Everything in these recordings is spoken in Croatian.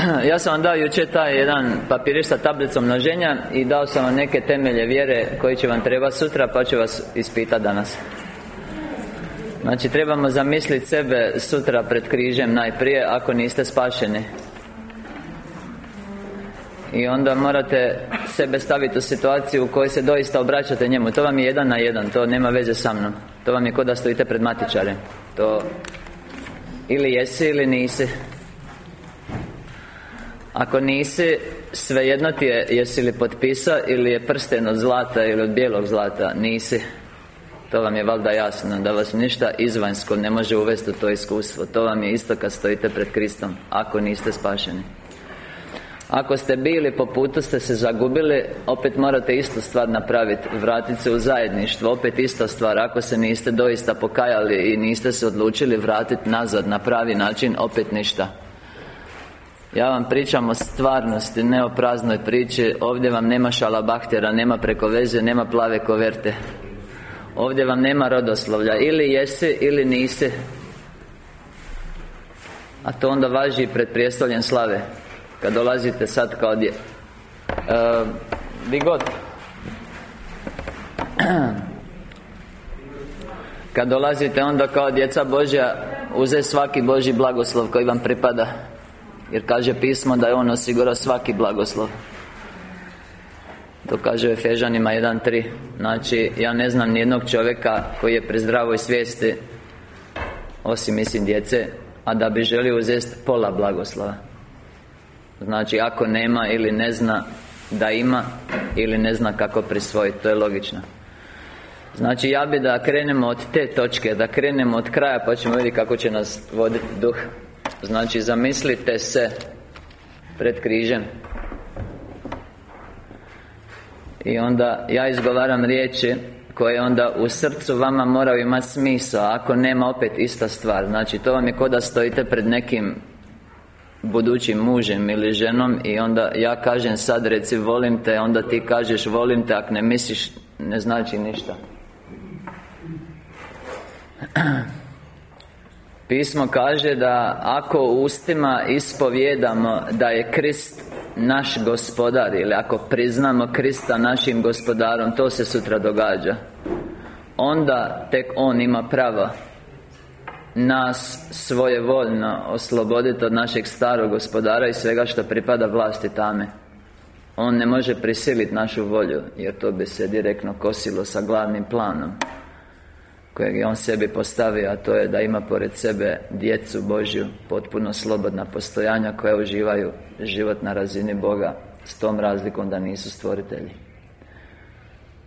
ja sam vam dao jučer taj jedan papirić sa tablicom množenja I dao sam vam neke temelje vjere koji će vam trebati sutra Pa ću vas ispitati danas. Znači trebamo zamisliti sebe sutra pred križem najprije Ako niste spašeni. I onda morate sebe staviti u situaciju u kojoj se doista obraćate njemu. To vam je jedan na jedan, to nema veze sa mnom. To vam je kod da stojite pred matičarem. To ili jesi ili nisi Ako nisi, svejedno ti je jesi li potpisao ili je prsten od zlata ili od bijelog zlata Nisi. To vam je valjda jasno Da vas ništa izvanjsko ne može uvesti u to iskustvo. To vam je isto kad stojite pred Kristom Ako niste spašeni. Ako ste bili po putu ste se zagubili Opet morate istu stvar napraviti Vratiti se u zajedništvo. Opet ista stvar Ako se niste doista pokajali I niste se odlučili vratiti nazad Na pravi način Opet ništa ja vam pričam o stvarnosti, ne o praznoj priči. Ovdje vam nema šalabahtera, nema preko veze, nema plave koverte. Ovdje vam nema rodoslovlja. Ili jesi, ili nisi. A to onda važi pred prijestoljem slave kad dolazite sad kao dje uh, god. Kad dolazite onda kao djeca Božja Uze svaki Boži blagoslov koji vam pripada Jer kaže pismo da je On osigurao svaki blagoslov. To kaže u Efežanima 1.3 Znači, ja ne znam nijednog čovjeka koji je pri zdravoj svijesti Osim, mislim, djece A da bi želio uzeti pola blagoslova. Znači, ako nema ili ne zna da ima Ili ne zna kako prisvojiti, to je logično. Znači, ja bi da krenemo od te točke Da krenemo od kraja pa ćemo vidjeti kako će nas voditi duh Znači, zamislite se Pred križem. I onda ja izgovaram riječi koje onda u srcu vama moraju imati smisao Ako nema opet ista stvar. Znači to vam je kao da stojite pred nekim budućim mužem ili ženom I onda ja kažem sad reci volim te Onda ti kažeš volim te Ako ne misliš ne znači ništa Pismo kaže da ako ustima ispovjedamo da je Krist naš gospodar Ili ako priznamo Krista našim gospodarom To se sutra događa. Onda tek On ima pravo nas svojevoljno osloboditi od našeg starog gospodara i svega što pripada vlasti tame. On ne može prisiliti našu volju Jer to bi se direktno kosilo sa glavnim planom Kojeg je On sebi postavio A to je da ima pored sebe djecu Božju Potpuno slobodna postojanja koja uživaju život na razini Boga S tom razlikom da nisu stvoritelji.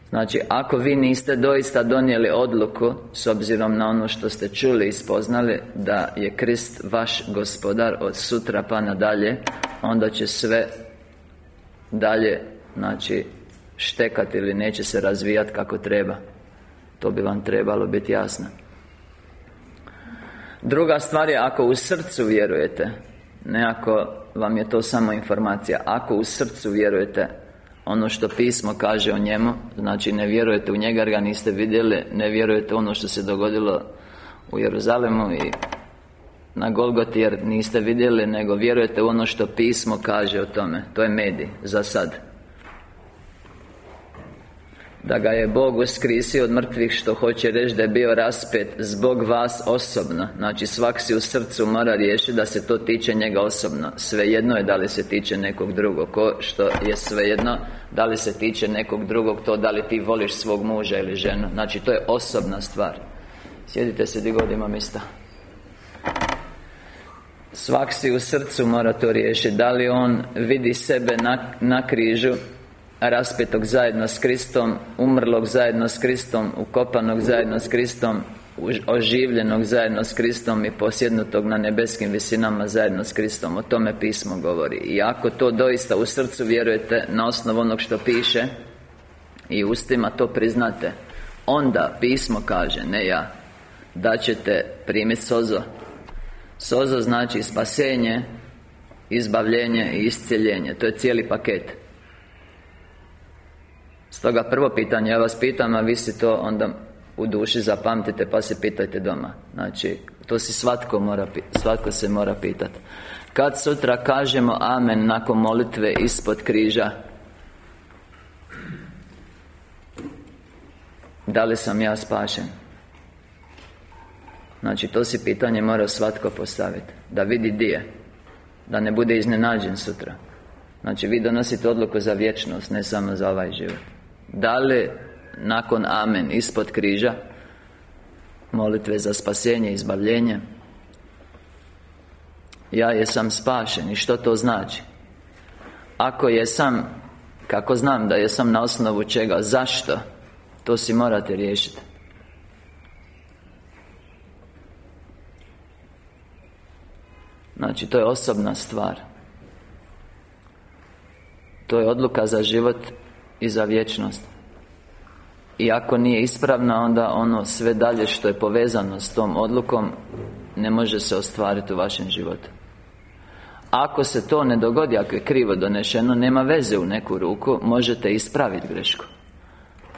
Znači, ako vi niste doista donijeli odluku S obzirom na ono što ste čuli i spoznali Da je Krist vaš gospodar od sutra pa nadalje Onda će sve dalje Znači, štekati ili neće se razvijati kako treba To bi vam trebalo biti jasno. Druga stvar je ako u srcu vjerujete Ne ako vam je to samo informacija Ako u srcu vjerujete ono što pismo kaže o njemu Znači ne vjerujete u njega jer ga niste vidjeli Ne vjerujete ono što se dogodilo u Jeruzalemu i na Golgoti jer niste vidjeli Nego vjerujete u ono što pismo kaže o tome. To je medij, za sad da ga je Bog uskrisio od mrtvih što hoće reći da je bio raspet zbog vas osobno. Znači svak si u srcu mora riješiti da se to tiče njega osobno. Svejedno je da li se tiče nekog drugog. Ko što je svejedno da li se tiče nekog drugog To da li ti voliš svog muža ili ženu. Znači to je osobna stvar. Sjedite se gdje god ima mjesta. Svak si u srcu mora to riješiti. Da li on vidi sebe na, na križu raspetog zajedno s Kristom Umrlog zajedno s Kristom Ukopanog zajedno s Kristom Oživljenog zajedno s Kristom I posjednutog na nebeskim visinama zajedno s Kristom. O tome pismo govori. I ako to doista u srcu vjerujete Na osnovu onog što piše I ustima to priznate Onda pismo kaže, ne ja Da ćete primiti sozo. Sozo znači spasenje Izbavljenje i iscjeljenje. To je cijeli paket Stoga prvo pitanje, ja vas pitam, a vi si to onda u duši zapamtite pa se pitajte doma. Znači, to si svatko mora, svatko se mora pitati Kad sutra kažemo Amen nakon molitve ispod križa? Da li sam ja spašen? Znači, to si pitanje mora svatko postaviti Da vidi di je Da ne bude iznenađen sutra. Znači, vi donosite odluku za vječnost, ne samo za ovaj život Da li nakon Amen ispod križa Molitve za spasenje, izbavljenje Ja jesam spašen i što to znači? Ako jesam, kako znam da jesam na osnovu čega, zašto? To si morate riješiti Znači, to je osobna stvar To je odluka za život i za vječnost. I ako nije ispravna, onda ono sve dalje što je povezano s tom odlukom Ne može se ostvariti u vašem životu. Ako se to ne dogodi, ako je krivo donešeno Nema veze u neku ruku Možete ispraviti grešku.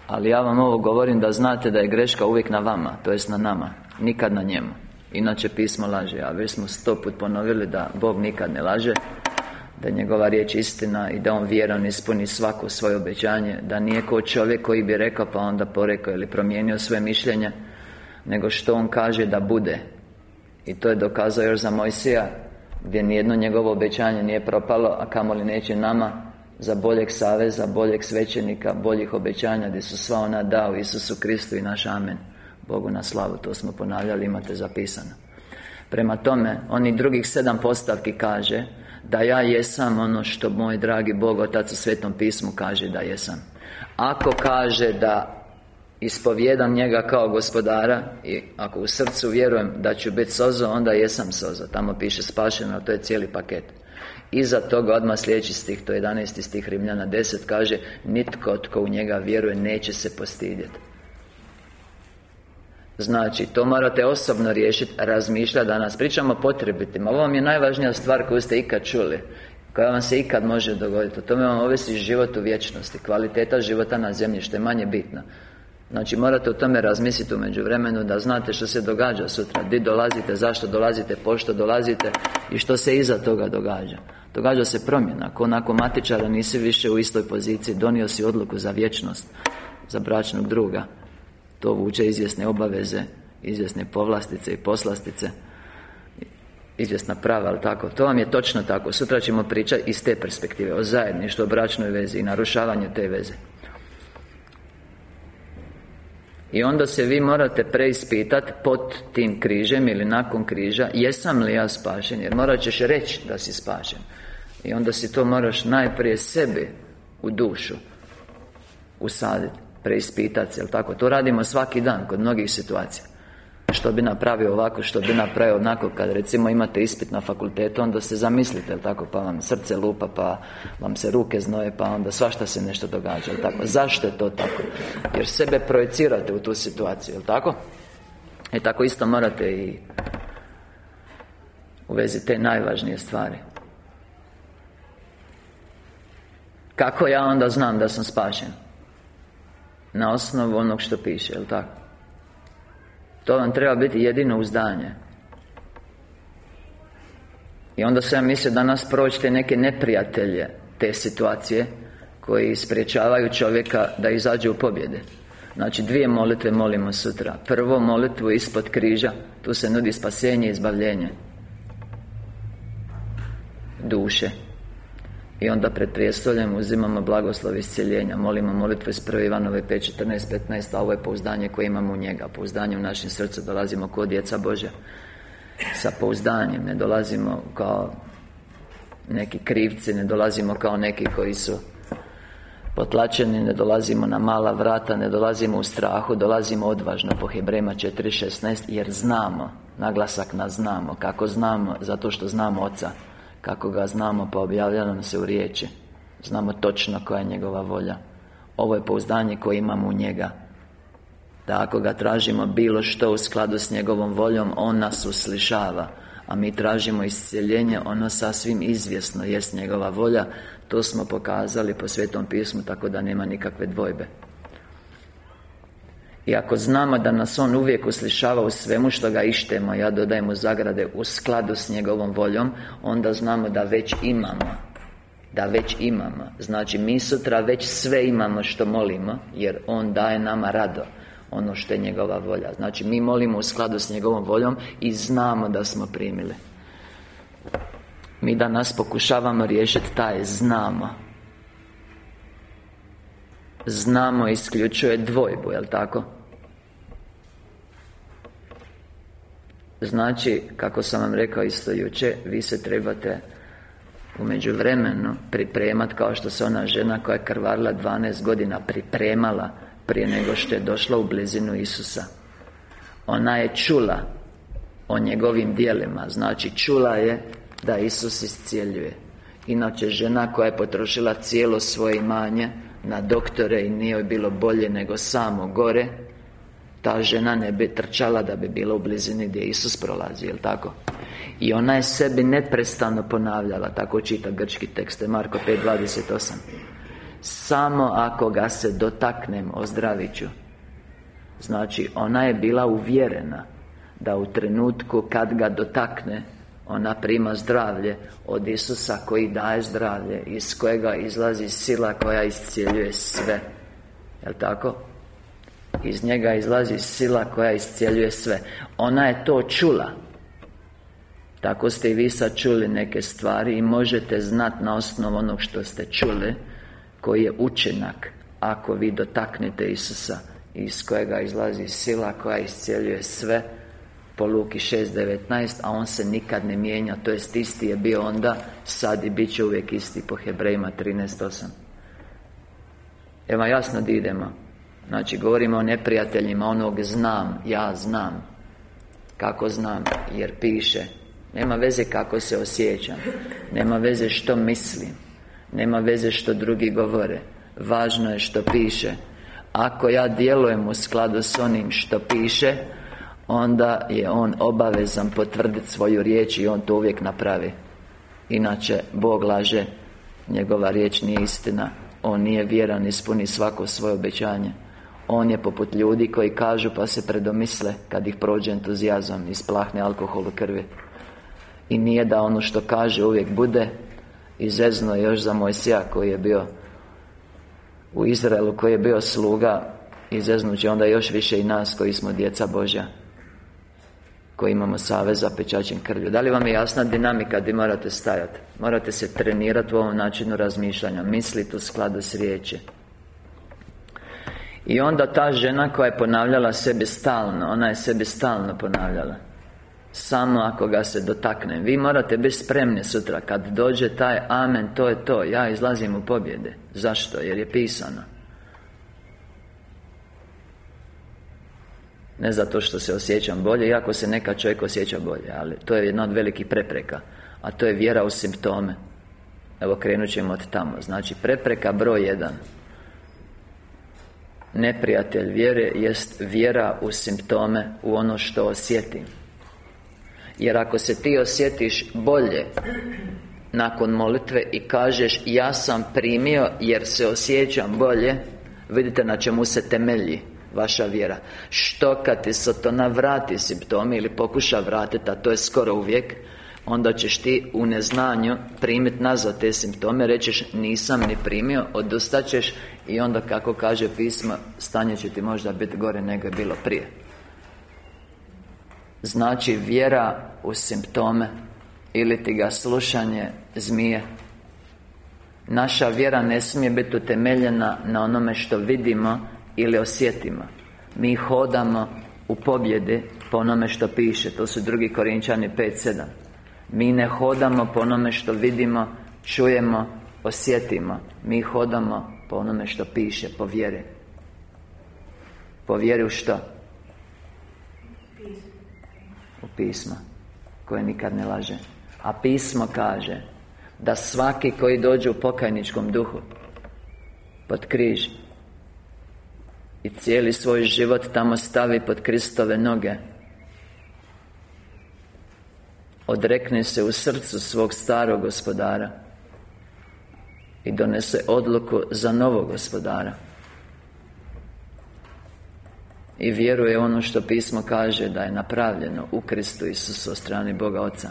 Ali ja vam ovo govorim da znate da je greška uvijek na vama To jest na nama Nikad na njemu. Inače pismo laže. A već smo sto put ponovili da Bog nikad ne laže Da je njegova riječ istina I da on vjeran ispuni svako svoje obećanje Da nije ko čovjek koji bi rekao Pa onda porekao ili promijenio svoje mišljenje Nego što on kaže da bude. I to je dokazao još za Mojsija Gdje nijedno njegovo obećanje nije propalo A kamoli neće nama za boljeg saveza, boljeg svećenika, boljih obećanja gdje su sva ona dao Isusu Kristu i naš Amen. Bogu na slavu, to smo ponavljali, imate zapisano. Prema tome, oni drugih sedam postavki kaže Da ja jesam ono što moj dragi Bog Otac u Svetom pismu kaže da jesam. Ako kaže da ispovjedam njega kao gospodara I ako u srcu vjerujem da ću biti sozo, onda jesam sozo. Tamo piše spašeno, to je cijeli paket. Iza toga odmah sljedeći stih, to je 11. stih Rimljana 10 kaže Nitko tko u njega vjeruje neće se postidjeti Znači, to morate osobno riješiti, razmišljati danas Pričamo o potrebitima. Ovo vam je najvažnija stvar koju ste ikad čuli Koja vam se ikad može dogoditi O tome vam ovisi život u vječnosti. Kvaliteta života na zemlji, što je manje bitna. Znači morate o tome razmisliti u međuvremenu Da znate što se događa sutra Di dolazite, zašto dolazite, pošto dolazite I što se iza toga događa. Događa se promjena. Ako nakon matičara nisi više u istoj poziciji Donio si odluku za vječnost Za bračnog druga To vuče izvjesne obaveze Izvjesne povlastice i poslastice Izvjesna prava, ali tako? To vam je točno tako. Sutra ćemo pričati iz te perspektive O zajedništvu, o bračnoj vezi I narušavanju te veze. I onda se vi morate preispitati pod tim križem ili nakon križa Jesam li ja spašen? Jer morat ćeš reći da si spašen. I onda si to moraš najprije sebi u dušu Usaditi, preispitati se, jel tako? To radimo svaki dan kod mnogih situacija što bi napravio ovako, što bi napravio onako Kad recimo imate ispit na fakultetu Onda se zamislite, jel tako Pa vam srce lupa, pa vam se ruke znoje Pa onda svašta se nešto događa, jel tako Zašto je to tako? Jer sebe projecirate u tu situaciju, jel tako? I tako isto morate i U vezi te najvažnije stvari Kako ja onda znam da sam spašen? Na osnovu onog što piše, jel tako? To vam treba biti jedino uzdanje. I onda sam ja mislio da nas prođete neke neprijatelje te situacije Koji spriječavaju čovjeka da izađe u pobjede. Znači dvije molitve molimo sutra. Prvo molitvu ispod križa. Tu se nudi spasenje i izbavljenje Duše i onda pred prijestoljem uzimamo blagoslov iscijeljenja Molimo molitvu iz 1. Ivanove 5, 14, 15 A ovo je pouzdanje koje imamo u njega Pouzdanje u našem srcu dolazimo kod djeca Božja Sa pouzdanjem Ne dolazimo kao neki krivci Ne dolazimo kao neki koji su potlačeni Ne dolazimo na mala vrata Ne dolazimo u strahu Dolazimo odvažno po Hebrema 4.16 Jer znamo Naglasak na znamo Kako znamo? Zato što znamo Oca kako ga znamo, pa objavlja nam se u riječi. Znamo točno koja je njegova volja. Ovo je pouzdanje koje imamo u njega. Da ako ga tražimo bilo što u skladu s njegovom voljom On nas uslišava A mi tražimo iscjeljenje Ono sasvim izvjesno jest njegova volja. To smo pokazali po Svetom pismu Tako da nema nikakve dvojbe i ako znamo da nas On uvijek uslišava u svemu što ga ištemo Ja dodajem u zagrade u skladu s njegovom voljom Onda znamo da već imamo. Da već imamo. Znači mi sutra već sve imamo što molimo Jer On daje nama rado Ono što je njegova volja. Znači mi molimo u skladu s njegovom voljom I znamo da smo primili. Mi danas pokušavamo riješiti taj znamo. Znamo isključuje dvojbu, jel tako? Znači, kako sam vam rekao isto jučer Vi se trebate u međuvremenu pripremati Kao što se ona žena koja je krvarila 12 godina pripremala Prije nego što je došla u blizinu Isusa. Ona je čula o njegovim dijelima Znači, čula je da Isus iscijeljuje Inače, žena koja je potrošila cijelo svoje imanje Na doktore i nije bilo bolje nego samo gore ta žena ne bi trčala da bi bila u blizini gdje Isus prolazi, jel tako? I ona je sebi neprestano ponavljala Tako čita grčki tekst Marko 5.28 Samo ako ga se dotaknem ozdravit ću Znači, ona je bila uvjerena Da u trenutku kad ga dotakne Ona prima zdravlje Od Isusa koji daje zdravlje Iz kojega izlazi sila koja iscijeljuje sve Jel' tako? Iz njega izlazi sila koja iscijeljuje sve. Ona je to čula. Tako ste i vi sad čuli neke stvari I možete znati na osnovu onog što ste čuli Koji je učinak Ako vi dotaknete Isusa Iz kojega izlazi sila koja iscijeljuje sve Po Luki 6.19 A on se nikad ne mijenja To jest isti je bio onda Sad i bit će uvijek isti po Hebrejima 13.8 Evo jasno da idemo Znači, govorimo o neprijateljima onog znam, ja znam Kako znam, jer piše. Nema veze kako se osjećam Nema veze što mislim Nema veze što drugi govore. Važno je što piše. Ako ja djelujem u skladu s onim što piše Onda je on obavezan potvrditi svoju riječ I on to uvijek napravi. Inače, Bog laže Njegova riječ nije istina. On nije vjeran, ispuni svako svoje obećanje on je poput ljudi koji kažu pa se predomisle Kad ih prođe entuzijazam i splahne alkohol u krvi. I nije da ono što kaže uvijek bude Izezno još za Mojsija koji je bio U Izraelu koji je bio sluga Izeznuće onda još više i nas koji smo djeca Božja koji imamo savez za pečaćem krvlju. Da li vam je jasna dinamika gdje morate stajati? Morate se trenirati u ovom načinu razmišljanja. Misliti u skladu s riječi i onda ta žena koja je ponavljala sebi stalno Ona je sebi stalno ponavljala. Samo ako ga se dotakne Vi morate biti spremni sutra. Kad dođe taj amen, to je to. Ja izlazim u pobjede. Zašto? Jer je pisano. Ne zato što se osjećam bolje Iako se neka čovjek osjeća bolje Ali to je jedna od velikih prepreka A to je vjera u simptome. Evo krenut ćemo od tamo. Znači prepreka broj jedan Neprijatelj vjere jest vjera u simptome U ono što osjetim Jer ako se ti osjetiš bolje Nakon molitve i kažeš Ja sam primio jer se osjećam bolje Vidite na čemu se temelji Vaša vjera. Što kad ti to navrati simptomi Ili pokuša vratiti A to je skoro uvijek Onda ćeš ti u neznanju primiti nazad te simptome Rećeš nisam ni primio Odustaćeš I onda kako kaže pismo Stanje će ti možda biti gore nego je bilo prije. Znači vjera u simptome Ili ti ga slušanje zmije. Naša vjera ne smije biti utemeljena na onome što vidimo ili osjetimo. Mi hodamo u pobjedi po onome što piše To su drugi Korinčani 5.7 mi ne hodamo po onome što vidimo, čujemo, osjetimo. Mi hodamo po onome što piše, po vjeri. Po vjeri u što? U pismo. Koje nikad ne laže. A pismo kaže Da svaki koji dođe u pokajničkom duhu Pod križ I cijeli svoj život tamo stavi pod Kristove noge Odrekne se u srcu svog starog gospodara I donese odluku za novog gospodara. I vjeruje ono što pismo kaže da je napravljeno u Kristu Isusu od strane Boga Oca.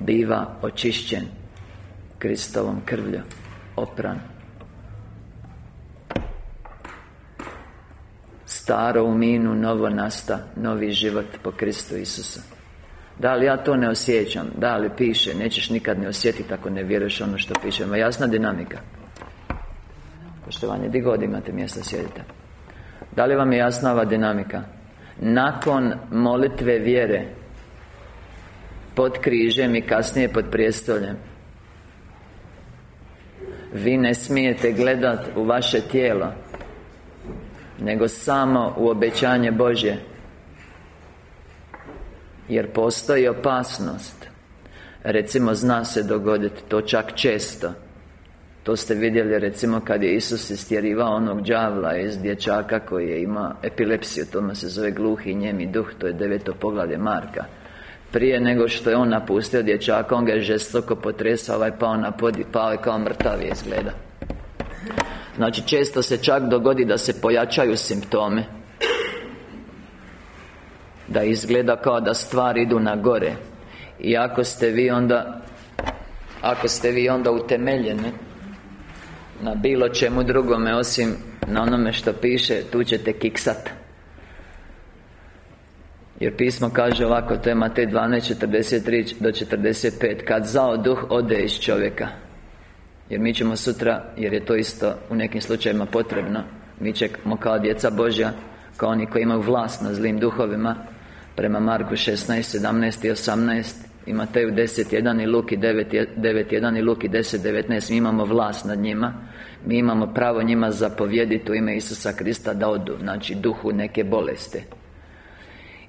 Biva očišćen Kristovom krvlju Opran. Staro u minu, novo nasta Novi život po Kristu Isusu da li ja to ne osjećam? Da li piše? Nećeš nikad ne osjetiti ako ne vjeruješ ono što piše Ma jasna dinamika Poštovanje, di god imate mjesta sjedite Da li vam je jasna ova dinamika? Nakon molitve vjere Pod križem i kasnije pod prijestoljem Vi ne smijete gledat u vaše tijelo Nego samo u obećanje Božje jer postoji opasnost. Recimo, zna se dogoditi To čak često. To ste vidjeli, recimo, kad je Isus istjerivao onog đavla iz dječaka koji je imao epilepsiju Tome se zove gluhi i njemi duh To je deveto poglavlje Marka. Prije nego što je on napustio dječaka On ga je žestoko potresao Ovaj pao na podi Pao je kao mrtav izgleda. Znači često se čak dogodi da se pojačaju simptome da izgleda kao da stvari idu na gore. I ako ste vi onda Ako ste vi onda utemeljeni Na bilo čemu drugome osim na onome što piše Tu ćete kiksat. Jer pismo kaže ovako To je Matej 12.43 do 45 Kad zao duh ode iz čovjeka. Jer mi ćemo sutra Jer je to isto u nekim slučajevima potrebno Mi ćemo kao djeca Božja Kao oni koji imaju vlast na zlim duhovima Prema Marku 16, 17 i 18 I Mateju 10.1 i Luki 9.1 i Luki 10.19 Mi imamo vlast nad njima Mi imamo pravo njima zapovjediti u ime Isusa Krista da odu Znači duhu neke bolesti.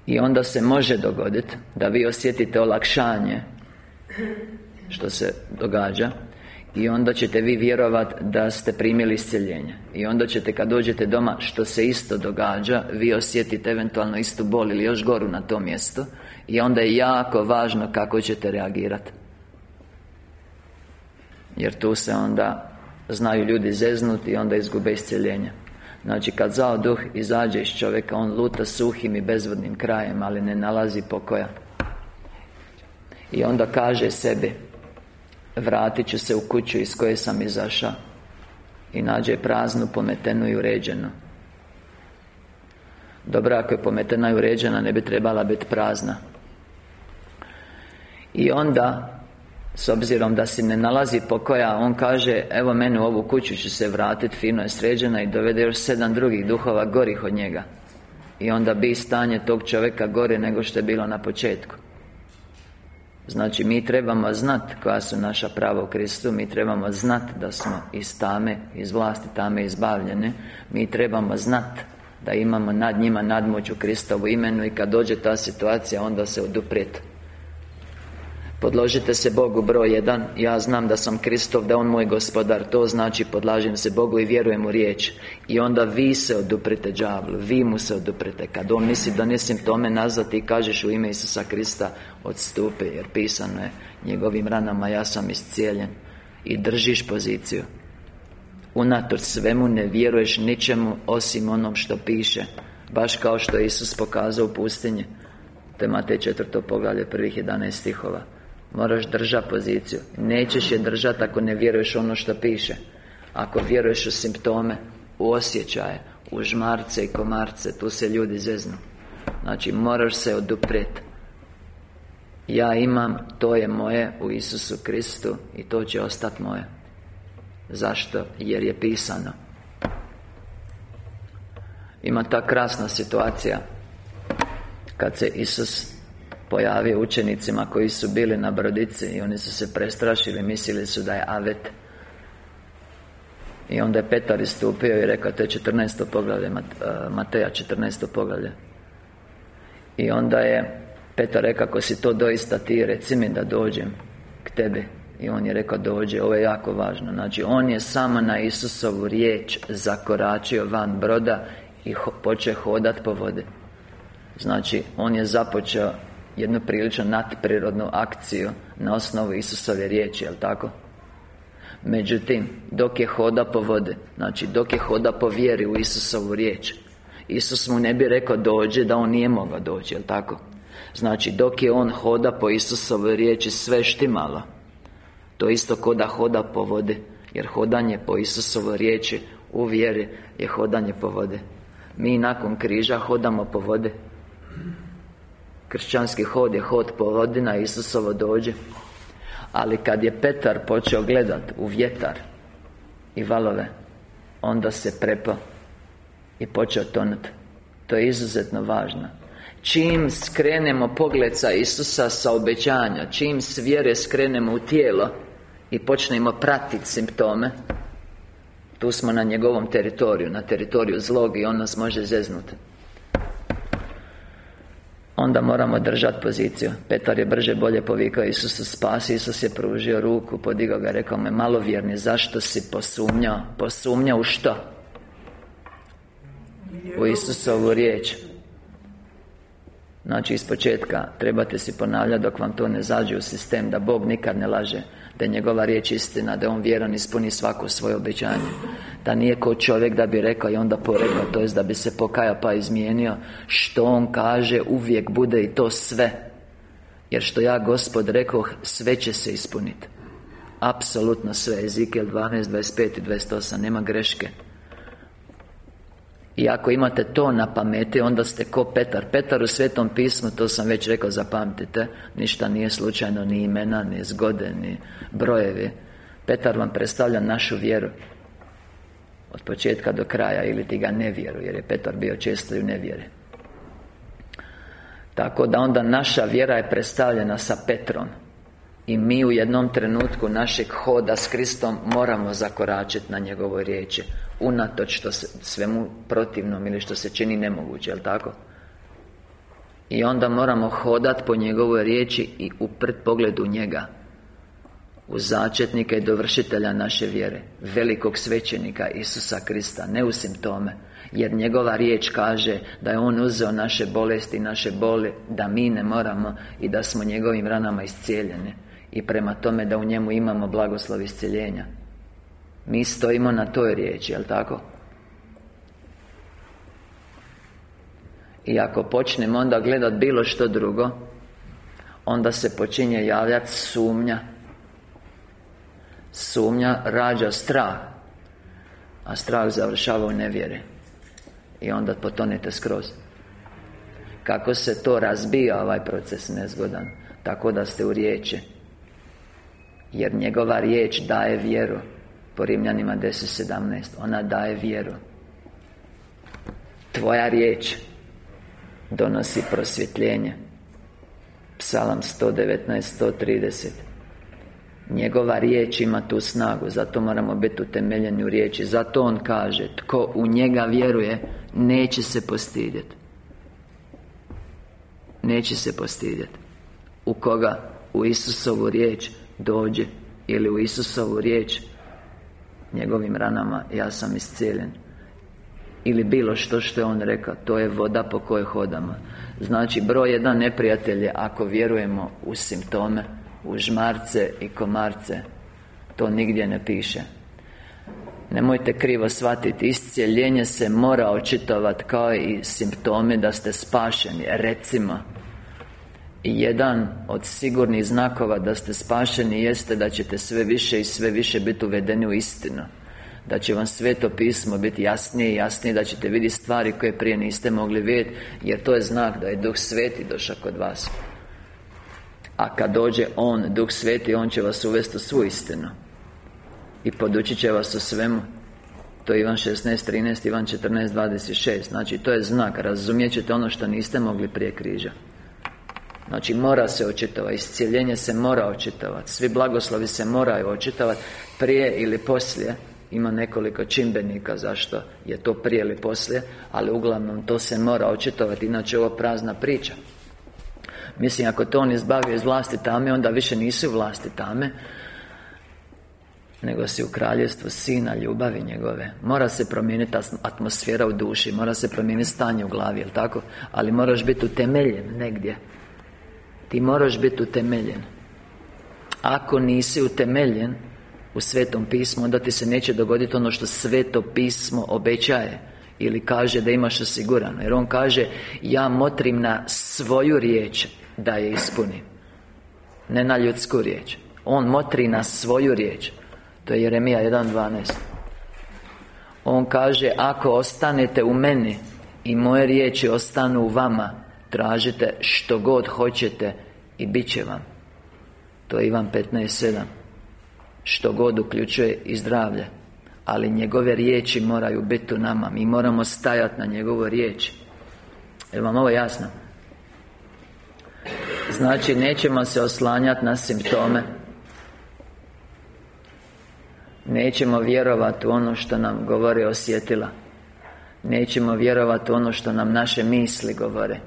I onda se može dogoditi Da vi osjetite olakšanje Što se događa i onda ćete vi vjerovat da ste primili isceljenje. I onda ćete kad dođete doma Što se isto događa Vi osjetite eventualno istu bol ili još goru na tom mjestu I onda je jako važno kako ćete reagirati Jer tu se onda Znaju ljudi zeznuti I onda izgube isceljenje. Znači kad zao duh izađe iz čovjeka On luta suhim i bezvodnim krajem Ali ne nalazi pokoja. I onda kaže sebi Vratit ću se u kuću iz koje sam izašao I nađe praznu, pometenu i uređenu. Dobro, ako je pometena i uređena, ne bi trebala biti prazna. I onda s obzirom da si ne nalazi pokoja On kaže Evo meni u ovu kuću ću se vratiti Fino je sređena I dovede još sedam drugih duhova gorih od njega. I onda bi stanje tog čovjeka gore nego što je bilo na početku Znači, mi trebamo znati koja su naša prava u Kristu Mi trebamo znati da smo iz tame, iz vlasti tame izbavljene Mi trebamo znati da imamo nad njima nadmoć u Kristovu imenu I kad dođe ta situacija, onda se oduprijeti Podložite se Bogu broj jedan. Ja znam da sam Kristov, da On moj gospodar. To znači podlažem se Bogu i vjerujem u riječ. I onda vi se oduprite đavlu Vi mu se oduprite Kad On misli ne tome nazad I kažeš u ime Isusa Krista Odstupi Jer pisano je Njegovim ranama ja sam iscijeljen. I držiš poziciju. Unatoč svemu ne vjeruješ ničemu Osim onom što piše. Baš kao što je Isus pokazao u pustinji. Je Matej četvrto poglavlje prvih 11 stihova Moraš držati poziciju. Nećeš je držati ako ne vjeruješ ono što piše. Ako vjeruješ u simptome U osjećaje U žmarce i komarce Tu se ljudi zeznu. Znači moraš se oduprijeti. Ja imam To je moje u Isusu Kristu I to će ostati moje. Zašto? Jer je pisano. Ima ta krasna situacija Kad se Isus pojavio učenicima koji su bili na brodici i oni su se prestrašili, mislili su da je avet i onda je Petar istupio i rekao, to je 14. poglavlje, uh, Mateja 14. poglavlje I onda je Petar rekao, ako si to doista ti, reci mi da dođem k tebi I on je rekao, dođe, ovo je jako važno Znači, on je samo na Isusovu riječ zakoračio van broda I ho počeo hodat po vodi Znači, on je započeo jednu prilično nadprirodnu akciju na osnovu Isusove riječi, jel tako? Međutim, dok je hoda po vode Znači, dok je hoda po vjeri u Isusovu riječ Isus mu ne bi rekao dođe da on nije mogao doći, jel tako? Znači, dok je on hoda po Isusovoj riječi sve štimalo To isto ko da hoda po vodi Jer hodanje po Isusovoj riječi u vjeri je hodanje po vode Mi nakon križa hodamo po vode Kršćanski hod je hod po vodi na Isusovo dođe. Ali kad je Petar počeo gledat u vjetar I valove Onda se prepao I počeo tonut. To je izuzetno važno. Čim skrenemo pogled sa Isusa sa obećanja Čim s skrenemo u tijelo I počnemo pratiti simptome Tu smo na njegovom teritoriju Na teritoriju zlog i on nas može zeznuti Onda moramo držati poziciju. Petar je brže bolje povikao Isusu spasi Isus je pružio ruku Podigao ga rekao me malo vjerni Zašto si posumnjao? Posumnjao u što? U Isusovu riječ. Znači, iz početka trebate si ponavljati dok vam to ne zađe u sistem Da Bog nikad ne laže Da je njegova riječ istina Da on vjeran ispuni svako svoje obećanje. Da nije ko čovjek da bi rekao i onda porekao To jest da bi se pokajao pa izmijenio. Što on kaže uvijek bude i to sve. Jer što ja gospod rekao Sve će se ispuniti Apsolutno sve. Ezekiel 12, 25 i 28 Nema greške i ako imate to na pameti, onda ste ko Petar. Petar u Svetom pismu, to sam već rekao, zapamtite Ništa nije slučajno, ni imena, ni zgode, ni brojevi. Petar vam predstavlja našu vjeru. Od početka do kraja, ili ti ga ne vjeru Jer je Petar bio često i u nevjeri. Tako da onda naša vjera je predstavljena sa Petrom i mi u jednom trenutku našeg hoda s Kristom moramo zakoračiti na njegovoj riječi Unatoč što se, svemu protivnom ili što se čini nemoguće, jel tako? I onda moramo hodat po njegovoj riječi i u njega U začetnika i dovršitelja naše vjere Velikog svećenika Isusa Krista Ne u simptome Jer njegova riječ kaže Da je On uzeo naše bolesti, naše boli Da mi ne moramo I da smo njegovim ranama iscijeljeni I prema tome da u njemu imamo blagoslov iscjeljenja. Mi stojimo na toj riječi, jel tako? I ako počnemo onda gledat bilo što drugo Onda se počinje javljati sumnja. Sumnja rađa strah A strah završava u nevjere I onda potonete skroz. Kako se to razbija ovaj proces nezgodan Tako da ste u riječi jer njegova riječ daje vjeru. Po Rimljanima 10.17 Ona daje vjeru. Tvoja riječ Donosi prosvjetljenje. Psalam 119.130 Njegova riječ ima tu snagu Zato moramo biti utemeljeni u riječi. Zato On kaže Tko u njega vjeruje Neće se postidjeti Neće se postidjeti U koga? U Isusovu riječ dođe Ili u Isusovu riječ Njegovim ranama ja sam iscijeljen. Ili bilo što što je On rekao To je voda po kojoj hodamo. Znači broj jedan neprijatelj je Ako vjerujemo u simptome U žmarce i komarce To nigdje ne piše. Nemojte krivo shvatiti Iscijeljenje se mora očitovati Kao i simptome da ste spašeni. Recimo jedan od sigurnih znakova da ste spašeni jeste da ćete sve više i sve više biti uvedeni u istinu. Da će vam sveto pismo biti jasnije i jasnije Da ćete vidjeti stvari koje prije niste mogli vidjeti Jer to je znak da je Duh Sveti došao kod vas. A kad dođe On, Duh Sveti, On će vas uvesti u svu istinu. I podučit će vas u svemu. To je Ivan 16, 13, Ivan 14, 26 Znači to je znak, razumijet ćete ono što niste mogli prije križa Znači mora se očitovati, iscijeljenje se mora očitovati Svi blagoslovi se moraju očitovati Prije ili poslije. Ima nekoliko čimbenika zašto je to prije ili poslije Ali uglavnom to se mora očitovati Inače ovo prazna priča. Mislim, ako to on izbavio iz vlasti tame Onda više nisu vlasti tame nego si u kraljestvu Sina ljubavi njegove. Mora se promijeniti atmosfera u duši Mora se promijeniti stanje u glavi, jel tako? Ali moraš biti utemeljen negdje ti moraš biti utemeljen. Ako nisi utemeljen U Svetom pismu Onda ti se neće dogoditi ono što Sveto pismo obećaje Ili kaže da imaš osigurano Jer on kaže Ja motrim na svoju riječ Da je ispunim Ne na ljudsku riječ. On motri na svoju riječ. To je Jeremija 1.12 On kaže Ako ostanete u meni I moje riječi ostanu u vama Tražite što god hoćete I bit će vam. To je Ivan 15.7 Što god uključuje i zdravlje Ali njegove riječi moraju biti u nama. Mi moramo stajati na njegovo riječi Je vam ovo jasno? Znači, nećemo se oslanjati na simptome. Nećemo vjerovati u ono što nam govore osjetila. Nećemo vjerovati u ono što nam naše misli govore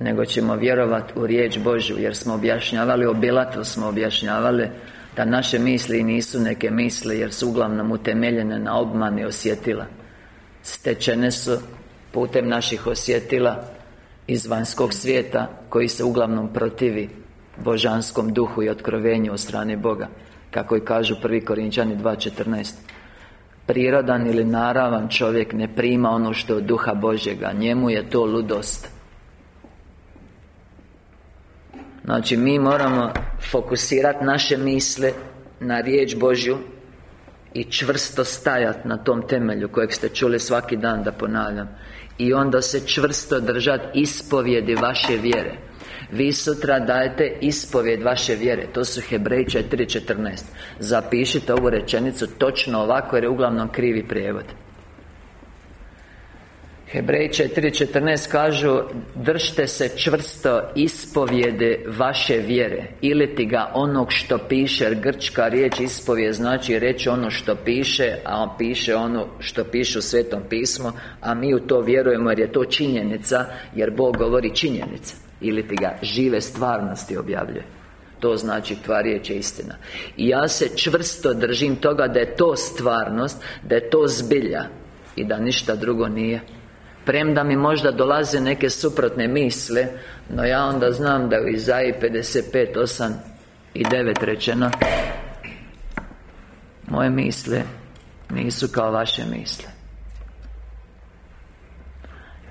nego ćemo vjerovati u riječ Božju Jer smo objašnjavali, obilato smo objašnjavali Da naše misli nisu neke misli Jer su uglavnom utemeljene na obmani osjetila. Stečene su putem naših osjetila Iz vanjskog svijeta Koji se uglavnom protivi Božanskom duhu i otkrovenju od strane Boga Kako i kažu prvi Korinčani 2.14 Prirodan ili naravan čovjek ne prima ono što je od duha Božjega Njemu je to ludost Znači, mi moramo fokusirati naše misle na riječ Božju i čvrsto stajati na tom temelju kojeg ste čuli svaki dan da ponavljam. I onda se čvrsto držati ispovjedi vaše vjere. Vi sutra dajete ispovjed vaše vjere. To su Hebrej 4.14 Zapišite ovu rečenicu točno ovako jer je uglavnom krivi prijevod Hebrej 4.14 kažu Držte se čvrsto ispovjede vaše vjere. Ili ti ga onog što piše Jer grčka riječ ispovije znači reći ono što piše A on piše ono što piše u Svetom pismu A mi u to vjerujemo jer je to činjenica Jer Bog govori činjenica. Ili ti ga žive stvarnosti objavljuje. To znači tva riječ je istina. I ja se čvrsto držim toga da je to stvarnost Da je to zbilja I da ništa drugo nije Premda mi možda dolaze neke suprotne misle No ja onda znam da u Izaji 55, 8 i 9 rečeno Moje misle nisu kao vaše misle.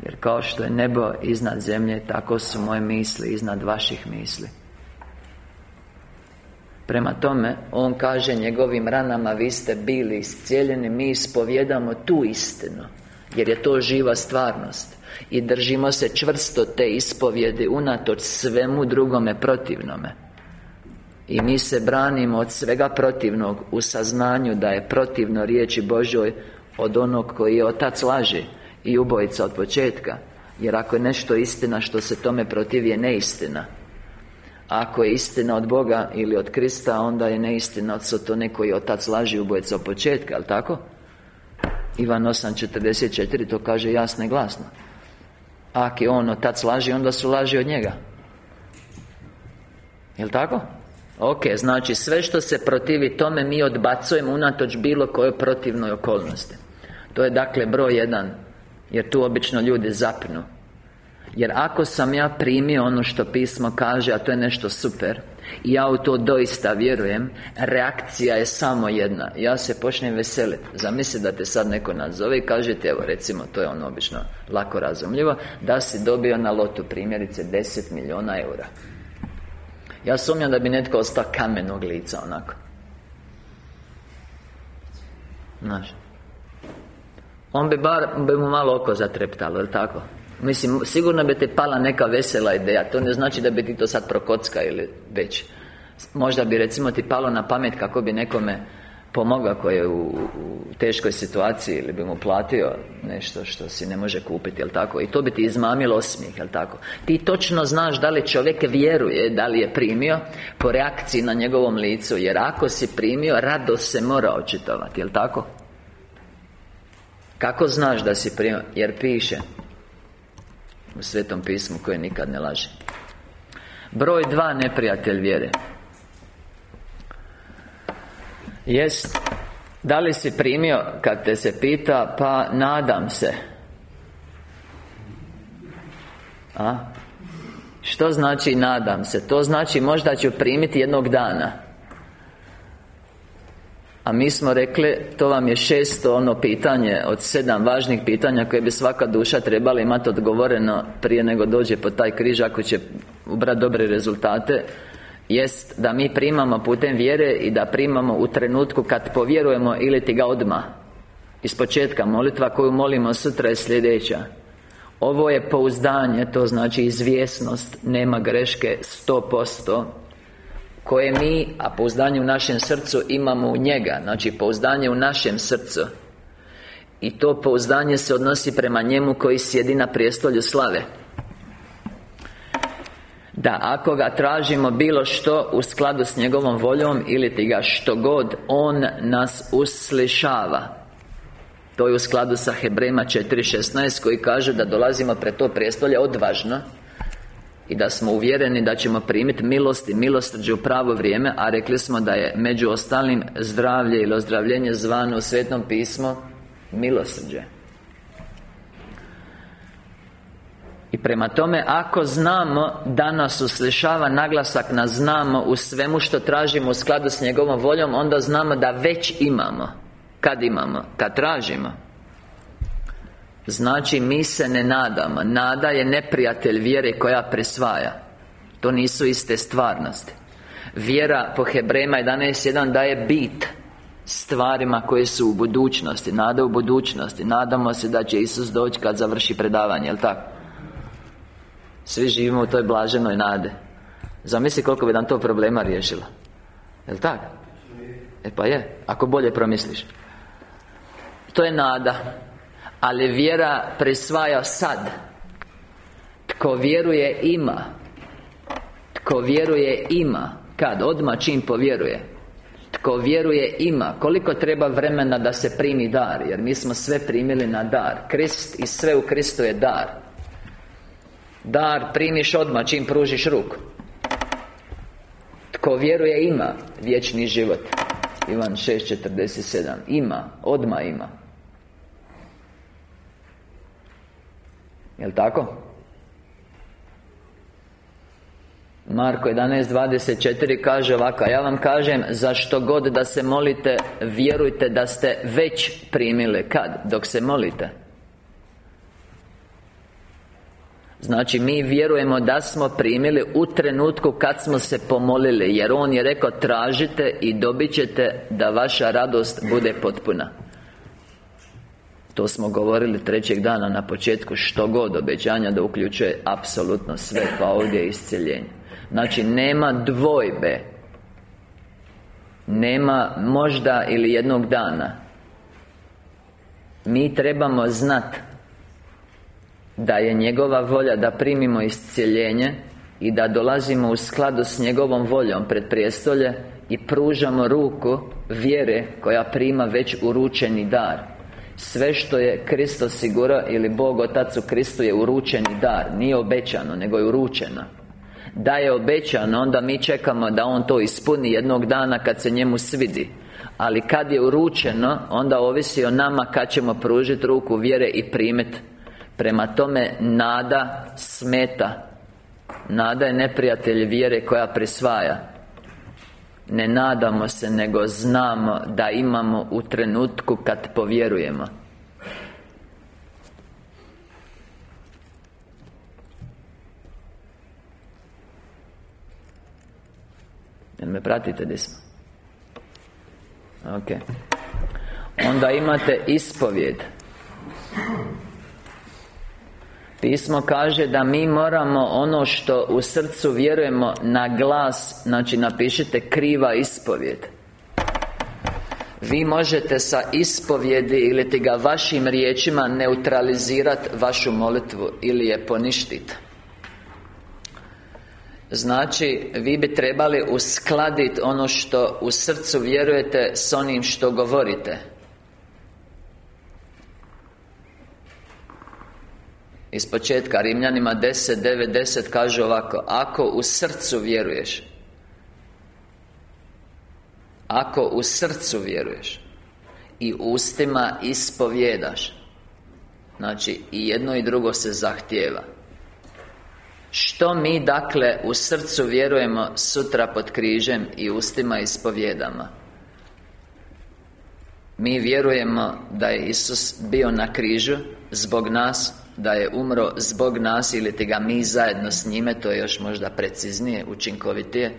Jer kao što je nebo iznad zemlje Tako su moje misli iznad vaših misli. Prema tome, On kaže njegovim ranama Vi ste bili iscijeljeni Mi ispovjedamo tu istinu jer je to živa stvarnost. I držimo se čvrsto te ispovjedi Unatoč svemu drugome protivnome. I mi se branimo od svega protivnog U saznanju da je protivno riječi Božoj Od onog koji je Otac laži I ubojica od početka. Jer ako je nešto istina što se tome protivi je neistina. Ako je istina od Boga ili od Krista Onda je neistina od Sotone koji je Otac laži ubojica od početka, jel tako? Ivan 8.44 to kaže jasno i glasno. Ako je on otac laži, onda su laži od njega. Jel' tako? Ok, znači sve što se protivi tome mi odbacujemo unatoč bilo kojoj protivnoj okolnosti. To je dakle broj jedan Jer tu obično ljudi zapnu Jer ako sam ja primio ono što pismo kaže, a to je nešto super i ja u to doista vjerujem Reakcija je samo jedna. Ja se počnem veseliti Zamisli da te sad neko nazove i kaže ti Evo recimo, to je ono obično lako razumljivo Da si dobio na lotu primjerice 10 milijuna eura. Ja sumnjam da bi netko ostao kamenog lica onako. Znaš. On bi bar, bi mu malo oko zatreptalo, jel tako? Mislim, sigurno bi te pala neka vesela ideja To ne znači da bi ti to sad prokocka ili već Možda bi recimo ti palo na pamet kako bi nekome pomogao koji je u, teškoj situaciji Ili bi mu platio nešto što si ne može kupiti, jel tako? I to bi ti izmamilo osmijeh, jel tako? Ti točno znaš da li čovjek vjeruje, da li je primio Po reakciji na njegovom licu Jer ako si primio, rado se mora očitovati, jel tako? Kako znaš da si primio? Jer piše u Svetom pismu koje nikad ne laže Broj dva neprijatelj vjere Jest Da li si primio kad te se pita Pa nadam se A? Što znači nadam se? To znači možda ću primiti jednog dana a mi smo rekli, to vam je šesto ono pitanje Od sedam važnih pitanja koje bi svaka duša trebala imati odgovoreno Prije nego dođe po taj križ Ako će ubrati dobre rezultate. Jest da mi primamo putem vjere I da primamo u trenutku kad povjerujemo Ili ti ga odmah Iz početka molitva koju molimo sutra je sljedeća. Ovo je pouzdanje, to znači izvjesnost Nema greške, sto posto koje mi, a pouzdanje u našem srcu imamo u njega. Znači pouzdanje u našem srcu. I to pouzdanje se odnosi prema njemu koji sjedi na prijestolju slave. Da ako ga tražimo bilo što u skladu s njegovom voljom Ili ti ga što god On nas uslišava. To je u skladu sa Hebrema 4.16 Koji kaže da dolazimo pred to prijestolje odvažno i da smo uvjereni da ćemo primiti milost i milosrđe u pravo vrijeme A rekli smo da je među ostalim zdravlje ili ozdravljenje zvano u Svetom pismo Milosrđe. I prema tome, ako znamo da nas uslišava naglasak na znamo u svemu što tražimo u skladu s njegovom voljom Onda znamo da već imamo. Kad imamo? Kad tražimo Znači, mi se ne nadamo. Nada je neprijatelj vjere koja presvaja. To nisu iste stvarnosti. Vjera po Hebrema 11.1 daje bit Stvarima koje su u budućnosti. Nada u budućnosti. Nadamo se da će Isus doći kad završi predavanje, jel tako? Svi živimo u toj blaženoj nade Zamisli koliko bi nam to problema riješilo. Jel tako? E pa je, ako bolje promisliš. To je nada ali vjera prisvaja sad. Tko vjeruje ima. Tko vjeruje ima. Kad? Odmah čim povjeruje. Tko vjeruje ima. Koliko treba vremena da se primi dar? Jer mi smo sve primili na dar. Krist i sve u Kristu je dar. Dar primiš odmah čim pružiš ruku. Tko vjeruje ima. Vječni život. Ivan 6.47 Ima, odmah ima Jel' tako? Marko 11.24 kaže ovako Ja vam kažem za što god da se molite Vjerujte da ste već primili Kad? Dok se molite Znači mi vjerujemo da smo primili u trenutku kad smo se pomolili Jer On je rekao tražite i dobit ćete da vaša radost bude potpuna to smo govorili trećeg dana na početku Što god obećanja da uključuje apsolutno sve Pa ovdje je isceljenje Znači nema dvojbe. Nema možda ili jednog dana. Mi trebamo znat Da je njegova volja da primimo iscjeljenje I da dolazimo u skladu s njegovom voljom pred prijestolje I pružamo ruku vjere koja prima već uručeni dar sve što je Kristo osigura ili Bog Otac u Kristu je uručeni dar. Nije obećano, nego je uručeno. Da je obećano, onda mi čekamo da On to ispuni jednog dana kad se njemu svidi. Ali kad je uručeno, onda ovisi o nama kad ćemo pružiti ruku vjere i primiti Prema tome, nada smeta. Nada je neprijatelj vjere koja prisvaja ne nadamo se, nego znamo da imamo u trenutku kad povjerujemo. Jel me pratite gdje smo? Ok. Onda imate ispovjed Pismo kaže da mi moramo ono što u srcu vjerujemo na glas Znači napišite kriva ispovjed. Vi možete sa ispovjedi ili ti ga vašim riječima neutralizirati vašu molitvu ili je poništiti Znači, vi bi trebali uskladiti ono što u srcu vjerujete s onim što govorite Iz početka Rimljanima 10, 9, 10 kaže ovako Ako u srcu vjeruješ Ako u srcu vjeruješ I ustima ispovjedaš Znači, i jedno i drugo se zahtjeva. Što mi, dakle, u srcu vjerujemo sutra pod križem I ustima ispovjedama Mi vjerujemo da je Isus bio na križu Zbog nas Da je umro zbog nas Ili ti ga mi zajedno s njime To je još možda preciznije, učinkovitije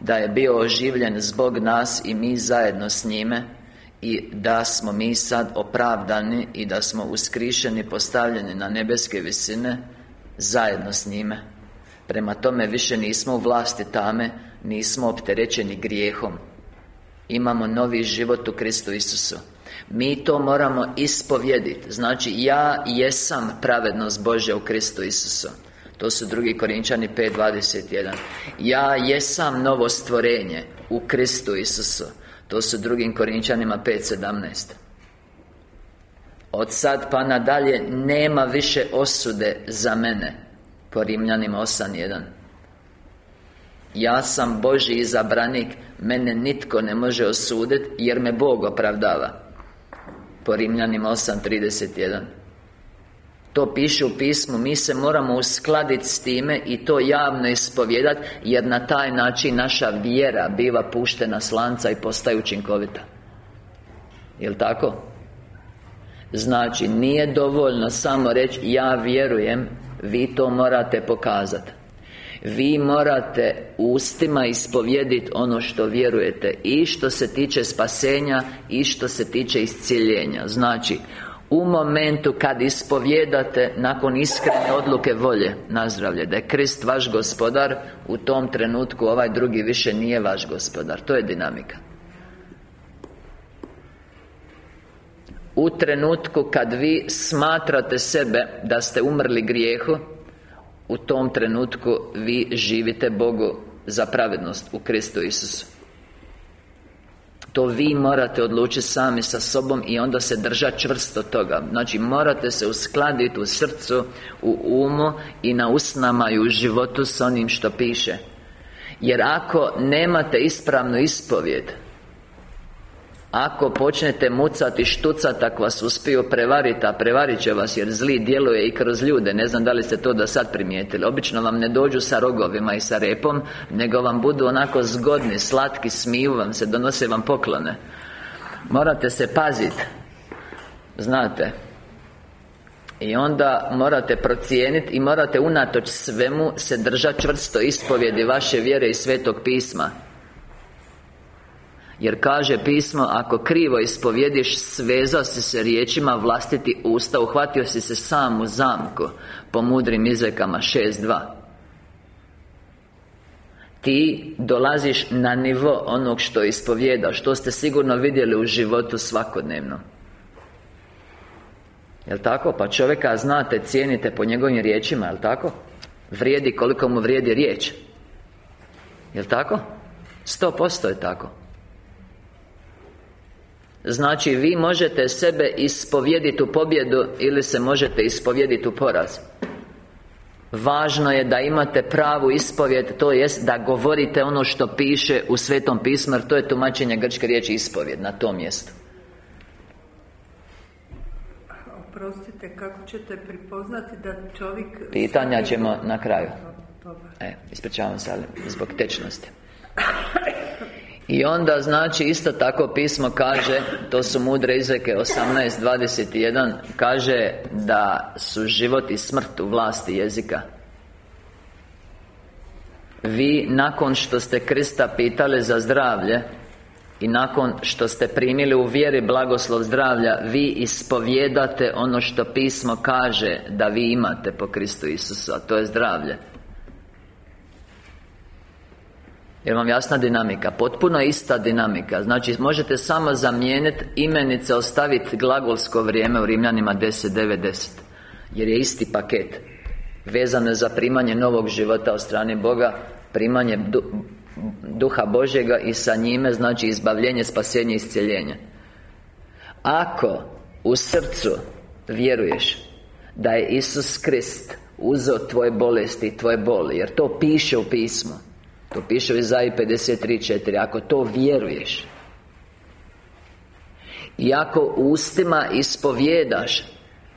Da je bio oživljen zbog nas I mi zajedno s njime i da smo mi sad opravdani i da smo uskrišeni postavljeni na nebeske visine zajedno s njime. Prema tome više nismo u vlasti tame nismo opterećeni grijehom imamo novi život u Kristu Isusu. Mi to moramo ispovjediti Znači, ja jesam pravednost Božja u Kristu Isusu. To su drugi Korinčani 5.21 Ja jesam novo stvorenje u Kristu Isusu. To su drugim Korinčanima 5.17 Od sad pa nadalje nema više osude za mene. Po Rimljanima 8.1 Ja sam Boži izabranik Mene nitko ne može osuditi Jer me Bog opravdava. Po Rimljanima 8.31 to piše u pismu Mi se moramo uskladiti s time I to javno ispovjedati Jer na taj način naša vjera Biva puštena s lanca I postaje učinkovita. Jel' tako? Znači, nije dovoljno samo reći Ja vjerujem Vi to morate pokazati vi morate ustima ispovjediti ono što vjerujete I što se tiče spasenja I što se tiče isciljenja Znači, u momentu kad ispovjedate nakon iskrene odluke volje nazdravlje da je Krist vaš gospodar u tom trenutku ovaj drugi više nije vaš gospodar. To je dinamika. U trenutku kad vi smatrate sebe da ste umrli grijehu u tom trenutku vi živite Bogu za pravednost u Kristu Isusu. To vi morate odlučiti sami sa sobom I onda se držati čvrsto toga. Znači morate se uskladiti u srcu U umu I na usnama i u životu s onim što piše. Jer ako nemate ispravnu ispovjed ako počnete mucati, štucati Ako vas uspiju prevariti A prevarit će vas jer zli djeluje i kroz ljude. Ne znam da li ste to do sad primijetili. Obično vam ne dođu sa rogovima i sa repom Nego vam budu onako zgodni, slatki, smiju vam se Donose vam poklone. Morate se paziti Znate. I onda morate procijeniti I morate unatoč svemu Se držati čvrsto ispovjedi vaše vjere i Svetog pisma jer kaže pismo Ako krivo ispovjediš Svezao si se riječima vlastiti usta Uhvatio si se sam u zamku Po mudrim izrekama 6.2 Ti dolaziš na nivo onog što ispovjeda Što ste sigurno vidjeli u životu svakodnevno Jel' tako? Pa čovjeka znate, cijenite po njegovim riječima, jel' tako? Vrijedi koliko mu vrijedi riječ Jel' tako? Sto posto je tako Znači, vi možete sebe ispovjediti u pobjedu Ili se možete ispovjediti u poraz. Važno je da imate pravu ispovjed To jest da govorite ono što piše u Svetom pismu Jer to je tumačenje grčke riječi ispovjed Na tom mjestu. Oprostite, kako ćete pripoznati da čovjek... Pitanja ćemo na kraju. E, ispričavam se, ali zbog tečnosti I onda znači isto tako pismo kaže To su mudre izreke 18.21 Kaže da su život i smrt u vlasti jezika. Vi nakon što ste Krista pitali za zdravlje i nakon što ste primili u vjeri blagoslov zdravlja Vi ispovjedate ono što pismo kaže Da vi imate po Kristu Isusu A to je zdravlje Jer vam jasna dinamika, potpuno ista dinamika. Znači, možete samo zamijeniti imenice, ostaviti glagolsko vrijeme u Rimljanima 10.9.10 Jer je isti paket. Vezano je za primanje novog života od strane Boga Primanje Duha Božjega i sa njime znači izbavljenje, spasenje i iscjeljenje Ako u srcu vjeruješ Da je Isus Krist uzeo tvoje bolesti i tvoje boli Jer to piše u pismu to piše u Izaji 53.4 Ako to vjeruješ. I ako ustima ispovjedaš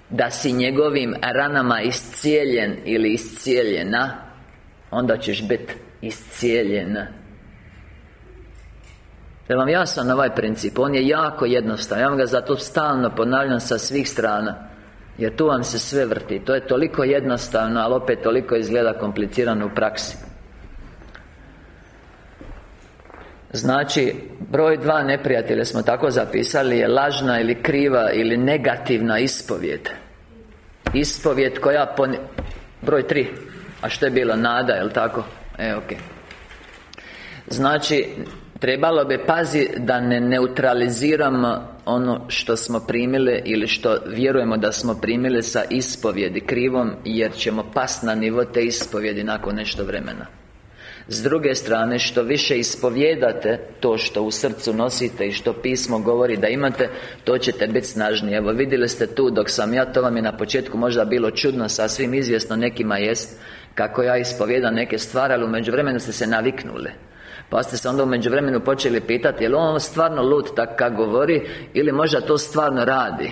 Da si njegovim ranama iscijeljen ili iscijeljena Onda ćeš biti iscijeljena. Je vam jasan ovaj princip? On je jako jednostavan. Ja vam ga zato stalno ponavljam sa svih strana. Jer tu vam se sve vrti. To je toliko jednostavno, ali opet toliko izgleda komplicirano u praksi Znači, broj dva neprijatelja smo tako zapisali je lažna ili kriva ili negativna ispovjed Ispovjed koja poni... Broj tri A što je bilo? Nada, jel tako? E, ok Znači, trebalo bi pazi da ne neutraliziramo ono što smo primili ili što vjerujemo da smo primili sa ispovjedi krivom jer ćemo past na nivo te ispovjedi nakon nešto vremena s druge strane, što više ispovjedate to što u srcu nosite i što pismo govori da imate To ćete biti snažniji Evo vidjeli ste tu dok sam ja, to vam je na početku možda bilo čudno Sasvim izvjesno nekima jest Kako ja ispovjedam neke stvari, ali u međuvremenu ste se naviknuli. Pa ste se onda u međuvremenu počeli pitati Je li on stvarno lud tak kako govori Ili možda to stvarno radi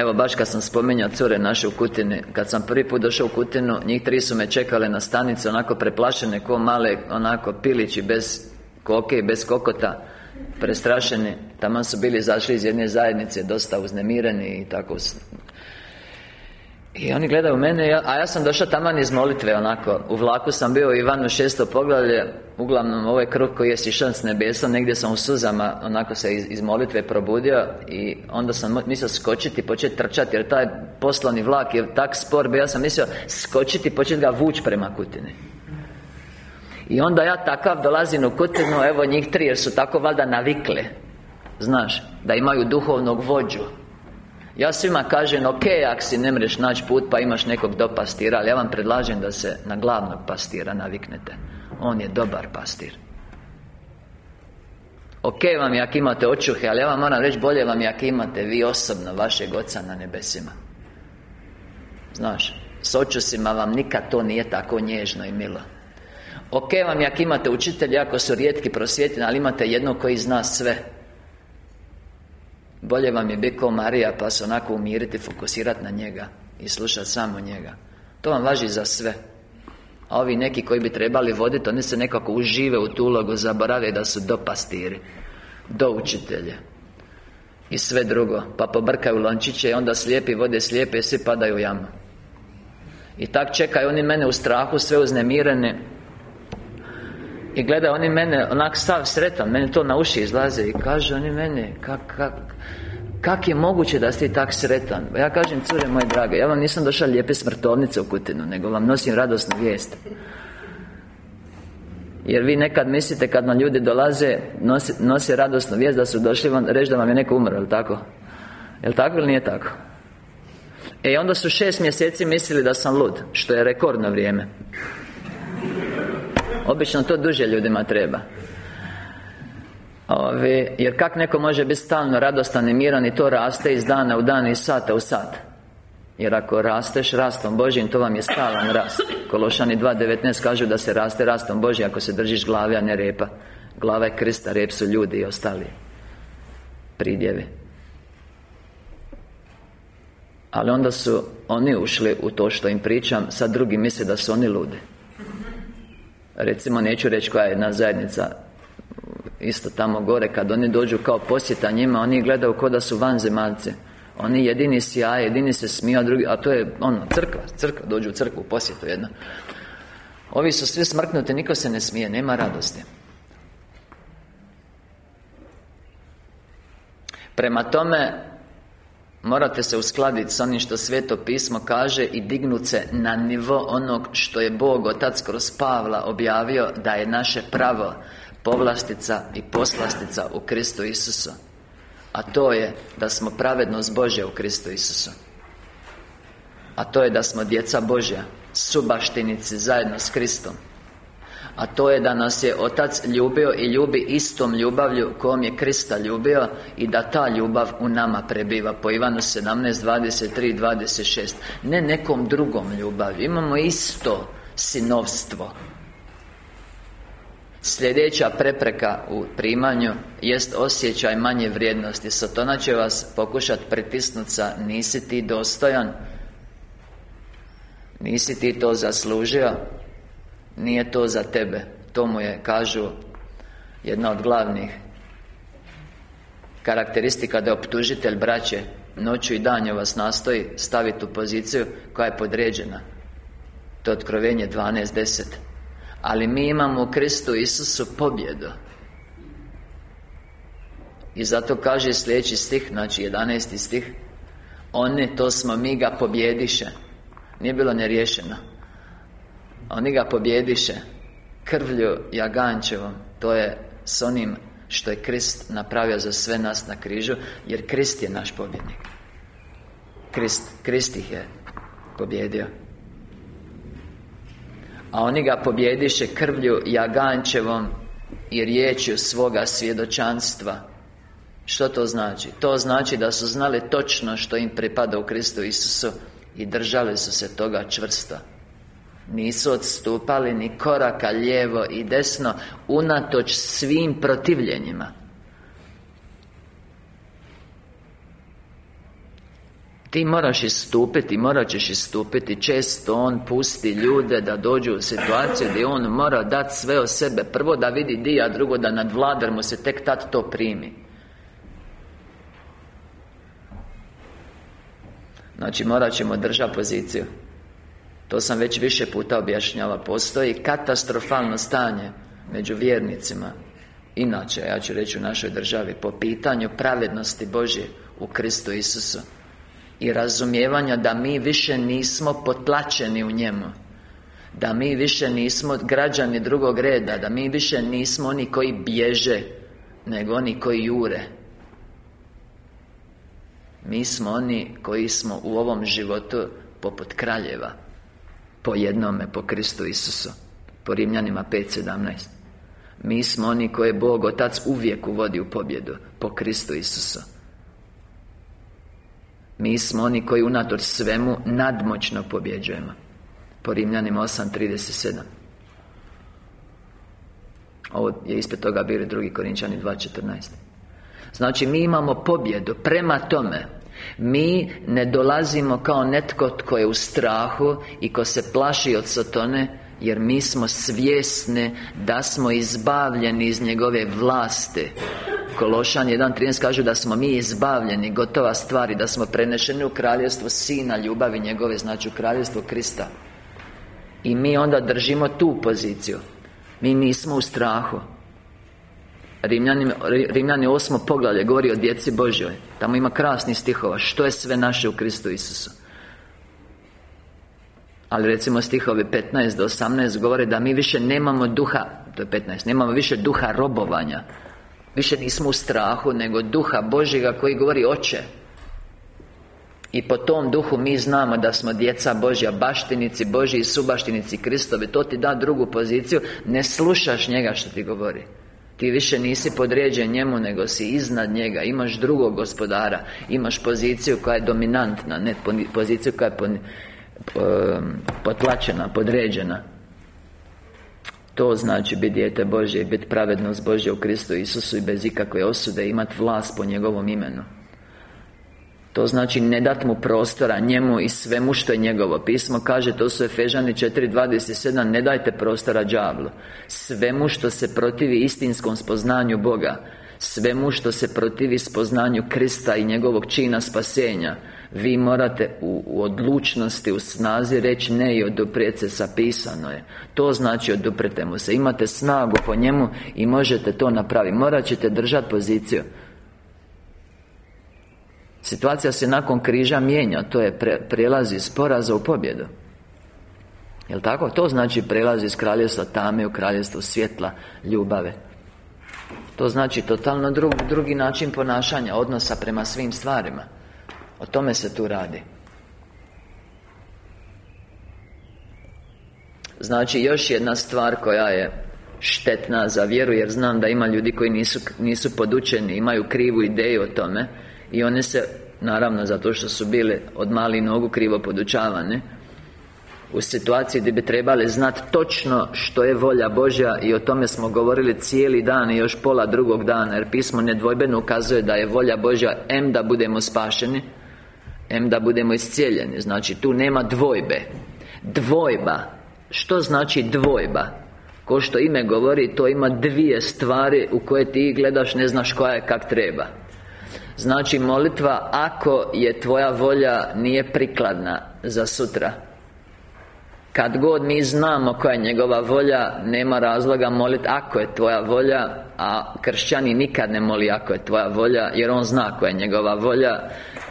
Evo baš kad sam spominjao cure naše u Kutini Kad sam prvi put došao u Kutinu Njih tri su me čekale na stanici Onako preplašene ko male Onako pilići bez koke i bez kokota Prestrašeni. Tamo su bili zašli iz jedne zajednice Dosta uznemireni i tako i oni gledaju mene, a ja sam došao taman iz molitve, onako. U vlaku sam bio Ivanu šesto poglavlje Uglavnom, ovaj krug koji je sišan s nebesa Negdje sam u suzama, onako se iz, iz molitve probudio I onda sam mislio skočiti, početi trčati Jer taj poslani vlak je tak spor Ja sam mislio skočiti, početi ga vući prema Kutini. I onda ja takav dolazim u Kutinu Evo njih tri, jer su tako valjda navikle Znaš, da imaju duhovnog vođu ja svima kažem, ok, ako si ne mreš naći put pa imaš nekog do pastira Ali ja vam predlažem da se na glavnog pastira naviknete. On je dobar pastir. Ok vam je ako imate očuhe, ali ja vam moram reći bolje vam je ako imate vi osobno vašeg oca na nebesima. Znaš, s očusima vam nikad to nije tako nježno i milo. Ok vam je ako imate učitelja, ako su rijetki prosvjetni, ali imate jednog koji zna sve bolje vam je biti kao Marija pa se onako umiriti, fokusirati na njega I slušati samo njega. To vam važi za sve. A ovi neki koji bi trebali voditi Oni se nekako užive u tu ulogu Zaborave da su do pastiri Do učitelje I sve drugo. Pa pobrkaju lončiće I onda slijepi vode slijepe I svi padaju u jamu. I tak čekaju oni mene u strahu Sve uznemirene i gledaju oni mene, onak stav sretan Meni to na uši izlaze I kaže oni mene Kak, kak, kak je moguće da ste tak sretan? Ja kažem, cure moje drage Ja vam nisam došao lijepe smrtovnice u Kutinu Nego vam nosim radosnu vijest jer vi nekad mislite kad nam ljudi dolaze Nosi, nosi radosnu vijest da su došli vam reći da vam je neko umro, jel tako? Jel tako ili nije tako? E onda su šest mjeseci mislili da sam lud Što je rekordno vrijeme Obično to duže ljudima treba. Ove, Jer kak neko može biti stalno radostan i miran I to raste iz dana u dan i sata u sat? Jer ako rasteš rastom Božjim To vam je stalan rast. Kološani 2.19 kažu da se raste rastom Božjim Ako se držiš glave, a ne repa. Glava je Krista, rep su ljudi i ostali Pridjevi. Ali onda su oni ušli u to što im pričam Sad drugi misle da su oni ludi Recimo, neću reći koja je jedna zajednica Isto tamo gore, kad oni dođu kao posjeta njima Oni gledaju kao da su vanzemaljci. Oni jedini sjaje, jedini se smiju, a drugi A to je, ono, crkva, crkva, dođu u crkvu, posjetu jedno Ovi su svi smrknuti, niko se ne smije, nema radosti. Prema tome, Morate se uskladiti s onim što Sveto pismo kaže I dignut se na nivo onog što je Bog Otac kroz Pavla objavio Da je naše pravo povlastica i poslastica u Kristu Isusu. A to je da smo pravednost Božja u Kristu Isusu. A to je da smo djeca Božja Subaštinici zajedno s Kristom a to je da nas je Otac ljubio i ljubi istom ljubavlju kojom je Krista ljubio I da ta ljubav u nama prebiva Po Ivanu 17, 23, 26 Ne nekom drugom ljubavi Imamo isto sinovstvo. Sljedeća prepreka u primanju Jest osjećaj manje vrijednosti. Satona će vas pokušati pritisnuti sa Nisi ti dostojan? Nisi ti to zaslužio nije to za tebe To mu je, kažu Jedna od glavnih Karakteristika da optužitelj braće Noću i danju vas nastoji staviti u poziciju koja je podređena. To je otkrovenje 12.10 Ali mi imamo u Kristu Isusu pobjedu. I zato kaže sljedeći stih, znači 11. stih. Oni, to smo mi ga pobjediše. Nije bilo neriješeno Oni ga pobjediše Krvlju Jagančevom. To je s onim što je Krist napravio za sve nas na križu Jer Krist je naš pobjednik. Krist, Krist ih je pobjedio. A oni ga pobjediše krvlju Jagančevom I riječju svoga svjedočanstva. Što to znači? To znači da su znali točno što im pripada u Kristu Isusu I držali su se toga čvrsto nisu odstupali ni koraka lijevo i desno Unatoč svim protivljenjima. Ti moraš istupiti, morat ćeš istupiti. Često On pusti ljude da dođu u situaciju gdje On mora dati sve o sebe. Prvo da vidi di, a drugo da nadvladar mu se tek tad to primi. Znači morat ćemo držati poziciju to sam već više puta objašnjava Postoji katastrofalno stanje Među vjernicima. Inače, ja ću reći u našoj državi Po pitanju pravednosti Božje U Kristu Isusu I razumijevanja da mi više nismo potlačeni u njemu Da mi više nismo građani drugog reda Da mi više nismo oni koji bježe Nego oni koji jure. Mi smo oni koji smo u ovom životu Poput kraljeva po jednome, po Kristu Isusu Po Rimljanima 5.17 Mi smo oni koje Bog Otac uvijek uvodi u pobjedu Po Kristu Isusu. Mi smo oni koji unatoč svemu nadmoćno pobjeđujemo Po Rimljanima 8.37 Ovo je ispred toga bili drugi Korinčani 2.14 Znači mi imamo pobjedu Prema tome mi ne dolazimo kao netko tko je u strahu I ko se plaši od Satone Jer mi smo svjesni da smo izbavljeni iz njegove vlasti. Kološan 1.13 kažu da smo mi izbavljeni Gotova stvari Da smo prenešeni u kraljevstvo Sina ljubavi njegove Znači u kraljevstvo Krista. I mi onda držimo tu poziciju. Mi nismo u strahu Rimljani, Rimljani osmo poglavlje govori o djeci Božjoj. Tamo ima krasni stihova. Što je sve naše u Kristu Isusu? Ali recimo stihovi 15 do 18 govore da mi više nemamo duha To je 15 Nemamo više duha robovanja. Više nismo u strahu Nego duha Božjega koji govori oče. I po tom duhu mi znamo da smo djeca Božja Baštinici Božji i subaštinici Kristovi. To ti da drugu poziciju Ne slušaš njega što ti govori ti više nisi podređen njemu, nego si iznad njega. Imaš drugog gospodara. Imaš poziciju koja je dominantna Ne poziciju koja je potlačena, podređena. To znači biti dijete Božje Biti pravednost Božje u Kristu Isusu I bez ikakve osude Imati vlast po njegovom imenu to znači ne dat mu prostora njemu i svemu što je njegovo Pismo. Kaže, to su Efežani 4.27 Ne dajte prostora đavlu Svemu što se protivi istinskom spoznanju Boga Svemu što se protivi spoznanju Krista i njegovog čina spasenja Vi morate u, u odlučnosti, u snazi reći ne i oduprijeti se sapisano je. To znači oduprete mu se. Imate snagu po njemu i možete to napraviti. Morat ćete držati poziciju Situacija se nakon križa mijenja To je pre, iz poraza u pobjedu. Jel' tako? To znači prelazi iz kraljevstva tame u kraljevstvo svjetla, ljubave. To znači totalno drugi način ponašanja, odnosa prema svim stvarima. O tome se tu radi. Znači još jedna stvar koja je štetna za vjeru Jer znam da ima ljudi koji nisu, nisu podučeni Imaju krivu ideju o tome i one se, naravno, zato što su bile od mali nogu krivo podučavane U situaciji gdje bi trebali znati točno što je volja Božja I o tome smo govorili cijeli dan i još pola drugog dana Jer pismo nedvojbeno ukazuje da je volja Božja M da budemo spašeni M da budemo iscijeljeni. Znači tu nema dvojbe. Dvojba. Što znači dvojba? Ko što ime govori, to ima dvije stvari u koje ti gledaš, ne znaš koja je kak treba Znači molitva, ako je tvoja volja nije prikladna za sutra. Kad god mi znamo koja je njegova volja Nema razloga moliti ako je tvoja volja A kršćani nikad ne moli ako je tvoja volja Jer on zna koja je njegova volja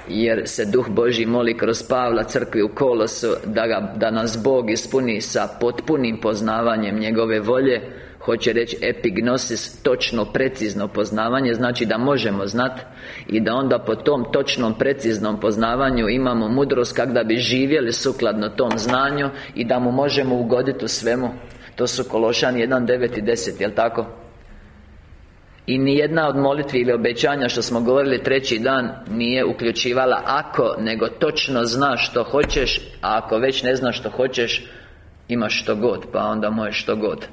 Jer se Duh Boži moli kroz Pavla crkvi u kolosu Da, ga, da nas Bog ispuni sa potpunim poznavanjem njegove volje Hoće reći epignosis, točno, precizno poznavanje Znači da možemo znati I da onda po tom točnom, preciznom poznavanju Imamo mudrost kak da bi živjeli sukladno tom znanju I da mu možemo ugoditi u svemu To su Kološani 1, 9 i 10, jel tako? I nijedna od molitvi ili obećanja što smo govorili treći dan Nije uključivala ako, nego točno znaš što hoćeš A ako već ne znaš što hoćeš Imaš što god, pa onda možeš što god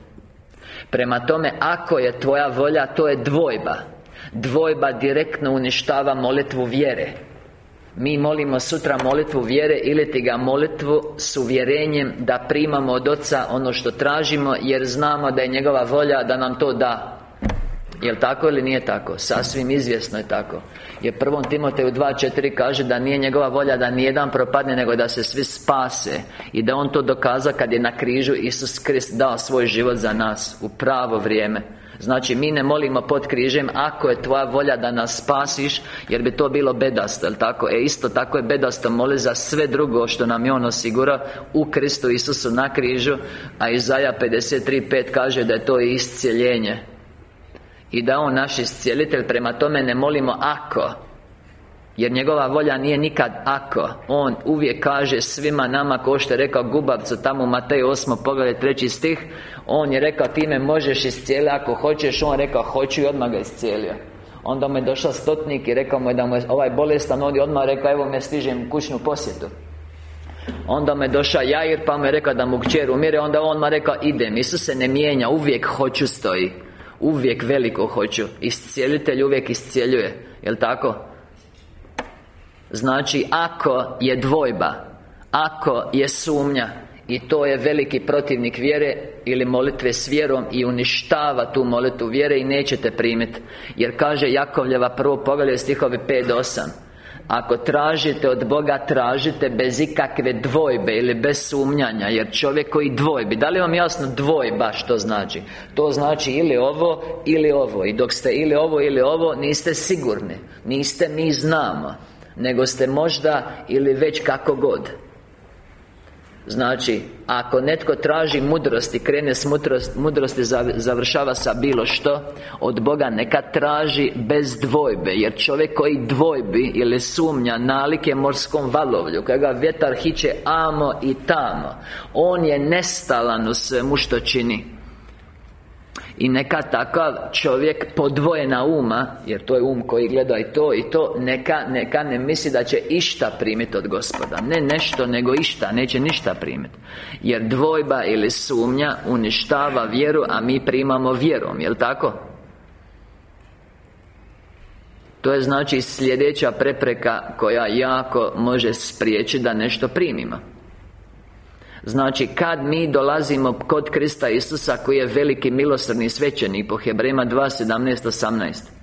Prema tome, ako je tvoja volja, to je dvojba. Dvojba direktno uništava molitvu vjere. Mi molimo sutra molitvu vjere ili ti ga molitvu s uvjerenjem da primamo od Oca ono što tražimo jer znamo da je njegova volja da nam to da Jel tako ili nije tako? Sasvim izvjesno je tako Jer prvom Timoteju 2.4 kaže da nije njegova volja da nijedan propadne Nego da se svi spase I da on to dokaza kad je na križu Isus Krist dao svoj život za nas U pravo vrijeme Znači mi ne molimo pod križem Ako je tvoja volja da nas spasiš Jer bi to bilo bedasto, jel tako? E isto tako je bedasto moli za sve drugo Što nam je On osigura U Kristu Isusu na križu A Izaja 53.5 kaže da je to iscijeljenje i da On naš iscijelitelj Prema tome ne molimo ako jer njegova volja nije nikad ako. On uvijek kaže svima nama Ko što je rekao Gubavcu tamo u Mateju 8. pogled treći stih On je rekao ti me možeš iscijeliti ako hoćeš. On rekao hoću i odmah ga iscijelio. Onda mu je došao stotnik i rekao mu je da mu je ovaj bolestan On je odmah rekao evo me stižem kućnu posjetu. Onda me došao Jair pa mu rekao da mu kćer umire Onda on mu rekao idem. Isus se ne mijenja uvijek hoću stoji Uvijek veliko hoću. Iscijelitelj uvijek iscijeljuje Jel' tako? Znači, ako je dvojba Ako je sumnja I to je veliki protivnik vjere Ili molitve s vjerom I uništava tu molitvu vjere I nećete primiti Jer kaže Jakovljeva prvo povelje stihovi 5 do 8 ako tražite od Boga, tražite bez ikakve dvojbe ili bez sumnjanja Jer čovjek koji dvojbi Da li vam jasno dvojba što znači? To znači ili ovo, ili ovo I dok ste ili ovo, ili ovo Niste sigurni Niste mi znamo Nego ste možda ili već kako god Znači, ako netko traži mudrosti Krene s mudrosti Završava sa bilo što Od Boga neka traži bez dvojbe Jer čovjek koji dvojbi Ili sumnja nalike morskom valovlju Kada vjetar hiće amo i tamo. On je nestalan u svemu što čini i neka takav čovjek podvojena uma Jer to je um koji gleda i to i to Neka, neka ne misli da će išta primiti od gospoda. Ne nešto, nego išta, neće ništa primiti Jer dvojba ili sumnja uništava vjeru A mi primamo vjerom, jel tako? To je znači sljedeća prepreka koja jako može spriječiti da nešto primimo Znači, kad mi dolazimo kod Krista Isusa Koji je veliki milosrdni svećenik Po Hebrema 2, 17, 18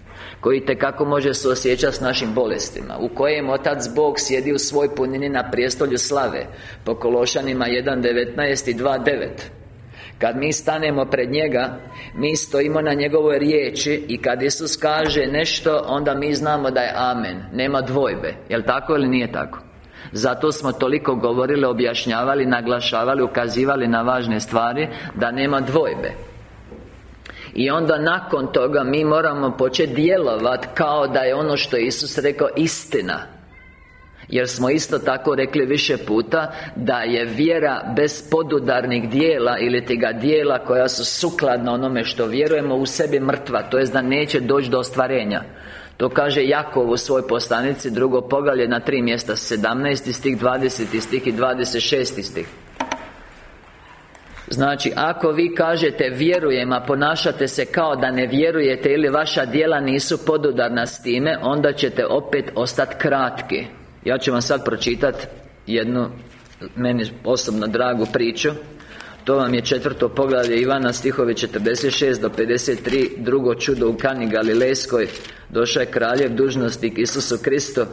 koji kako može se osjećati s našim bolestima U kojem Otac Bog sjedi u svoj punini na prijestolju slave Po Kološanima 1.19 i 2.9 kad mi stanemo pred njega Mi stojimo na njegovoj riječi I kad Isus kaže nešto Onda mi znamo da je Amen Nema dvojbe Jel' tako ili nije tako? Zato smo toliko govorili, objašnjavali, naglašavali, ukazivali na važne stvari Da nema dvojbe. I onda nakon toga mi moramo početi djelovati kao da je ono što je Isus rekao istina. Jer smo isto tako rekli više puta Da je vjera bez podudarnih dijela Ili ti ga dijela koja su sukladna onome što vjerujemo u sebi mrtva To jest da neće doći do ostvarenja to kaže Jakov u svoj poslanici Drugo poglavlje na tri mjesta 17. stih, 20. stih i 26. stih Znači, ako vi kažete vjerujem, a ponašate se kao da ne vjerujete Ili vaša djela nisu podudarna s time Onda ćete opet ostati kratki Ja ću vam sad pročitati jednu, meni osobno dragu priču To vam je četvrto poglavlje Ivana stihovi 46 do 53 Drugo čudo u Kani Galilejskoj. Došao je kraljev dužnostik Isusu Kristo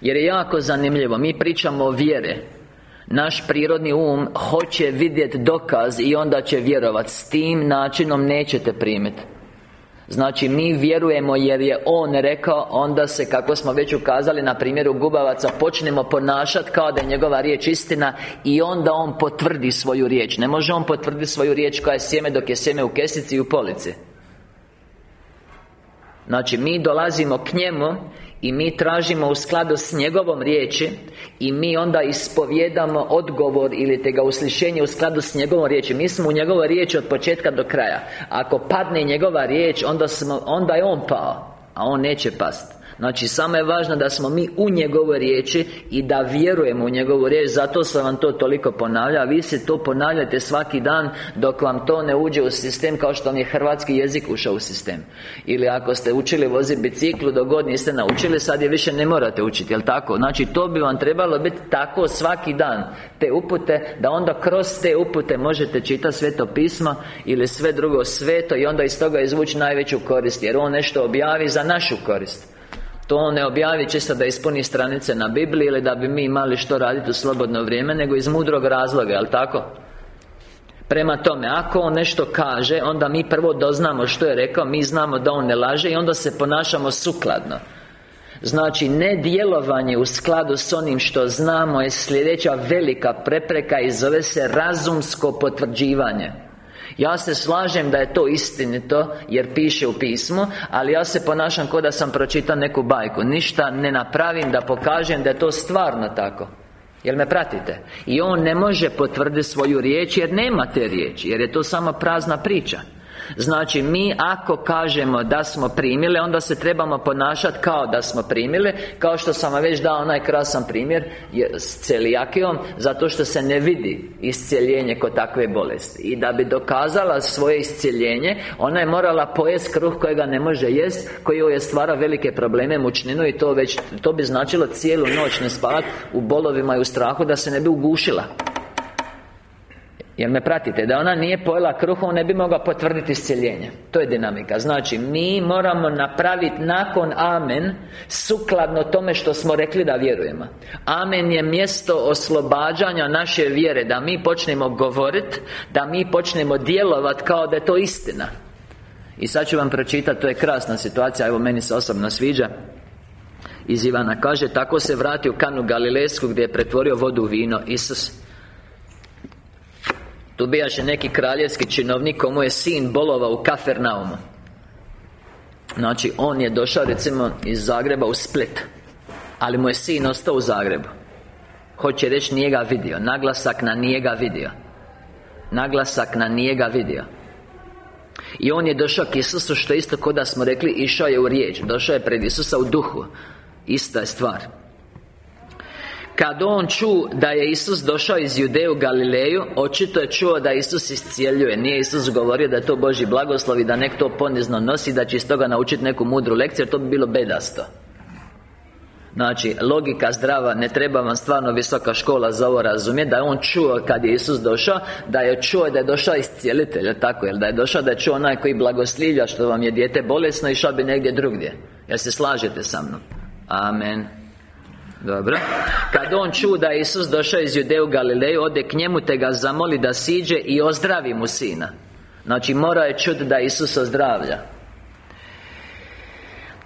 Jer je jako zanimljivo Mi pričamo o vjere naš prirodni um hoće vidjeti dokaz i onda će vjerovati S tim načinom nećete primiti Znači mi vjerujemo jer je On rekao Onda se, kako smo već ukazali na primjeru gubavaca Počnemo ponašati kao da je njegova riječ istina I onda On potvrdi svoju riječ. Ne može On potvrditi svoju riječ koja je sjeme dok je sjeme u kesici i u polici. Znači mi dolazimo k njemu i mi tražimo u skladu s njegovom riječi I mi onda ispovjedamo odgovor ili te ga uslišenje u skladu s njegovom riječi. Mi smo u njegovoj riječi od početka do kraja. Ako padne njegova riječ, onda, smo, onda je on pao A on neće past Znači, samo je važno da smo mi u njegovoj riječi I da vjerujemo u njegovu riječ. Zato sam vam to toliko ponavlja A vi se to ponavljate svaki dan Dok vam to ne uđe u sistem Kao što vam je hrvatski jezik ušao u sistem. Ili ako ste učili voziti biciklu Dok god niste naučili Sad je više ne morate učiti, jel tako? Znači, to bi vam trebalo biti tako svaki dan. Te upute Da onda kroz te upute možete čitati sveto pismo Ili sve drugo sveto I onda iz toga izvući najveću korist Jer on nešto objavi za našu korist to ne objavi čisto da ispuni stranice na Bibliji Ili da bi mi imali što raditi u slobodno vrijeme Nego iz mudrog razloga, jel tako? Prema tome, ako on nešto kaže Onda mi prvo doznamo što je rekao Mi znamo da on ne laže I onda se ponašamo sukladno Znači, ne djelovanje u skladu s onim što znamo je sljedeća velika prepreka i zove se razumsko potvrđivanje ja se slažem da je to istinito Jer piše u pismu Ali ja se ponašam kao da sam pročitao neku bajku. Ništa ne napravim da pokažem da je to stvarno tako. Jel me pratite? I on ne može potvrditi svoju riječ Jer nema te riječi Jer je to samo prazna priča Znači, mi ako kažemo da smo primile Onda se trebamo ponašati kao da smo primile Kao što sam već dao onaj krasan primjer S celijakijom Zato što se ne vidi iscijeljenje kod takve bolesti. I da bi dokazala svoje iscijeljenje Ona je morala pojest kruh kojega ne može jest Koji joj je stvara velike probleme mučninu I to već To bi značilo cijelu noć ne spavat U bolovima i u strahu Da se ne bi ugušila Jel me pratite? Da ona nije pojela kruh, on ne bi mogao potvrditi iscjeljenje To je dinamika. Znači, mi moramo napraviti nakon Amen Sukladno tome što smo rekli da vjerujemo. Amen je mjesto oslobađanja naše vjere Da mi počnemo govoriti Da mi počnemo djelovati kao da je to istina. I sad ću vam pročitati, to je krasna situacija Evo, meni se osobno sviđa. Iz Ivana kaže Tako se vratio kanu Galilejsku Gdje je pretvorio vodu u vino Isus tu bijaše neki kraljevski činovnik Komu je sin bolovao u Kafernaumu Znači, on je došao recimo iz Zagreba u Split Ali mu je sin ostao u Zagrebu. Hoće reći nije ga vidio. Naglasak na nije ga vidio. Naglasak na nije ga vidio. I on je došao k Isusu Što isto kod da smo rekli Išao je u riječ. Došao je pred Isusa u duhu. Ista je stvar kad on ču da je Isus došao iz Judeju u Galileju Očito je čuo da Isus iscijeljuje. Nije Isus govorio da je to Boži blagoslov I da nek to ponizno nosi Da će iz toga naučiti neku mudru lekciju Jer to bi bilo bedasto. Znači, logika zdrava, ne treba vam stvarno visoka škola za ovo razumjeti Da je on čuo kad je Isus došao Da je čuo da je došao iscijelitelj, tako Jer da je došao da je čuo onaj koji blagoslivlja Što vam je dijete bolesno Išao bi negdje drugdje. Jel se slažete sa mnom? Amen dobro. Kad on ču da Isus došao iz Judeju Galileju Ode k njemu te ga zamoli da siđe i ozdravi mu sina. Znači mora je čuti da Isus ozdravlja.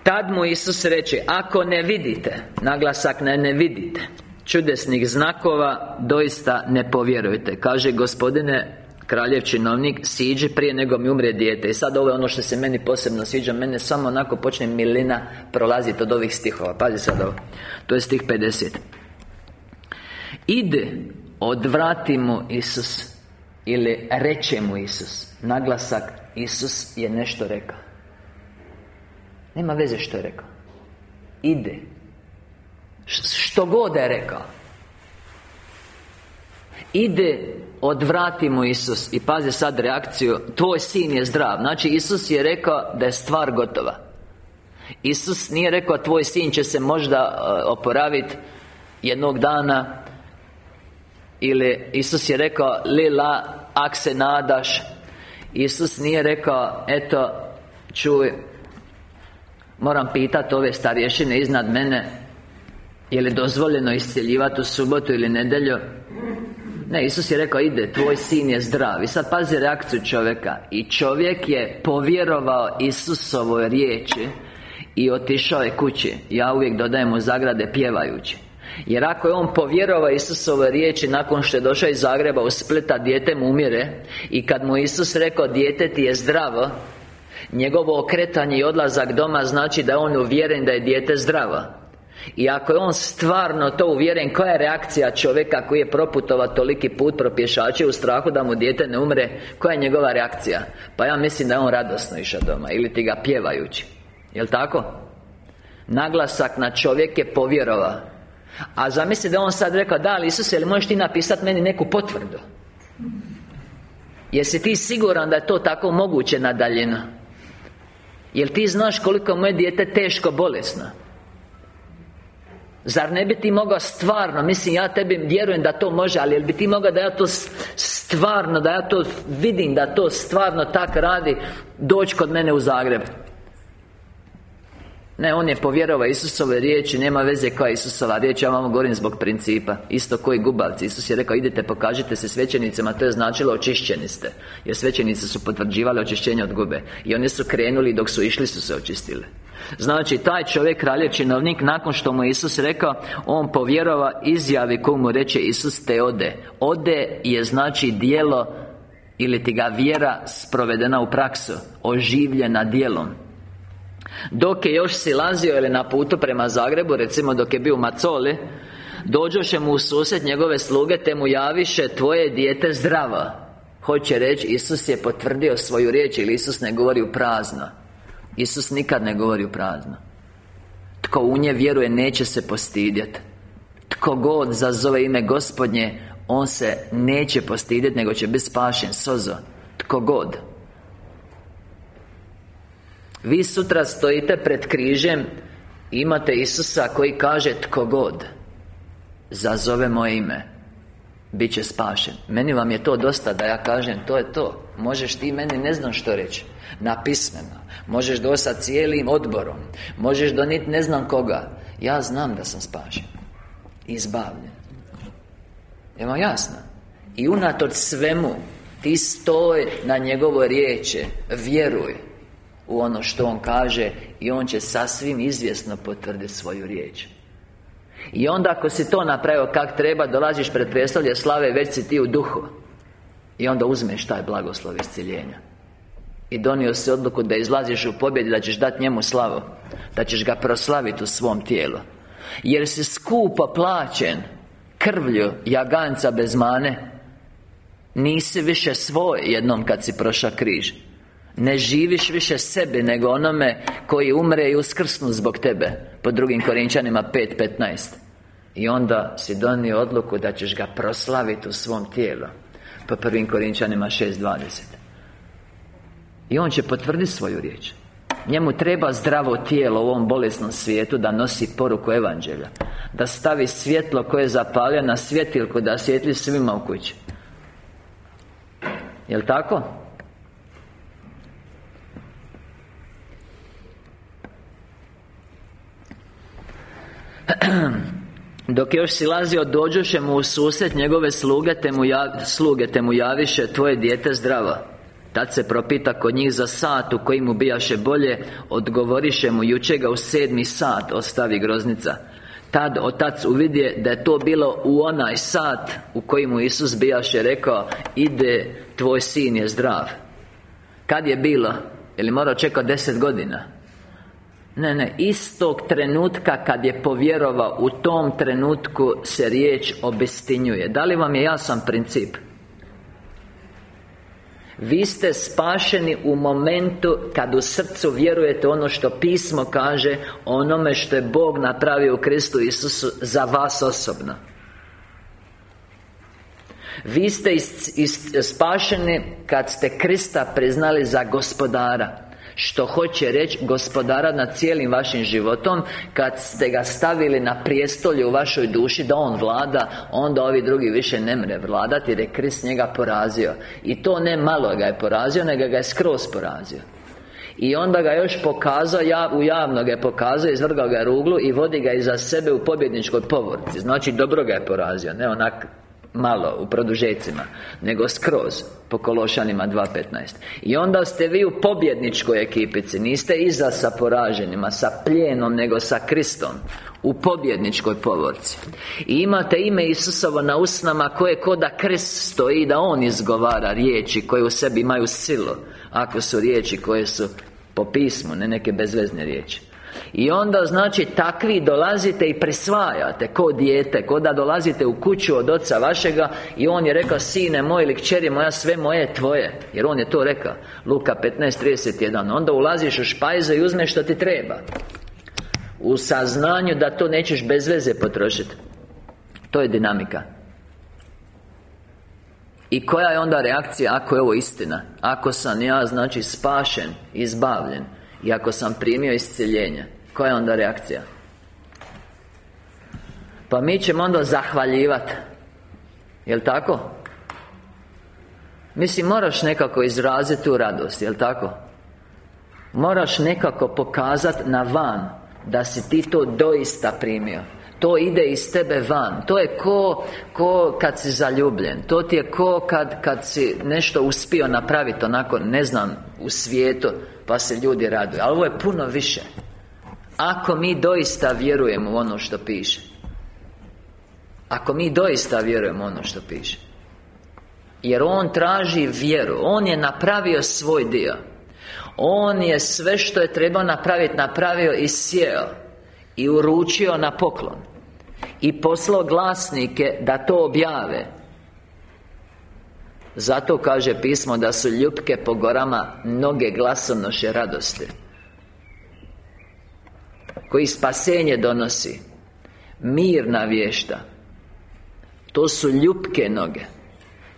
Tad mu Isus reče Ako ne vidite Naglasak ne ne vidite Čudesnih znakova Doista ne povjerujte. Kaže gospodine Kraljev činovnik siđe prije nego mi umre dijete. I sad ovo je ono što se meni posebno sviđa. Mene samo onako počne milina prolaziti od ovih stihova. Pazi sad ovo. To je stih 50 Ide Odvrati mu Isus Ili reče mu Isus. Naglasak Isus je nešto rekao. Nema veze što je rekao. Ide Što god je rekao. Ide Odvrati mu Isus I pazi sad reakciju Tvoj sin je zdrav. Znači Isus je rekao da je stvar gotova. Isus nije rekao tvoj sin će se možda uh, oporaviti Jednog dana Ili Isus je rekao Lila, ak se nadaš. Isus nije rekao Eto, čuj Moram pitati ove starješine iznad mene Je li dozvoljeno iscjeljivati u subotu ili nedjelju ne, Isus je rekao, ide, tvoj sin je zdrav. I sad pazi reakciju čovjeka. I čovjek je povjerovao Isusovoj riječi I otišao je kući. Ja uvijek dodajem u zagrade pjevajući. Jer ako je on povjerovao Isusove riječi Nakon što je došao iz Zagreba u Splita Dijete mu umire. I kad mu Isus rekao Dijete ti je zdravo Njegovo okretanje i odlazak doma Znači da je on uvjeren da je dijete zdravo i ako je on stvarno to uvjeren Koja je reakcija čovjeka koji je proputova toliki put propješači u strahu da mu dijete ne umre Koja je njegova reakcija? Pa ja mislim da je on radosno išao doma Ili ti ga pjevajući Jel' tako? Naglasak na čovjek je povjerova A zamisli da on sad rekao Da, ali Isuse, ili možeš ti napisati meni neku potvrdu? Jesi ti siguran da je to tako moguće na daljinu? Jel ti znaš koliko moje dijete teško bolesno? Zar ne bi ti mogao stvarno, mislim ja tebi vjerujem da to može Ali jel bi ti mogao da ja to stvarno, da ja to vidim Da to stvarno tak radi Doći kod mene u Zagreb? Ne, on je povjerovao Isusove riječi Nema veze koja je Isusova riječ Ja vam govorim zbog principa. Isto koji gubavci Isus je rekao Idite, pokažite se svećenicima To je značilo očišćeni ste. Jer svećenici su potvrđivali očišćenje od gube. I oni su krenuli dok su išli su se očistili Znači, taj čovjek, kraljev činovnik Nakon što mu Isus rekao On povjerova izjavi koju mu reče Isus te ode. Ode je znači dijelo Ili ti ga vjera sprovedena u praksu Oživljena dijelom. Dok je još silazio ili na putu prema Zagrebu Recimo dok je bio u Macoli Dođoše mu u susret njegove sluge Te mu javiše Tvoje dijete zdrava Hoće reći Isus je potvrdio svoju riječ Ili Isus ne govori u prazno Isus nikad ne govori u prazno. Tko u nje vjeruje neće se postidjeti Tko god zazove ime gospodnje On se neće postidjeti Nego će biti spašen. Sozo Tko god. Vi sutra stojite pred križem Imate Isusa koji kaže Tko god Zazove moje ime Biće spašen. Meni vam je to dosta da ja kažem To je to. Možeš ti meni ne znam što reći Napismeno Možeš doći sa cijelim odborom. Možeš doniti ne znam koga. Ja znam da sam spašen. Izbavljen. Evo jasno? I unatoč svemu Ti stoj na njegovo riječe Vjeruj u ono što On kaže I On će sasvim izvjesno potvrditi svoju riječ. I onda ako si to napravio kak treba Dolaziš pred predstavlje slave Već si ti u duhu. I onda uzmeš taj blagoslov isciljenja I donio si odluku da izlaziš u pobjedi Da ćeš dati njemu slavu Da ćeš ga proslaviti u svom tijelu. Jer si skupo plaćen Krvlju jaganca bez mane. Nisi više svoj jednom kad si prošao križ. Ne živiš više sebi Nego onome koji umre i uskrsnu zbog tebe. Po drugim Korinčanima 5.15 I onda si donio odluku da ćeš ga proslaviti u svom tijelu. Po prvim Korinčanima 6.20 I on će potvrditi svoju riječ. Njemu treba zdravo tijelo u ovom bolesnom svijetu Da nosi poruku Evanđelja Da stavi svjetlo koje je zapalio na svjetilku Da svjetli svima u kući. Jel' tako? Dok još silazio dođoše mu u susret njegove sluge te mu, sluge te mu javiše Tvoje dijete zdrava Tad se propita kod njih za sat u koji mu bijaše bolje Odgovoriše mu juče ga u sedmi sat ostavi groznica Tad otac uvidje da je to bilo u onaj sat U koji mu Isus bijaše rekao Ide, tvoj sin je zdrav Kad je bilo? Ili morao čekati deset godina? Ne, ne, istog trenutka kad je povjerovao U tom trenutku se riječ obestinjuje Da li vam je jasan princip? Vi ste spašeni u momentu kad u srcu vjerujete ono što pismo kaže Onome što je Bog napravio u Kristu Isusu za vas osobno. Vi ste spašeni kad ste Krista priznali za gospodara Što hoće reći gospodara nad cijelim vašim životom Kad ste ga stavili na prijestolje u vašoj duši Da on vlada Onda ovi drugi više ne mre vladati Jer je Krist njega porazio. I to ne malo ga je porazio Nego ga je skroz porazio. I onda ga još pokazao, ja, u javno ga je pokazao, izvrgao ga ruglu I vodi ga iza sebe u pobjedničkoj povorci. Znači dobro ga je porazio, ne onak malo u produžecima Nego skroz po Kološanima 2.15 I onda ste vi u pobjedničkoj ekipici Niste iza sa poraženima, sa plijenom, nego sa Kristom U pobjedničkoj povorci. I imate ime Isusovo na usnama koje ko da krst stoji Da On izgovara riječi koje u sebi imaju silu Ako su riječi koje su po pismu, ne neke bezvezne riječi i onda znači takvi dolazite i prisvajate Ko dijete, ko da dolazite u kuću od oca vašega I on je rekao Sine moj ili kćeri moja sve moje je tvoje. Jer on je to rekao Luka 15.31 Onda ulaziš u špajzu i uzmeš što ti treba. U saznanju da to nećeš bez veze potrošiti To je dinamika. I koja je onda reakcija ako je ovo istina? Ako sam ja, znači, spašen, izbavljen I ako sam primio isciljenje koja je onda reakcija? Pa mi ćemo onda zahvaljivati Jel' tako? Mislim, moraš nekako izraziti tu radost, jel' tako? Moraš nekako pokazati na van Da si ti to doista primio to ide iz tebe van To je ko, ko kad si zaljubljen To ti je ko kad, kad si nešto uspio napraviti onako, ne znam, u svijetu Pa se ljudi raduju. Ali ovo je puno više. Ako mi doista vjerujemo u ono što piše Ako mi doista vjerujemo u ono što piše Jer On traži vjeru On je napravio svoj dio. On je sve što je trebao napraviti Napravio i sjeo I uručio na poklon I poslao glasnike da to objave Zato kaže pismo da su ljubke po gorama Mnoge glasonoše radosti. Koji spasenje donosi Mirna vješta. To su ljupke noge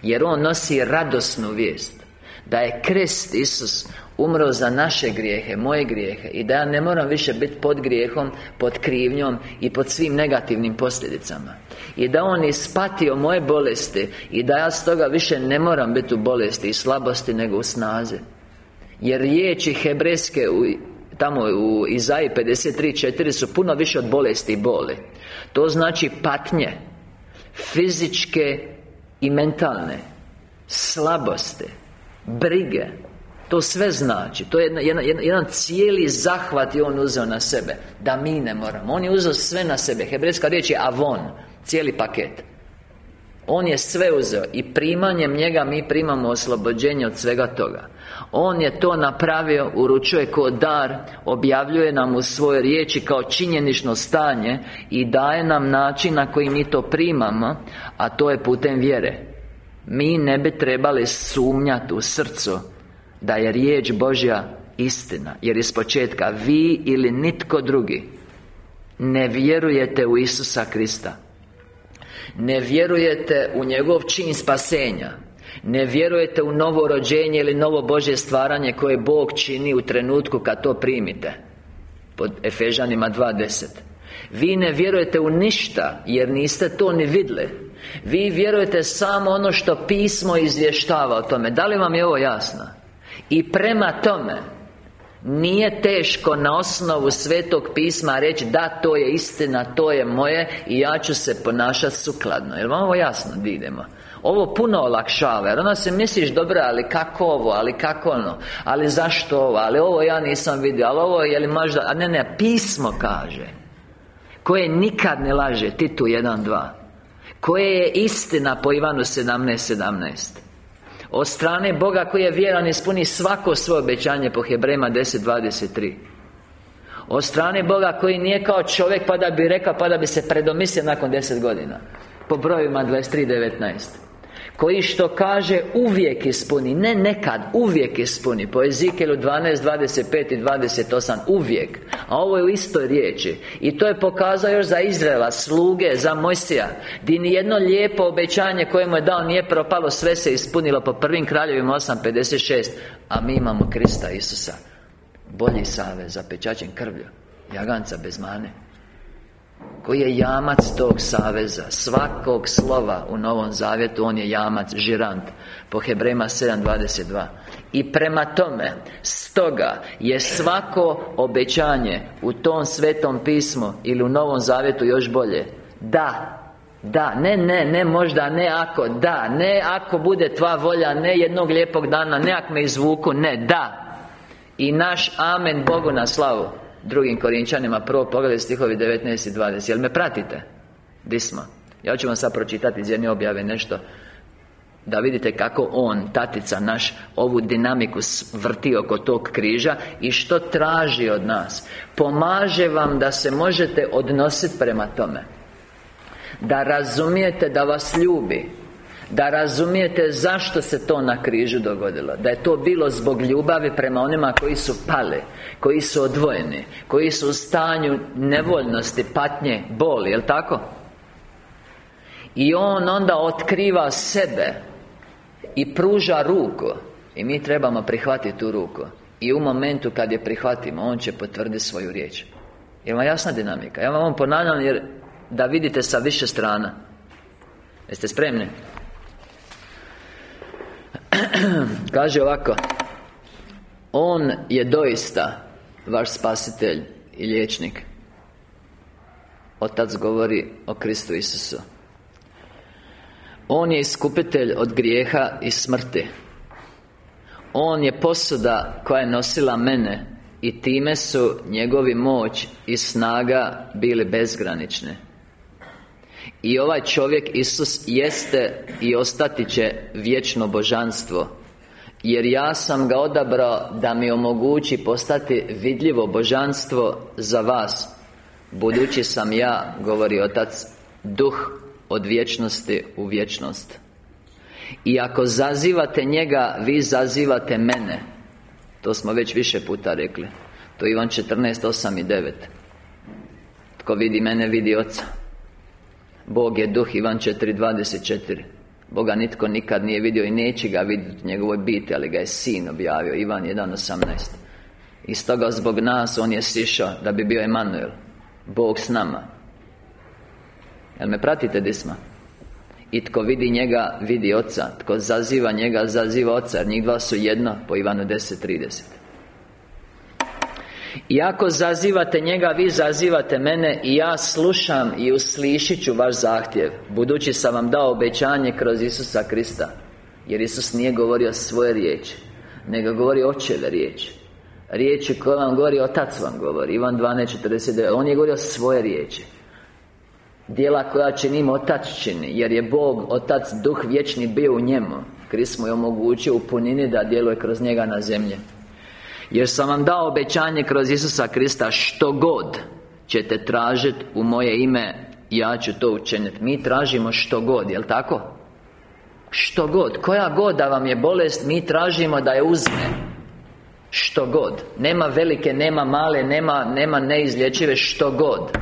Jer On nosi radosnu vijest Da je krest Isus umro za naše grijehe, moje grijehe I da ja ne moram više biti pod grijehom, pod krivnjom I pod svim negativnim posljedicama I da On ispatio moje bolesti I da ja stoga više ne moram biti u bolesti i slabosti nego u snazi. Jer riječi hebrejske u tamo u Izaji 53.4 su puno više od bolesti i boli. To znači patnje Fizičke i mentalne Slabosti Brige. To sve znači. To je jedna, jedan, jedan cijeli zahvat i on uzeo na sebe Da mi ne moramo. On je uzeo sve na sebe. Hebrejska riječ je avon Cijeli paket. On je sve uzeo I primanjem njega mi primamo oslobođenje od svega toga. On je to napravio, uručuje kao dar Objavljuje nam u svojoj riječi kao činjenično stanje I daje nam način na koji mi to primamo A to je putem vjere. Mi ne bi trebali sumnjati u srcu Da je riječ Božja istina Jer iz početka vi ili nitko drugi Ne vjerujete u Isusa Krista ne vjerujete u njegov čin spasenja. Ne vjerujete u novo rođenje ili novo Božje stvaranje koje Bog čini u trenutku kad to primite. Pod Efežanima 2.10 Vi ne vjerujete u ništa jer niste to ni vidjeli Vi vjerujete samo ono što pismo izvještava o tome. Da li vam je ovo jasno? I prema tome nije teško na osnovu Svetog pisma reći Da, to je istina, to je moje I ja ću se ponašati sukladno. Jer vam ovo jasno? Da idemo ovo puno olakšava Jer onda se misliš dobro, ali kako ovo, ali kako ono? Ali zašto ovo, ali ovo ja nisam vidio Ali ovo je li možda, a ne ne, pismo kaže Koje nikad ne laže, Titu 1.2 Koje je istina po Ivanu 17.17 17. Od strane Boga koji je vjeran ispuni svako svoje obećanje po Hebrema 10.23 Od strane Boga koji nije kao čovjek pa da bi rekao pa da bi se predomislio nakon 10 godina. Po brojima 23.19 koji što kaže uvijek ispuni Ne nekad, uvijek ispuni. Po Ezikelu 12, 25 i 28 Uvijek. A ovo je u istoj riječi. I to je pokazao još za Izraela Sluge, za Mojsija Di ni jedno lijepo obećanje koje mu je dao Nije propalo, sve se ispunilo Po prvim kraljevima 8.56 A mi imamo Krista Isusa. Bolji savez, zapečačen krvlju Jaganca bez mane koji je jamac tog saveza Svakog slova u Novom Zavjetu On je jamac, žirant Po Hebrema 7.22 I prema tome Stoga je svako obećanje U tom Svetom pismu Ili u Novom Zavjetu još bolje. Da da, ne, ne, ne možda, ne ako, da Ne ako bude tva volja, ne jednog lijepog dana Ne ako me izvuku, ne, da. I naš amen Bogu na slavu Drugim Korinčanima Prvo pogled stihovi 19 i 20 Jel me pratite? Di smo? Ja ću vam sad pročitati iz jedne objave nešto da vidite kako on, tatica naš Ovu dinamiku vrti oko tog križa I što traži od nas Pomaže vam da se možete odnositi prema tome Da razumijete da vas ljubi da razumijete zašto se to na križu dogodilo Da je to bilo zbog ljubavi prema onima koji su pali Koji su odvojeni Koji su u stanju nevoljnosti, patnje, boli, jel tako? I On onda otkriva sebe I pruža ruku I mi trebamo prihvatiti tu ruku I u momentu kad je prihvatimo On će potvrditi svoju riječ Je vam jasna dinamika? Ja vam ponavljam jer da vidite sa više strana Jeste spremni? Kaže ovako On je doista Vaš spasitelj i liječnik. Otac govori o Kristu Isusu. On je iskupitelj od grijeha i smrti. On je posuda koja je nosila mene I time su njegovi moć i snaga bili bezgranične i ovaj čovjek Isus jeste i ostati će vječno božanstvo. Jer ja sam ga odabrao da mi omogući postati vidljivo božanstvo za vas Budući sam ja, govori Otac, duh od vječnosti u vječnost. I ako zazivate njega, vi zazivate mene. To smo već više puta rekli. To je Ivan 14, 8 i 9 Tko vidi mene, vidi Oca Bog je duh, Ivan 4.24 Boga nitko nikad nije vidio i neće ga vidjeti njegovoj biti Ali ga je sin objavio Ivan 1.18 I stoga zbog nas On je sišao da bi bio Emanuel Bog s nama. Jel me pratite disma? I tko vidi njega, vidi oca Tko zaziva njega, zaziva oca Jer njih dva su jedno po Ivanu 10.30 i ako zazivate njega, vi zazivate mene I ja slušam i uslišit ću vaš zahtjev Budući sam vam dao obećanje kroz Isusa Krista Jer Isus nije govorio svoje riječi Nego govori očeve riječi. Riječi koje vam govori Otac vam govori Ivan 12.49 On je govorio svoje riječi. Dijela koja činim Otac čini Jer je Bog, Otac, Duh vječni bio u njemu. Krist mu je omogućio u punini da djeluje kroz njega na zemlji jer sam vam dao obećanje kroz Isusa Krista Što god ćete tražiti u moje ime Ja ću to učiniti Mi tražimo što god, jel tako? Što god, koja god da vam je bolest Mi tražimo da je uzme. Što god. Nema velike, nema male, nema, nema neizlječive Što god.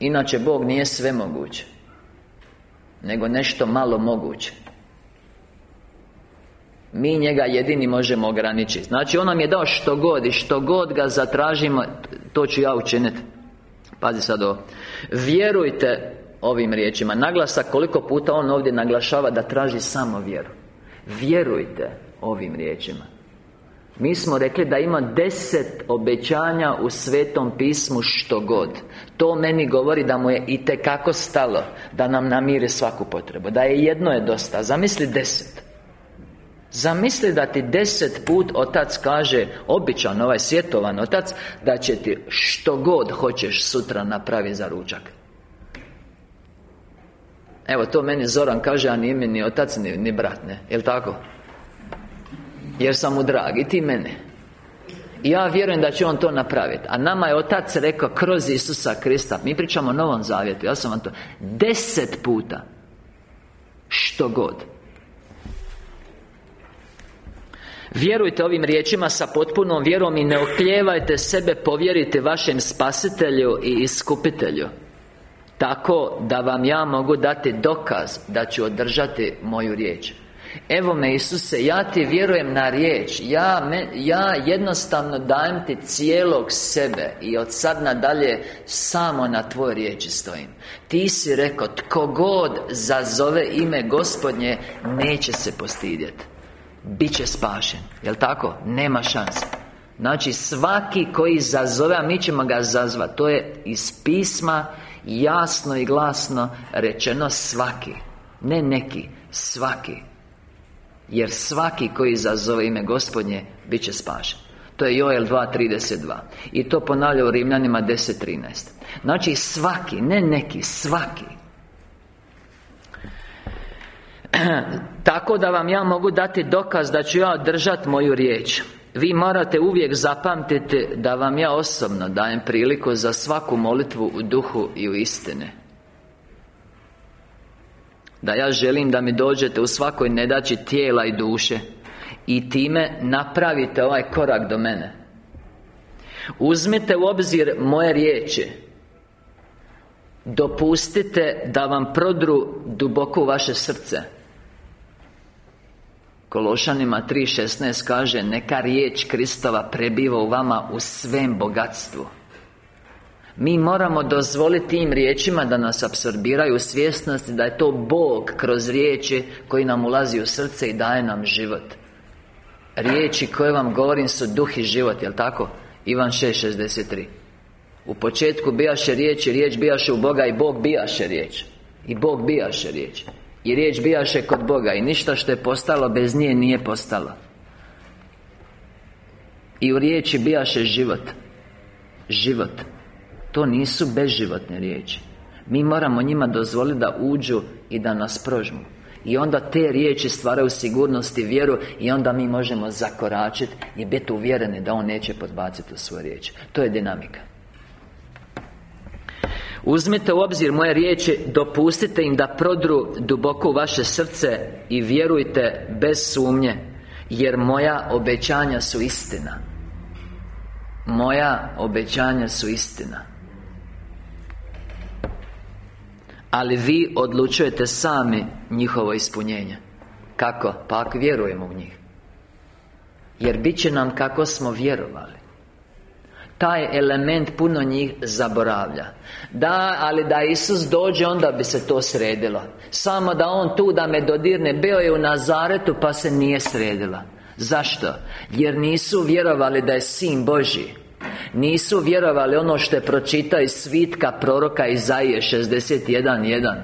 Inače, Bog nije sve moguće Nego nešto malo moguće mi njega jedini možemo ograničiti. Znači on nam je dao što god I što god ga zatražimo To ću ja učiniti. Pazi sad ovo. Vjerujte ovim riječima. Naglasak koliko puta on ovdje naglašava Da traži samo vjeru. Vjerujte ovim riječima. Mi smo rekli da ima deset obećanja u Svetom pismu što god. To meni govori da mu je i kako stalo Da nam namiri svaku potrebu. Da je jedno je dosta. Zamisli deset Zamisli da ti deset put Otac kaže Običan, ovaj svjetovan Otac Da će ti što god hoćeš sutra napravi za ručak Evo to meni Zoran kaže, a ni mi ni otac, ni, ni brat, ne? Jel' tako? Jer sam mu drag, i ti mene I ja vjerujem da će on to napraviti A nama je Otac rekao kroz Isusa Krista Mi pričamo o Novom Zavjetu, ja sam vam to Deset puta Što god Vjerujte ovim riječima sa potpunom vjerom I ne okljevajte sebe povjerite vašem spasitelju i iskupitelju. Tako da vam ja mogu dati dokaz Da ću održati moju riječ. Evo me Isuse, ja ti vjerujem na riječ. Ja, me, ja jednostavno dajem ti cijelog sebe I od sad nadalje samo na tvoj riječi stojim. Ti si rekao, tko god zazove ime gospodnje Neće se postidjeti Biće spašen, jel tako? Nema šanse. Znači svaki koji zazove, a mi ćemo ga zazvati To je iz pisma jasno i glasno rečeno svaki Ne neki, svaki. Jer svaki koji zazove ime gospodnje Bit će spašen. To je Joel 2.32 I to ponavlja u Rimljanima 10.13 Znači svaki, ne neki, svaki Tako da vam ja mogu dati dokaz da ću ja održati moju riječ. Vi morate uvijek zapamtiti da vam ja osobno dajem priliku za svaku molitvu u duhu i u istine. Da ja želim da mi dođete u svakoj nedaći tijela i duše I time napravite ovaj korak do mene. Uzmite u obzir moje riječi. Dopustite da vam prodru duboko u vaše srce Kološanima 3.16 kaže Neka riječ Kristova prebiva u vama u svem bogatstvu. Mi moramo dozvoliti tim riječima da nas apsorbiraju svjesnosti da je to Bog kroz riječi koji nam ulazi u srce i daje nam život. Riječi koje vam govorim su duh i život, jel tako? Ivan 6.63 U početku bijaše riječ i riječ bijaše u Boga i Bog bijaše riječ. I Bog bijaše riječ I riječ bijaše kod Boga I ništa što je postalo bez nje nije postalo. I u riječi bijaše život. Život. To nisu bezživotne riječi. Mi moramo njima dozvoliti da uđu i da nas prožmu. I onda te riječi stvaraju sigurnost i vjeru I onda mi možemo zakoračiti I biti uvjereni da On neće podbaciti u svoje riječi. To je dinamika Uzmite u obzir moje riječi Dopustite im da prodru duboko u vaše srce I vjerujte bez sumnje Jer moja obećanja su istina. Moja obećanja su istina. Ali vi odlučujete sami njihovo ispunjenje. Kako? Pa ako vjerujemo u njih. Jer bit će nam kako smo vjerovali taj element puno njih zaboravlja. Da, ali da Isus dođe, onda bi se to sredilo. Samo da On tu da me dodirne Bio je u Nazaretu, pa se nije sredila. Zašto? Jer nisu vjerovali da je Sin Božji nisu vjerovali ono što je pročitao iz svitka proroka Izaije 61.1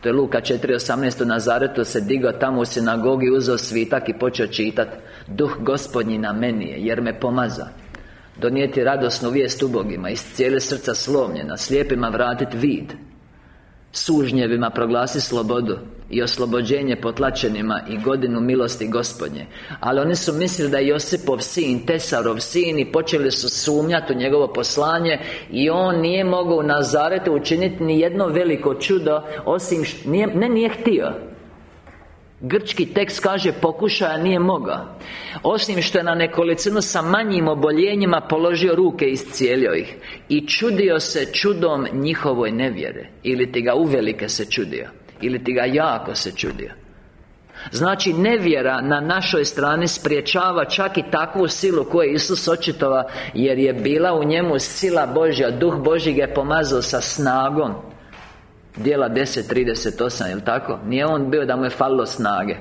To je Luka 4.18 u Nazaretu se digao tamo u sinagogi Uzeo svitak i počeo čitati Duh gospodnji na meni je jer me pomaza Donijeti radosnu vijest ubogima Iz cijele srca slomljena Slijepima vratiti vid Sužnjevima proglasi slobodu I oslobođenje potlačenima I godinu milosti gospodnje. Ali oni su mislili da je Josipov sin Tesarov sin I počeli su sumnjati u njegovo poslanje I on nije mogao u Nazaretu učiniti ni jedno veliko čudo Osim što, nije, ne nije htio Grčki tekst kaže pokušaja nije mogao. Osim što je na nekolicinu sa manjim oboljenjima položio ruke i iscijelio ih. I čudio se čudom njihovoj nevjere. Ili ti ga uvelike se čudio. Ili ti ga jako se čudio. Znači nevjera na našoj strani spriječava čak i takvu silu koju je Isus očitova Jer je bila u njemu sila Božja Duh Božji ga je pomazao sa snagom Dijela 10.38, jel tako? Nije on bio da mu je falilo snage.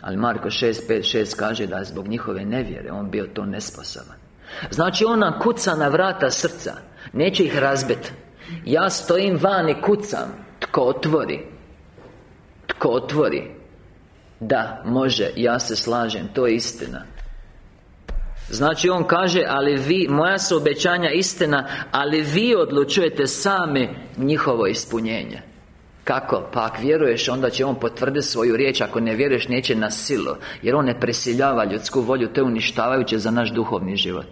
Ali Marko 6.5.6 kaže da je zbog njihove nevjere On bio to nesposoban. Znači on nam kuca na vrata srca Neće ih razbiti Ja stojim van i kucam. Tko otvori? Tko otvori? Da, može, ja se slažem, to je istina Znači on kaže, ali vi, moja su obećanja istina Ali vi odlučujete sami njihovo ispunjenje. Kako? Pa ako vjeruješ, onda će on potvrditi svoju riječ Ako ne vjeruješ, neće na silu Jer on ne prisiljava ljudsku volju To je uništavajuće za naš duhovni život.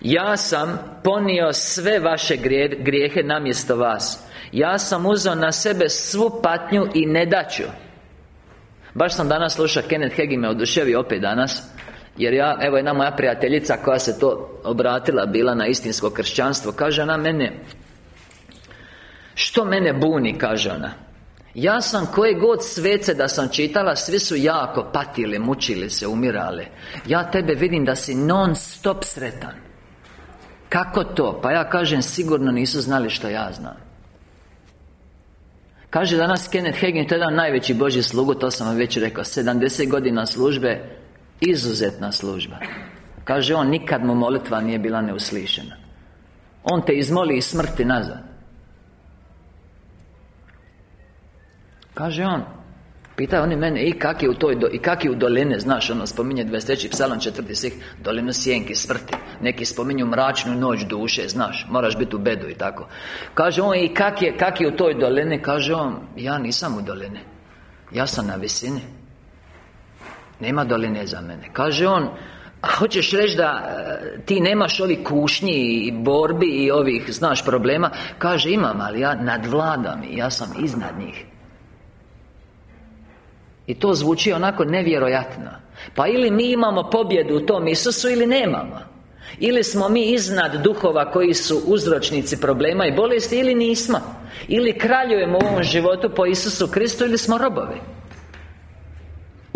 Ja sam ponio sve vaše grijehe namjesto vas. Ja sam uzeo na sebe svu patnju i nedaću. Baš sam danas slušao Kenneth Hagin me oduševio opet danas jer ja, evo jedna moja prijateljica koja se to obratila Bila na istinsko kršćanstvo Kaže ona mene Što mene buni, kaže ona Ja sam koje god svece da sam čitala Svi su jako patili, mučili se, umirali. Ja tebe vidim da si non stop sretan. Kako to? Pa ja kažem sigurno nisu znali što ja znam. Kaže danas Kenneth Hagin, to je jedan najveći Boži slugu, to sam vam već rekao 70 godina službe, izuzetna služba. Kaže on, nikad mu molitva nije bila neuslišena. On te izmoli i smrti nazad. Kaže on Pitaju oni mene i kak je u toj do, i kak je u doline? Znaš ono spominje 23. psalam 4. stih Dolinu sjenki smrti. Neki spominju mračnu noć duše Znaš moraš biti u bedu i tako. Kaže on i kak je, kak je u toj dolini? Kaže on ja nisam u dolini. Ja sam na visini Nema doline za mene. Kaže on a hoćeš reći da e, ti nemaš ovih kušnji i borbi i ovih, znaš, problema? Kaže, imam, ali ja nadvladam i ja sam iznad njih. I to zvuči onako nevjerojatno. Pa ili mi imamo pobjedu u tom Isusu ili nemamo. Ili smo mi iznad duhova koji su uzročnici problema i bolesti ili nismo. Ili kraljujemo u ovom životu po Isusu Kristu ili smo robovi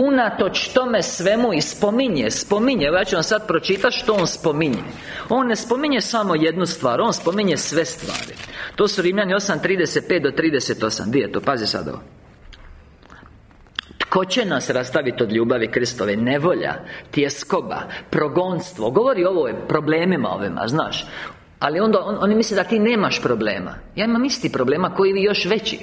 Unatoč tome svemu i spominje Spominje, ja ću vam sad pročitati što on spominje. On ne spominje samo jednu stvar On spominje sve stvari. To su Rimljani 8.35 do 38 Gdje je to? Pazi sad ovo. Tko će nas rastaviti od ljubavi Kristove? Nevolja, tjeskoba, progonstvo. Govori o ovoj problemima ovima, znaš. Ali onda on, oni misle da ti nemaš problema. Ja imam isti problema koji vi još veći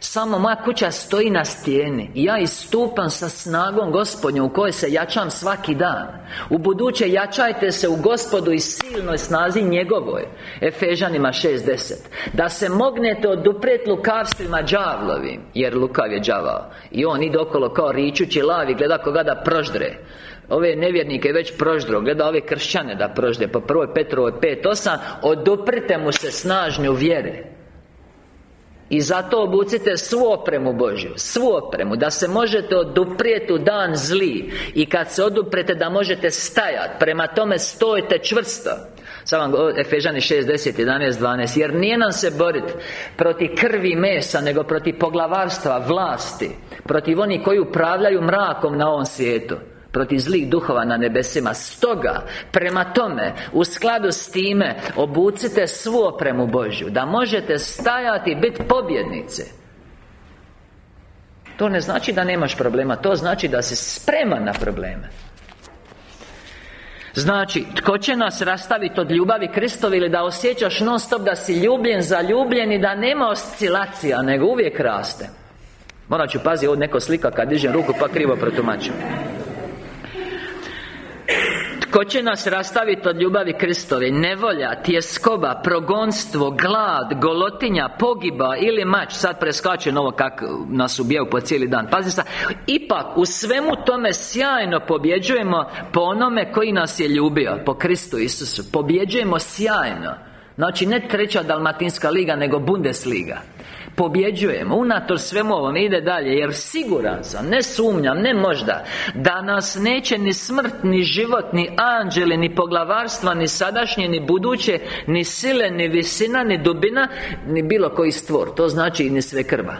samo moja kuća stoji na stijeni. I ja istupam sa snagom gospodnju U kojoj se jačam svaki dan. U buduće jačajte se u gospodu i silnoj snazi njegovoj. Efežanima 6.10 Da se mognete odupret lukavstvima đavlovim Jer lukav je đavao I on ide okolo kao ričući lavi Gleda koga da proždre. Ove nevjernike već proždro Gleda ove kršćane da proždre. Po prvoj Petrovoj 5.8 Oduprite mu se snažnju vjere i zato obucite svu opremu Božju Svu opremu Da se možete oduprijeti u dan zli. I kad se oduprete da možete stajati Prema tome stojite čvrsto. Sad vam Efežani 6, 10, 11, 12 Jer nije nam se boriti Protiv krvi mesa Nego protiv poglavarstva, vlasti. Protiv onih koji upravljaju mrakom na ovom svijetu protiv zlih duhova na nebesima. Stoga, prema tome, u skladu s time Obucite svu opremu Božju Da možete stajati i biti pobjednice To ne znači da nemaš problema To znači da si spreman na probleme. Znači, tko će nas rastaviti od ljubavi Kristovi Ili da osjećaš non stop da si ljubljen, zaljubljen I da nema oscilacija, nego uvijek raste? Morat ću pazi, ovdje neko slika kad dižem ruku pa krivo protumačim Tko će nas rastaviti od ljubavi Kristove? Nevolja, tjeskoba, progonstvo, glad, golotinja, pogiba ili mač? Sad preskačem ovo kak nas ubijaju po cijeli dan. Pazi sad Ipak, u svemu tome sjajno pobjeđujemo Po onome koji nas je ljubio Po Kristu Isusu. Pobjeđujemo sjajno. Znači, ne treća Dalmatinska liga, nego Bundesliga Pobjeđujemo Unatoč svemu ovom ide dalje Jer siguran sam, ne sumnjam, ne možda Da nas neće ni smrt, ni život, ni anđeli Ni poglavarstva, ni sadašnje, ni buduće Ni sile, ni visina, ni dubina Ni bilo koji stvor. To znači i ni sve krva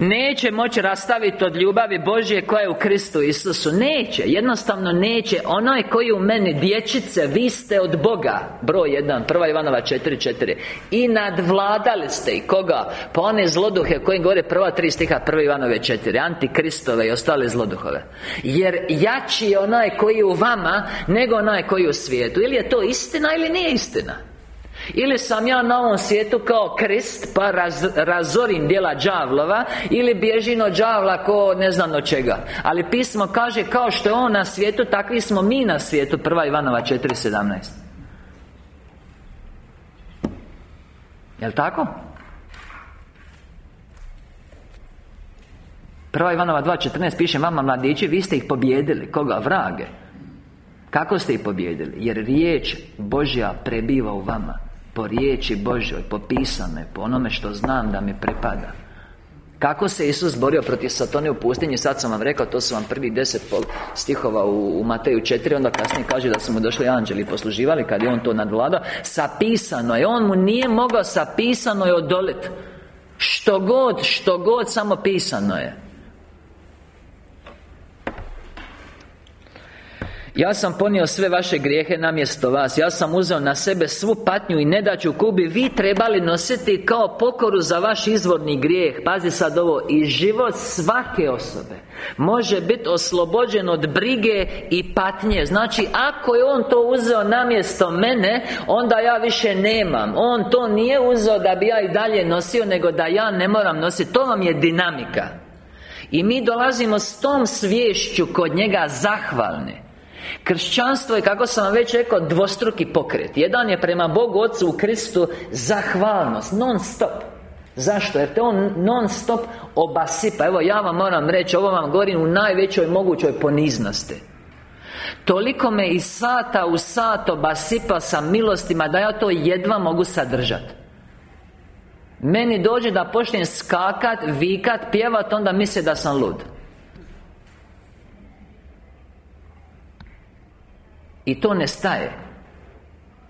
Neće moći rastaviti od ljubavi Božje koja je u Kristu Isusu. Neće, jednostavno neće. Onaj koji u meni dječice Vi ste od Boga Broj 1, 1 Ivanova 4.4 I nadvladali ste i koga? Pa one zloduhe koji govore prva tri stiha 1 Ivanove 4 Antikristove i ostale zloduhove. Jer jači je onaj koji je u vama Nego onaj koji je u svijetu. Ili je to istina ili nije istina ili sam ja na ovom svijetu kao krist Pa razorim djela đavlova Ili bježim od đavla ko ne znam od čega Ali pismo kaže kao što je on na svijetu Takvi smo mi na svijetu Prva Ivanova 4.17 Jel' tako? Prva Ivanova 2.14 piše Vama mladići, vi ste ih pobjedili Koga? Vrage Kako ste ih pobjedili? Jer riječ Božja prebiva u vama po riječi Božoj, po pisanoj, po onome što znam da mi pripada. Kako se Isus borio protiv satone u pustinji Sad sam vam rekao, to su vam prvih deset stihova u, u Mateju 4 Onda kasnije kaže da su mu došli anđeli posluživali Kad je on to nadvladao. Sapisano je, on mu nije mogao Sapisano je odolit. Što god, što god, samo pisano je Ja sam ponio sve vaše grijehe namjesto vas. Ja sam uzeo na sebe svu patnju i nedaću kubi. Vi trebali nositi kao pokoru za vaš izvorni grijeh. Pazi sad ovo I život svake osobe Može biti oslobođen od brige i patnje. Znači, ako je On to uzeo namjesto mene Onda ja više nemam. On to nije uzeo da bi ja i dalje nosio Nego da ja ne moram nositi. To vam je dinamika. I mi dolazimo s tom svješću kod njega zahvalni Kršćanstvo je, kako sam vam već rekao, dvostruki pokret. Jedan je prema Bogu Otcu u Kristu zahvalnost, non stop Zašto? Jer te On non stop obasipa. Evo ja vam moram reći, ovo vam govorim u najvećoj mogućoj poniznosti. Toliko me iz sata u sat obasipa sa milostima Da ja to jedva mogu sadržati Meni dođe da počnem skakat, vikat, pjevat Onda misle da sam lud I to ne staje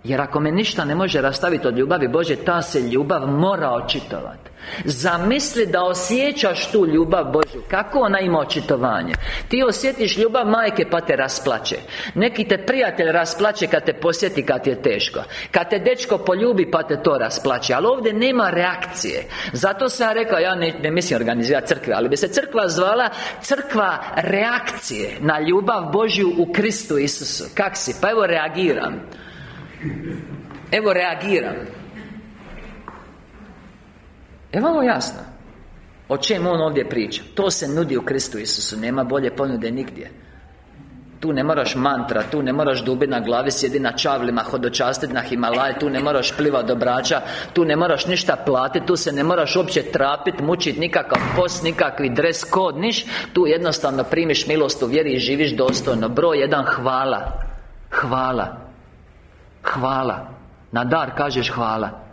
jer ako me ništa ne može rastaviti od ljubavi Bože Ta se ljubav mora očitovati Zamisli da osjećaš tu ljubav Božju. Kako ona ima očitovanje? Ti osjetiš ljubav majke pa te rasplaće Neki te prijatelj rasplaće kad te posjeti kad je teško. Kad te dečko poljubi pa te to rasplaće Ali ovdje nema reakcije. Zato sam ja rekao, ja ne, ne mislim organizirati crkve Ali bi se crkva zvala Crkva reakcije Na ljubav Božju u Kristu Isusu. Kak si? Pa evo reagiram Evo reagiram. Evo ovo jasno. O čemu on ovdje priča? To se nudi u Kristu Isusu Nema bolje ponude nigdje. Tu ne moraš mantra, tu ne moraš dubi na glavi, sjedi na čavlima, hodočastiti na Himalaje Tu ne moraš plivat do braća Tu ne moraš ništa platiti Tu se ne moraš uopće trapit, mučit nikakav post, nikakvi dres kod, niš. Tu jednostavno primiš milost u vjeri i živiš dostojno. Broj jedan, hvala. Hvala Hvala. Na dar kažeš hvala.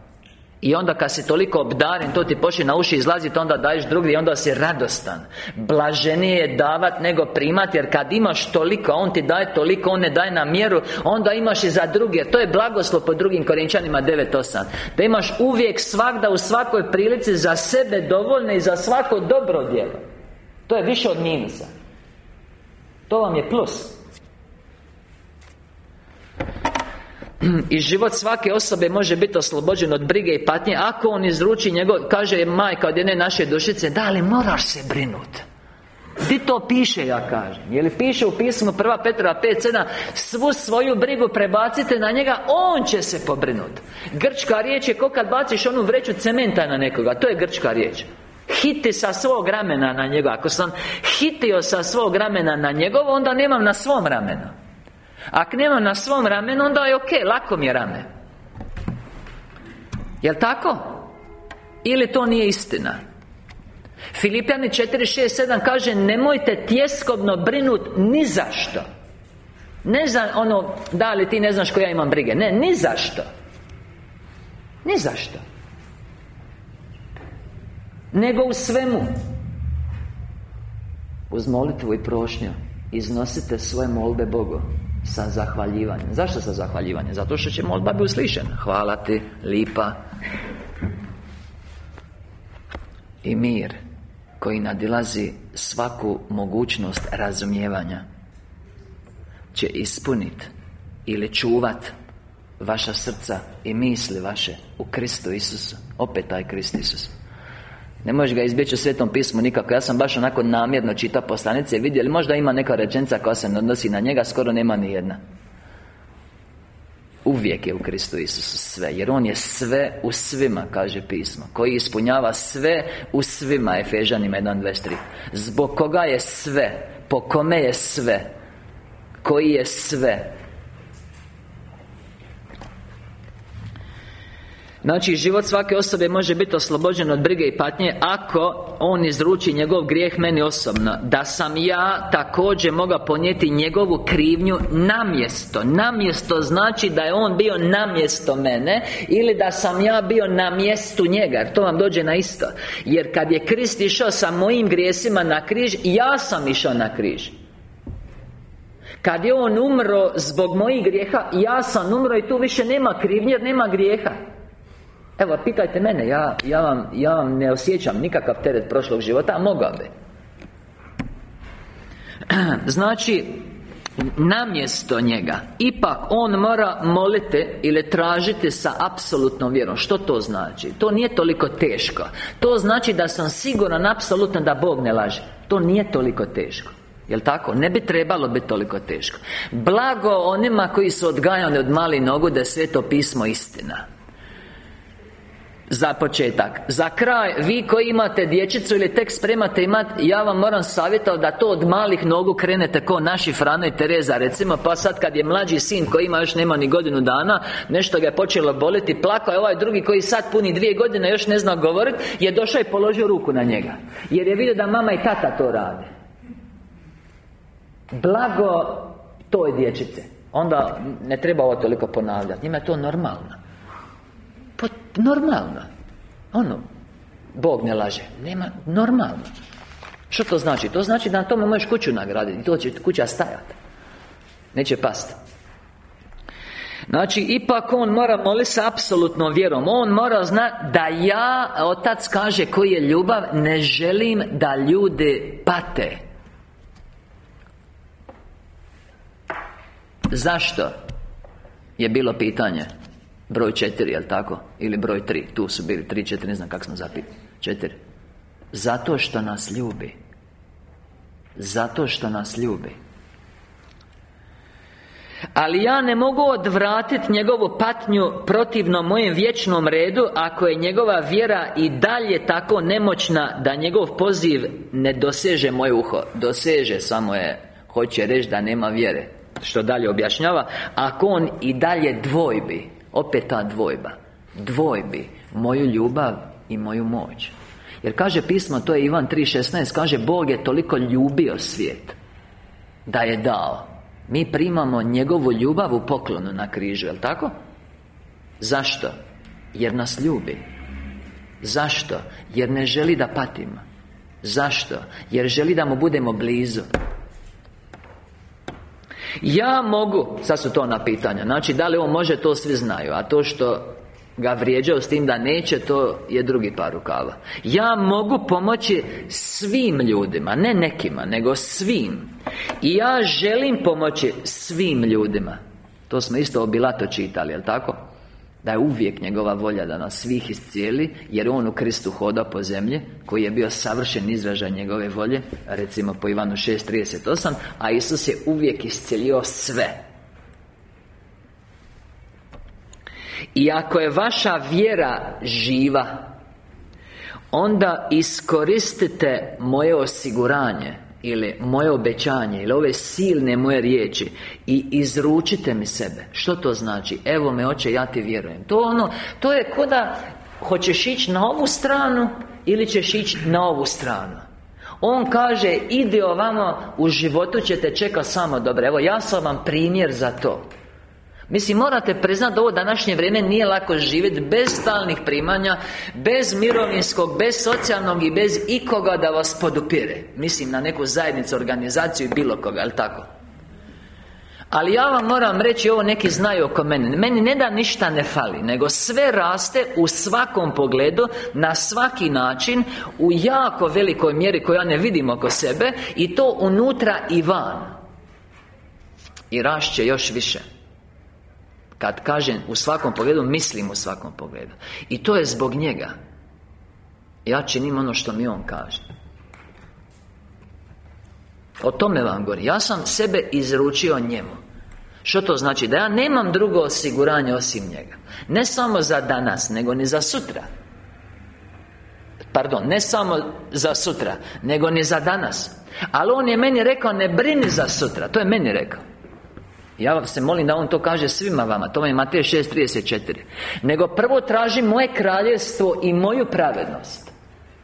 I onda kad si toliko obdaren, to ti počne na uši izlaziti Onda daješ drugi i onda si radostan. Blaženije je davat nego primat Jer kad imaš toliko, On ti daje toliko, On ne daje na mjeru Onda imaš i za druge. To je blagoslov po drugim Korinčanima 9.8 Da imaš uvijek svakda u svakoj prilici Za sebe dovoljne i za svako dobro djelo. To je više od minusa. To vam je plus I život svake osobe može biti oslobođen od brige i patnje Ako on izruči njegov, kaže majka od jedne naše dušice Da li moraš se brinuti Di to piše, ja kažem? Je li piše u pismu 1 Petra 5.7 Svu svoju brigu prebacite na njega On će se pobrinuti Grčka riječ je ko kad baciš onu vreću cementa na nekoga To je grčka riječ. Hiti sa svog ramena na njega. Ako sam hitio sa svog ramena na njegovo Onda nemam na svom ramenu ako nema na svom ramenu, onda je ok, lako mi je rame. Jel' tako? Ili to nije istina? Filipjani 4.6.7 kaže Nemojte tjeskobno brinut ni zašto. Ne za ono Da li ti ne znaš ko ja imam brige. Ne, ni zašto. Ni zašto. Nego u svemu. Uz molitvu i prošnju Iznosite svoje molbe Bogu sa zahvaljivanjem. Zašto sa zahvaljivanjem? Zato što će molba biti uslišena. Hvala ti, lipa. I mir Koji nadilazi svaku mogućnost razumijevanja Će ispuniti Ili čuvat Vaša srca i misli vaše U Kristu Isusu. Opet taj Krist Isus ne možeš ga izbjeći u Svetom pismu nikako. Ja sam baš onako namjerno čitao poslanice Vidjeli možda ima neka rečenica koja se odnosi na njega Skoro nema ni jedna. Uvijek je u Kristu Isusu sve Jer On je sve u svima, kaže pismo Koji ispunjava sve u svima Efežanima 1.23 Zbog koga je sve Po kome je sve Koji je sve Znači, život svake osobe može biti oslobođen od brige i patnje Ako on izruči njegov grijeh meni osobno. Da sam ja također mogao ponijeti njegovu krivnju namjesto Namjesto znači da je on bio namjesto mene Ili da sam ja bio na mjestu njega Jer to vam dođe na isto. Jer kad je Krist išao sa mojim grijesima na križ Ja sam išao na križ. Kad je On umro zbog mojih grijeha Ja sam umro i tu više nema krivnje nema grijeha Evo, pitajte mene, ja, ja, vam, ja vam ne osjećam nikakav teret prošlog života, a mogao bi. Znači, namjesto njega Ipak on mora moliti ili tražiti sa apsolutnom vjerom. Što to znači? To nije toliko teško. To znači da sam siguran apsolutno da Bog ne laže. To nije toliko teško. Jel' tako? Ne bi trebalo biti toliko teško. Blago onima koji su odgajani od mali nogu da je sveto pismo istina za početak. Za kraj, vi koji imate dječicu ili tek spremate imat Ja vam moram savjetovati da to od malih nogu krenete ko naši Frano i Tereza Recimo, pa sad kad je mlađi sin koji ima još nema ni godinu dana Nešto ga je počelo boliti Plakao je ovaj drugi koji sad puni dvije godine Još ne zna govoriti Je došao i položio ruku na njega. Jer je vidio da mama i tata to rade. Blago toj dječice Onda ne treba ovo toliko ponavljati. Njima je to normalno normalno. Ono Bog ne laže. Nema normalno. Što to znači? To znači da na tome možeš kuću nagraditi. To će kuća stajati Neće pasti Znači, ipak on mora moliti sa apsolutnom vjerom. On mora znati da ja, Otac kaže koji je ljubav Ne želim da ljudi pate. Zašto? Je bilo pitanje Broj četiri, jel tako? Ili broj tri, tu su bili tri, četiri, ne znam kako smo zapiti Četiri. Zato što nas ljubi. Zato što nas ljubi. Ali ja ne mogu odvratiti njegovu patnju protivno mojem vječnom redu Ako je njegova vjera i dalje tako nemoćna Da njegov poziv ne doseže moje uho. Doseže, samo je Hoće reći da nema vjere. Što dalje objašnjava Ako on i dalje dvojbi opet ta dvojba Dvojbi Moju ljubav i moju moć Jer kaže pismo, to je Ivan 3.16 Kaže, Bog je toliko ljubio svijet Da je dao Mi primamo njegovu ljubav u poklonu na križu, jel tako? Zašto? Jer nas ljubi Zašto? Jer ne želi da patimo Zašto? Jer želi da mu budemo blizu ja mogu, sad su to ona pitanja Znači, da li on može, to svi znaju A to što ga vrijeđao s tim da neće, to je drugi par rukava. Ja mogu pomoći svim ljudima Ne nekima, nego svim. I ja želim pomoći svim ljudima. To smo isto obilato čitali, jel tako? Da je uvijek njegova volja da nas svih iscijeli Jer On u Kristu hoda po zemlji Koji je bio savršen izražaj njegove volje Recimo po Ivanu 6.38 A Isus je uvijek iscijelio sve. I ako je vaša vjera živa Onda iskoristite moje osiguranje ili moje obećanje ili ove silne moje riječi i izručite mi sebe. Što to znači? Evo me oče ja ti vjerujem. To ono to je ko da hoćeš ići na ovu stranu ili ćeš ići na ovu stranu. On kaže ide ovamo u životu ćete čekati samo dobro. Evo ja sam vam primjer za to Mislim, morate priznati da ovo današnje vrijeme nije lako živjeti bez stalnih primanja Bez mirovinskog, bez socijalnog i bez ikoga da vas podupire. Mislim na neku zajednicu, organizaciju i bilo koga, jel tako? Ali ja vam moram reći, ovo neki znaju oko mene. Meni ne da ništa ne fali Nego sve raste u svakom pogledu Na svaki način U jako velikoj mjeri koju ja ne vidim oko sebe I to unutra i van. I rašće još više kad kažem u svakom pogledu, mislim u svakom pogledu. I to je zbog njega. Ja činim ono što mi on kaže. O tome vam govorim. Ja sam sebe izručio njemu. Što to znači? Da ja nemam drugo osiguranje osim njega. Ne samo za danas, nego ni za sutra. Pardon, ne samo za sutra Nego ni za danas. Ali on je meni rekao, ne brini za sutra. To je meni rekao Ja se molim da On to kaže svima vama To vam je Matej 6.34 Nego prvo traži moje kraljevstvo i moju pravednost.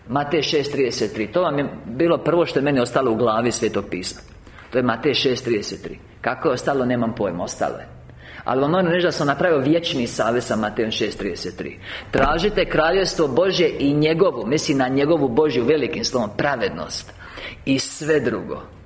Matej 6.33 To vam je bilo prvo što je meni ostalo u glavi Svetog pisma. To je Matej 6.33 Kako je ostalo, nemam pojma, ostalo je. Ali vam moram reći da sam napravio vječni savez sa Matejom 6.33 Tražite kraljevstvo Božje i njegovu Mislim na njegovu Božju velikim slovom Pravednost. I sve drugo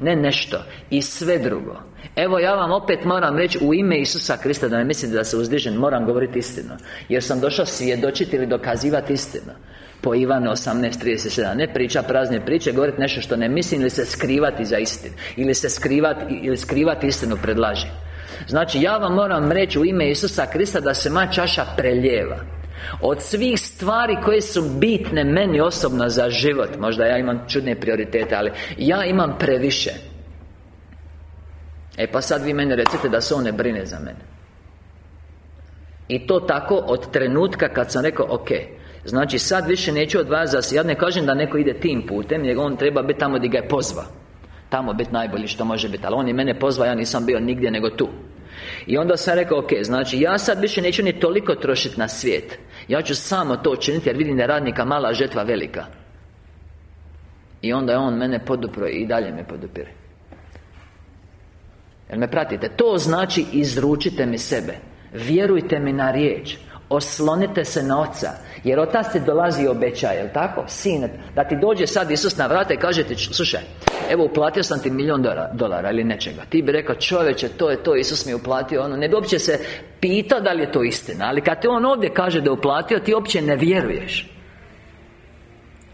ne nešto. I sve drugo. Evo ja vam opet moram reći u ime Isusa Krista Da ne mislite da se uzdižem Moram govoriti istinu. Jer sam došao svjedočiti ili dokazivati istinu. Po Ivanu 18.37 Ne priča prazne priče Govoriti nešto što ne mislim Ili se skrivati za istinu Ili se skrivati Ili skrivati istinu predlaži Znači ja vam moram reći u ime Isusa Krista Da se moja čaša preljeva od svih stvari koje su bitne meni osobno za život Možda ja imam čudne prioritete, ali ja imam previše. E pa sad vi meni recite da se on ne brine za mene. I to tako od trenutka kad sam rekao ok Znači sad više neću od vas Ja ne kažem da neko ide tim putem Nego on treba biti tamo gdje ga je pozva. Tamo biti najbolji što može biti Ali on je mene pozvao, ja nisam bio nigdje nego tu i onda sam rekao, ok, znači ja sad više neću ni toliko trošiti na svijet. Ja ću samo to učiniti jer vidim da je radnika mala, žetva velika. I onda je on mene podupro i dalje me podupire. Jel me pratite? To znači izručite mi sebe. Vjerujte mi na riječ. Oslonite se na Oca. Jer od ti dolazi obećaj, jel tako? Sin, da ti dođe sad Isus na vrata i kaže ti Slušaj, evo uplatio sam ti milion dolara ili nečega. Ti bi rekao, čovječe, to je to, Isus mi je uplatio ono Ne bi uopće se pita da li je to istina Ali kad te on ovdje kaže da je uplatio, ti uopće ne vjeruješ.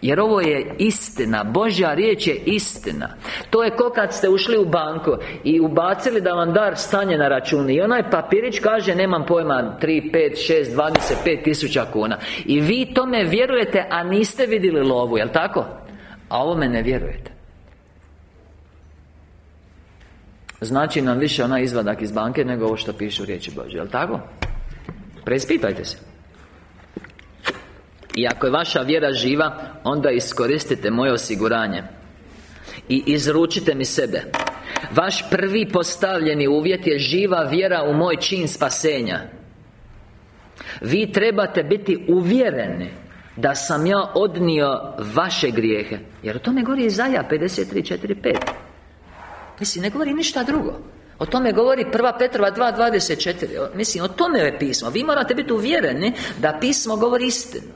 Jer ovo je istina Božja riječ je istina. To je ko kad ste ušli u banku I ubacili da vam dar stanje na računu I onaj papirić kaže Nemam pojma 3, 5, 6, 25 tisuća kuna. I vi tome vjerujete A niste vidjeli lovu, jel tako? A ovome ne vjerujete Znači nam više onaj izvadak iz banke Nego ovo što piše u riječi Božje, jel tako? Preispitajte se. I ako je vaša vjera živa Onda iskoristite moje osiguranje. I izručite mi sebe. Vaš prvi postavljeni uvjet je živa vjera u moj čin spasenja. Vi trebate biti uvjereni Da sam ja odnio vaše grijehe. Jer o tome govori Izaja 53.4.5 Mislim, ne govori ništa drugo. O tome govori prva Petrova 2.24 Mislim, o tome je pismo. Vi morate biti uvjereni da pismo govori istinu.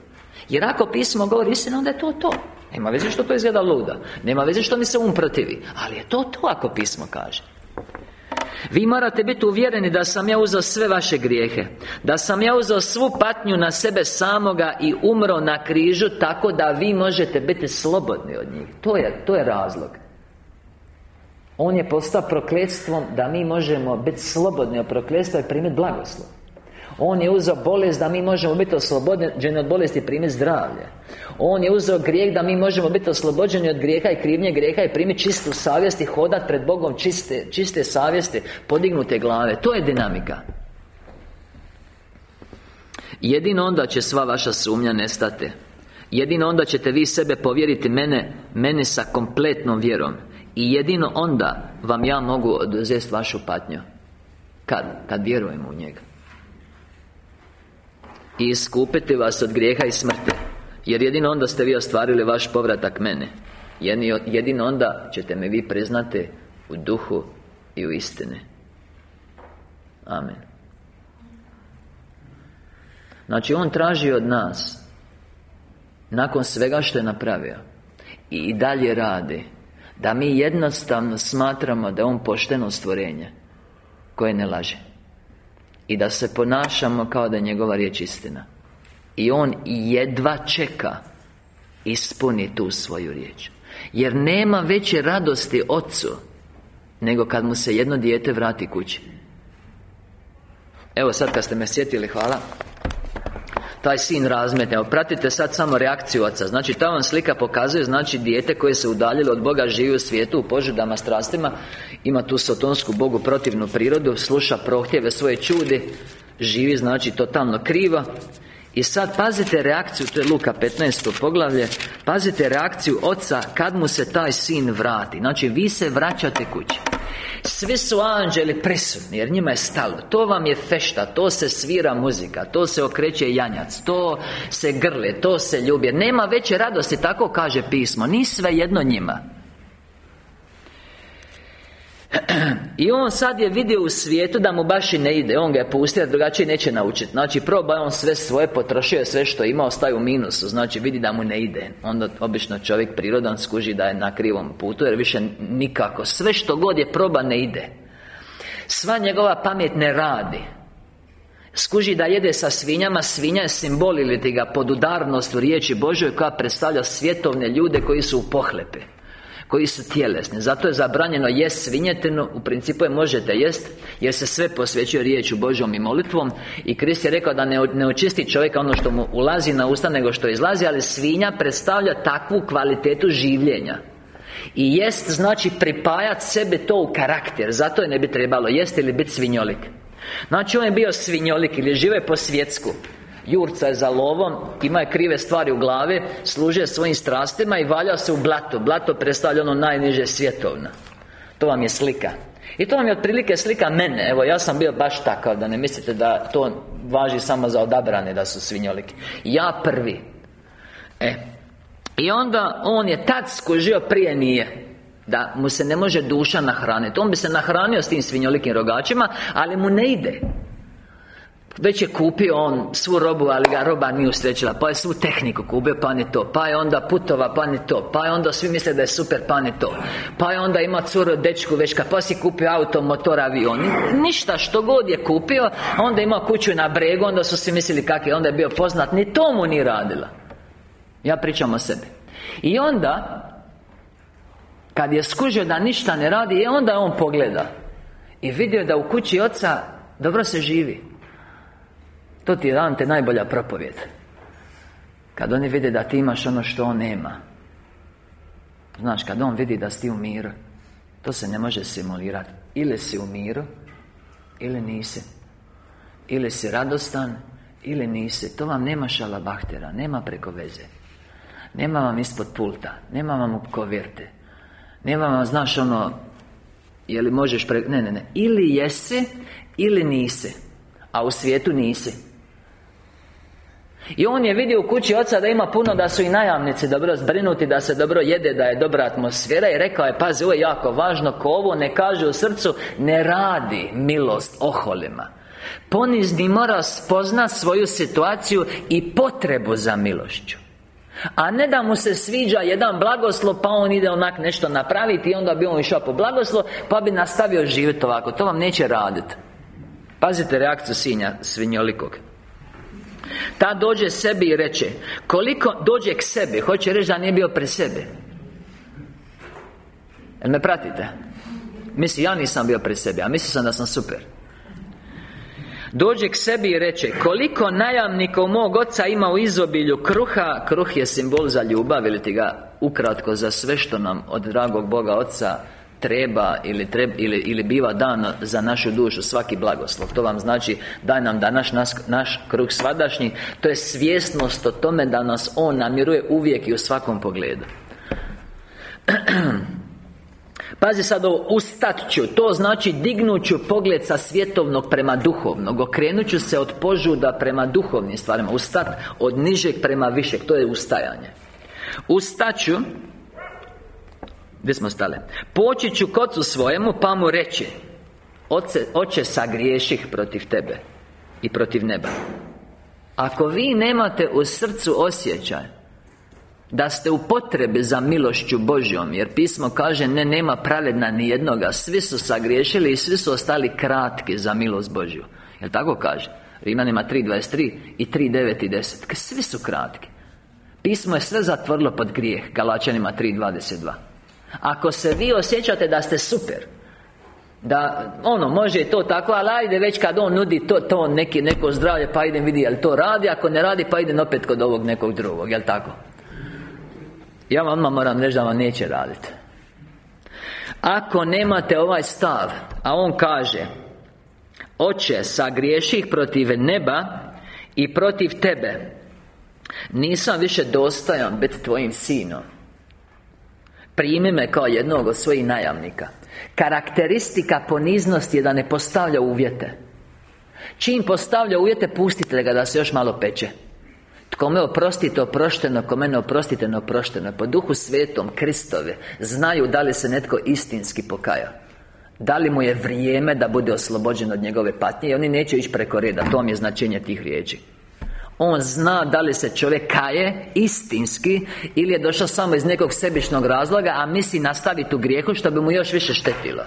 Jer ako pismo govori istinu, onda je to to. Nema veze što to izgleda luda Nema veze što mi se um protivi. Ali je to to ako pismo kaže. Vi morate biti uvjereni da sam ja uzeo sve vaše grijehe. Da sam ja uzeo svu patnju na sebe samoga I umro na križu Tako da vi možete biti slobodni od njih. To je, to je razlog On je postao prokletstvom Da mi možemo biti slobodni od prokletstva I primiti blagoslov. On je uzeo bolest da mi možemo biti oslobođeni od bolesti i primiti zdravlje. On je uzeo grijeh da mi možemo biti oslobođeni od grijeha i krivnje grijeha I primiti čistu savjest i hodati pred Bogom čiste, čiste savjesti Podignute glave. To je dinamika. Jedino onda će sva vaša sumnja nestati. Jedino onda ćete vi sebe povjeriti mene Mene sa kompletnom vjerom I jedino onda vam ja mogu oduzeti vašu patnju. Kad? Kad vjerujem u njega. I iskupiti vas od grijeha i smrti. Jer jedino onda ste vi ostvarili vaš povratak mene. Jedino onda ćete me vi priznati u duhu i u istini. Amen. Znači On traži od nas Nakon svega što je napravio I dalje radi Da mi jednostavno smatramo da je On pošteno stvorenje Koje ne laže. I da se ponašamo kao da je njegova riječ istina. I on jedva čeka Ispuni tu svoju riječ. Jer nema veće radosti ocu Nego kad mu se jedno dijete vrati kući. Evo sad kad ste me sjetili, hvala taj sin razmete Evo, pratite sad samo reakciju oca. Znači, ta vam slika pokazuje Znači, dijete koje se udaljilo od Boga Živi u svijetu U požudama, strastima Ima tu sotonsku Bogu protivnu prirodu Sluša prohtjeve svoje čudi Živi, znači, totalno krivo i sad pazite reakciju, to je Luka 15. poglavlje Pazite reakciju oca kad mu se taj sin vrati. Znači vi se vraćate kući. Svi su anđeli prisutni Jer njima je stalo. To vam je fešta To se svira muzika To se okreće janjac To se grle To se ljubi. Nema veće radosti Tako kaže pismo. Ni sve jedno njima i on sad je vidio u svijetu da mu baš i ne ide. On ga je pustio, drugačije neće naučiti. Znači, proba on sve svoje, potrošio sve što ima Ostaje u minusu, znači vidi da mu ne ide. Onda obično čovjek prirodan skuži da je na krivom putu Jer više nikako. Sve što god je proba ne ide. Sva njegova pamet ne radi. Skuži da jede sa svinjama Svinja je simbol ili ti ga podudarnost u riječi Božoj Koja predstavlja svjetovne ljude koji su u pohlepe koji su tjelesni. Zato je zabranjeno jest svinjetinu U principu je možete jest Jer se sve posvećuje riječu Božom i molitvom. I Krist je rekao da ne, ne očisti čovjeka ono što mu ulazi na usta Nego što izlazi Ali svinja predstavlja takvu kvalitetu življenja. I jest znači pripajati sebe to u karakter Zato je ne bi trebalo jest ili biti svinjolik. Znači on je bio svinjolik ili žive po svjetsku Jurca je za lovom Ima je krive stvari u glavi Služe svojim strastima I valja se u blato Blato predstavlja ono najniže svjetovno. To vam je slika. I to vam je otprilike slika mene. Evo ja sam bio baš takav Da ne mislite da to važi samo za odabrane Da su svinjoliki. Ja prvi. E I onda on je tad skužio prije nije da mu se ne može duša nahraniti. On bi se nahranio s tim svinjolikim rogačima Ali mu ne ide već je kupio on svu robu, ali ga roba nije usrećila. Pa je svu tehniku kupio, pa ni to. Pa je onda putova, pa ni to. Pa je onda svi misle da je super, pa ni to. Pa je onda ima curu dečku već kad Pa si kupio auto, motor, avion. Ništa što god je kupio Onda ima kuću na bregu Onda su svi mislili kak je Onda je bio poznat. Ni to mu ni radila. Ja pričam o sebi. I onda Kad je skužio da ništa ne radi I onda on pogleda. I vidio da u kući oca Dobro se živi to ti je dan te najbolja propovjed. Kad oni vide da ti imaš ono što on nema. Znaš, kad on vidi da si u miru To se ne može simulirati Ili si u miru Ili nisi. Ili si radostan Ili nisi. To vam nema šalabahtera Nema preko veze. Nema vam ispod pulta Nema vam u kovjerte Nema vam, znaš ono Je li možeš pre... Ne, ne, ne. Ili jesi Ili nisi. A u svijetu nisi i on je vidio u kući oca da ima puno Da su i najamnici dobro zbrinuti Da se dobro jede, da je dobra atmosfera I rekao je, pazi, ovo je jako važno Ko ovo ne kaže u srcu Ne radi milost oholima. Ponizni mora spoznat svoju situaciju I potrebu za milošću. A ne da mu se sviđa jedan blagoslov Pa on ide onak nešto napraviti I onda bi on išao po blagoslov Pa bi nastavio živjeti ovako. To vam neće raditi Pazite reakciju sinja svinjolikog ta dođe sebi i reče Koliko dođe k sebi? Hoće reći da nije bio pre sebe. Jel me pratite? Misli, ja nisam bio pre sebi A mislio sam da sam super. Dođe k sebi i reče Koliko najamnika u mog oca ima u izobilju kruha? Kruh je simbol za ljubav Ili ti ga ukratko za sve što nam od dragog Boga Oca treba ili, treba, ili, ili biva dan za našu dušu svaki blagoslov. To vam znači daj nam da naš, naš kruh svadašnji To je svjesnost o tome da nas On namiruje uvijek i u svakom pogledu. Pazi sad ovo, ustat ću To znači dignuću pogled sa svjetovnog prema duhovnog Okrenut ću se od požuda prema duhovnim stvarima Ustat od nižeg prema višeg To je ustajanje. Ustaću gdje smo stale? Poći ću kocu svojemu pa mu reći Oce, Oče sagriješih protiv tebe I protiv neba. Ako vi nemate u srcu osjećaj Da ste u potrebi za milošću Božjom Jer pismo kaže Ne, nema pravedna ni jednoga Svi su sagriješili i svi su ostali kratki za milost Božju. Jel tako kaže? Rimanima 3.23 i 3.9 i 10 Svi su kratki. Pismo je sve zatvorilo pod grijeh. Galačanima 3.22 ako se vi osjećate da ste super da, ono, može to tako, ali ajde već kad on nudi to, to neki, neko zdravlje Pa idem vidi jel to radi, ako ne radi pa idem opet kod ovog nekog drugog, jel tako? Ja vam moram reći da vam neće raditi Ako nemate ovaj stav, a on kaže Oče, sagriješih protiv neba i protiv tebe. Nisam više dostojan biti tvojim sinom Primi me kao jednog od svojih najamnika. Karakteristika poniznosti je da ne postavlja uvjete. Čim postavlja uvjete, pustite ga da se još malo peče. Kome oprostite oprošteno, kome ne oprostite neoprošteno Po duhu svetom, Kristove Znaju da li se netko istinski pokaja. Da li mu je vrijeme da bude oslobođen od njegove patnje I oni neće ići preko reda. To mi je značenje tih riječi on zna da li se čovjek kaje istinski Ili je došao samo iz nekog sebičnog razloga A misli nastaviti u grijehu što bi mu još više štetilo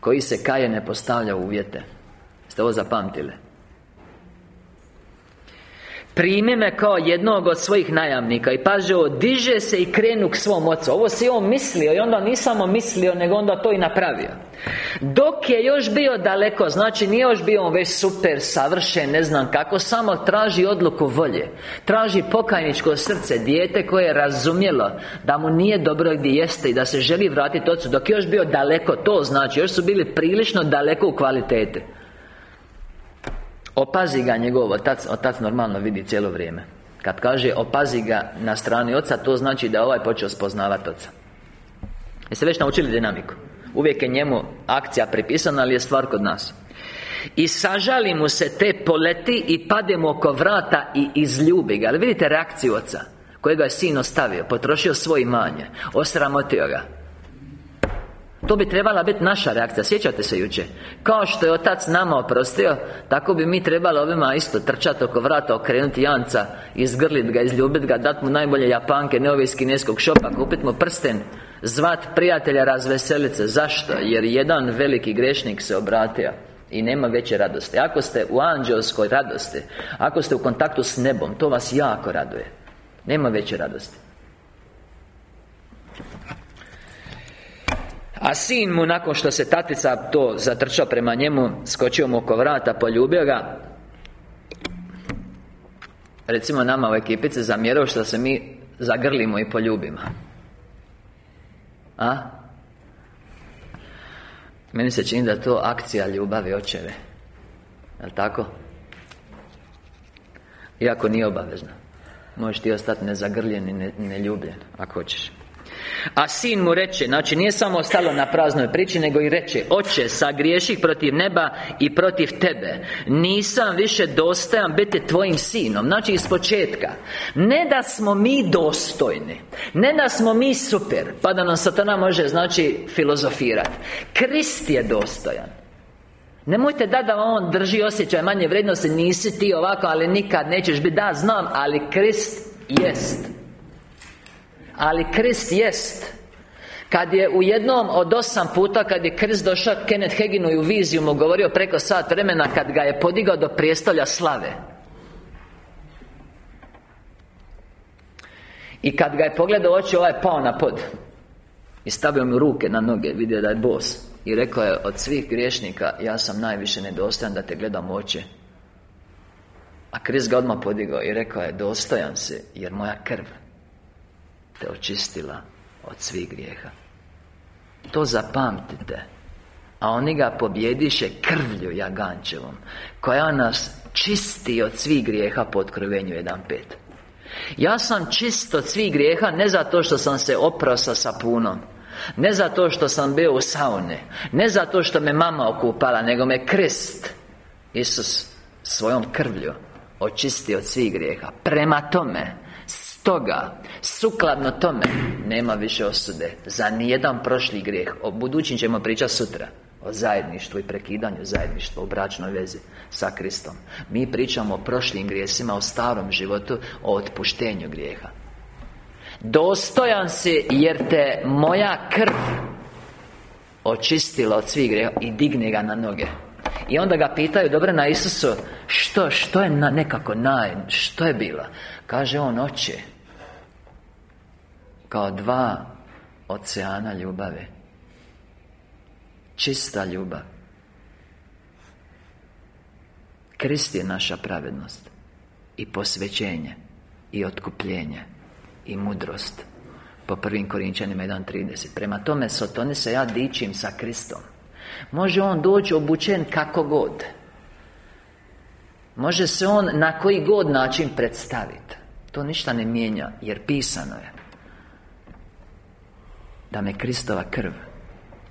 Koji se kaje ne postavlja uvjete Ste ovo zapamtili? Primi me kao jednog od svojih najamnika I paže ovo, diže se i krenu k svom ocu. Ovo si on mislio i onda nisam samo mislio Nego onda to i napravio. Dok je još bio daleko Znači nije još bio on već super, savršen Ne znam kako Samo traži odluku volje. Traži pokajničko srce Dijete koje je razumjelo Da mu nije dobro gdje jeste I da se želi vratiti ocu. Dok je još bio daleko To znači Još su bili prilično daleko u kvalitete Opazi ga njegov otac Otac normalno vidi cijelo vrijeme. Kad kaže opazi ga na strani oca To znači da ovaj počeo spoznavati oca. Jeste već naučili dinamiku? Uvijek je njemu akcija pripisana, ali je stvar kod nas. I sažali mu se te poleti I pade oko vrata i izljubi ga. Ali vidite reakciju oca Kojega je sin ostavio Potrošio svoj manje Osramotio ga to bi trebala biti naša reakcija, sjećate se juče Kao što je Otac nama oprostio Tako bi mi trebali ovima isto trčati oko vrata Okrenuti janca Izgrlit ga, izljubit ga Dat mu najbolje japanke, neovis kineskog šopa Kupit mu prsten Zvat prijatelja razveselice Zašto? Jer jedan veliki grešnik se obratio i nema veće radosti. Ako ste u anđelskoj radosti Ako ste u kontaktu s nebom To vas jako raduje. Nema veće radosti A sin mu nakon što se tatica to zatrčao prema njemu Skočio mu oko vrata, poljubio ga. Recimo nama u ekipice zamjerao što se mi zagrlimo i poljubimo. A? Meni se čini da to akcija ljubavi očeve. Jel' tako? Iako nije obavezno. Možeš ti ostati nezagrljen i neljubljen Ako hoćeš a sin mu reče, znači nije samo ostalo na praznoj priči Nego i reče Oče, sagriješih protiv neba i protiv tebe. Nisam više dostojan biti tvojim sinom. Znači iz početka. Ne da smo mi dostojni Ne da smo mi super Pa da nam satana može, znači, filozofirati Krist je dostojan. Nemojte da da on drži osjećaj manje vrednosti Nisi ti ovako, ali nikad nećeš biti. Da, znam, ali Krist jest ali Krist jest. Kad je u jednom od osam puta Kad je Krist došao Kenneth Haginu i u viziju mu govorio preko sat vremena Kad ga je podigao do prijestolja slave. I kad ga je pogledao oči Ovaj pao na pod I stavio mu ruke na noge Vidio da je bos. I rekao je Od svih griješnika Ja sam najviše nedostojan da te gledam oči. A Krist ga odmah podigao I rekao je Dostojan se Jer moja krv te očistila od svih grijeha. To zapamtite A oni ga pobjediše krvlju Jagančevom Koja nas čisti od svih grijeha po otkrovenju 1.5 Ja sam čist od svih grijeha Ne zato što sam se oprao sa sapunom Ne zato što sam bio u saune Ne zato što me mama okupala Nego me krist Isus svojom krvlju Očisti od svih grijeha. Prema tome toga Sukladno tome Nema više osude Za nijedan prošli grijeh. O budućim ćemo pričati sutra O zajedništvu i prekidanju zajedništva U bračnoj vezi sa Kristom. Mi pričamo o prošlim grijesima O starom životu O otpuštenju grijeha. Dostojan si jer te moja krv Očistila od svih grijeha I digne ga na noge. I onda ga pitaju, dobro na Isusu Što, što je na, nekako naj, što je bilo? Kaže on, oče kao dva oceana ljubave. Čista ljubav. Krist je naša pravednost I posvećenje I otkupljenje I mudrost Po prvim Korinčanima 1.30 Prema tome, Sotone se ja dičim sa Kristom. Može on doći obučen kako god. Može se on na koji god način predstaviti To ništa ne mijenja, jer pisano je Da me Kristova krv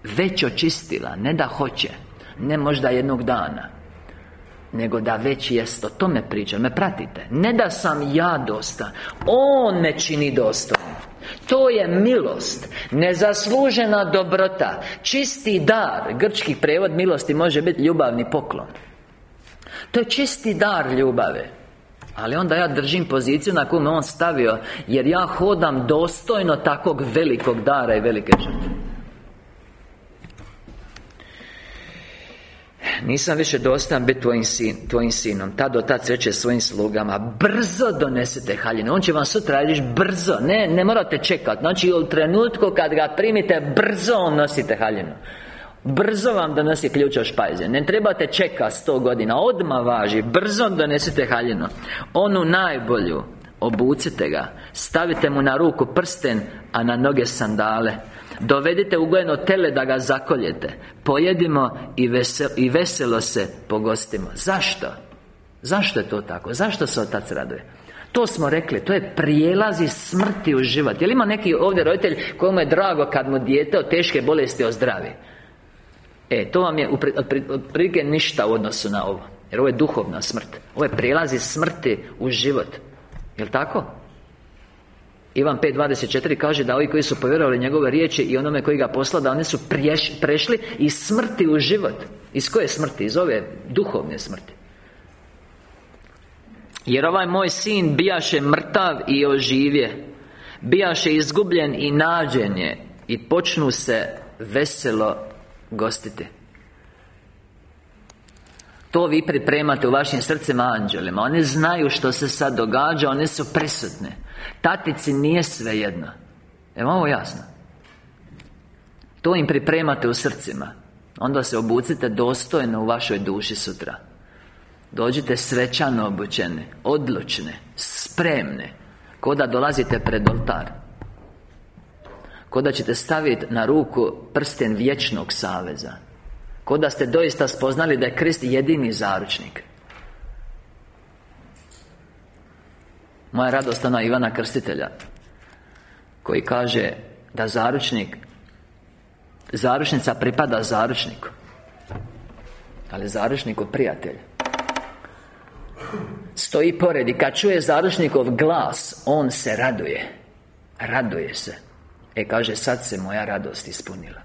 Već očistila, ne da hoće Ne možda jednog dana nego da već jest o tome pričam, me pratite? Ne da sam ja dosta On me čini dostojnim. To je milost Nezaslužena dobrota Čisti dar. Grčki prevod milosti može biti ljubavni poklon. To je čisti dar ljubave ali onda ja držim poziciju na koju me on stavio Jer ja hodam dostojno takvog velikog dara i velike žrtve. Nisam više dostojan biti tvojim, sin, tvojim sinom. Tad otac reče svojim slugama. Brzo donesete haljinu. On će vam sutra reći brzo. Ne, ne morate čekati Znači u trenutku kad ga primite Brzo nosite haljinu Brzo vam donosi ključ od špajze. Ne trebate čekati sto godina. Odmah važi. Brzo donesite haljinu. Onu najbolju. Obucite ga. Stavite mu na ruku prsten A na noge sandale. Dovedite ugojeno tele da ga zakoljete. Pojedimo i, i veselo se pogostimo. Zašto? Zašto je to tako? Zašto se otac raduje? To smo rekli, to je prijelaz iz smrti u život. Jel ima neki ovdje roditelj kojemu je drago kad mu dijete od teške bolesti ozdravi? E, to vam je otprilike ništa u odnosu na ovo Jer ovo je duhovna smrt Ovo je prijelaz iz smrti u život Jel' tako? Ivan 5.24 kaže da ovi koji su povjerovali njegove riječi i onome koji ga posla da oni su prešli iz smrti u život Iz koje smrti? Iz ove duhovne smrti Jer ovaj moj sin bijaše mrtav i oživje Bijaše izgubljen i nađen je I počnu se veselo gostiti to vi pripremate u vašim srcima anđelima. Oni znaju što se sad događa Oni su prisutni Tatici nije svejedno Evo ovo jasno? To im pripremate u srcima. Onda se obucite dostojno u vašoj duši sutra. Dođite svečano obučeni Odlučne Spremne Ko da dolazite pred oltar Ko da ćete staviti na ruku prsten vječnog saveza. Ko da ste doista spoznali da je Krist jedini zaručnik. Moja radost ona Ivana Krstitelja Koji kaže da zaručnik Zaručnica pripada zaručniku Ali zaručniku prijatelj Stoji pored i kad čuje zaručnikov glas On se raduje Raduje se E kaže sad se moja radost ispunila.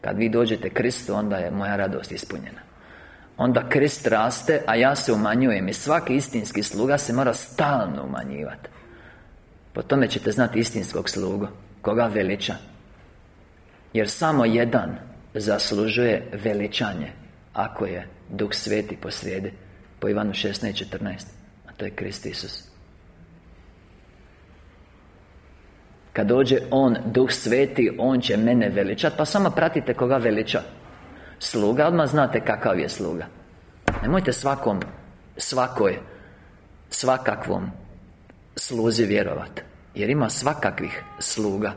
Kad vi dođete Kristu Onda je moja radost ispunjena. Onda Krist raste, a ja se umanjujem I svaki istinski sluga se mora stalno umanjivati Po tome ćete znati istinskog slugu Koga veliča. Jer samo jedan zaslužuje veličanje Ako je Duh Sveti posrijedi Po Ivanu 16.14 A to je Krist Isus Kad dođe On, Duh Sveti On će mene veličat Pa samo pratite koga veliča. Sluga, odmah znate kakav je sluga. Nemojte svakom, svakoj, svakakvom sluzi vjerovat Jer ima svakakvih sluga.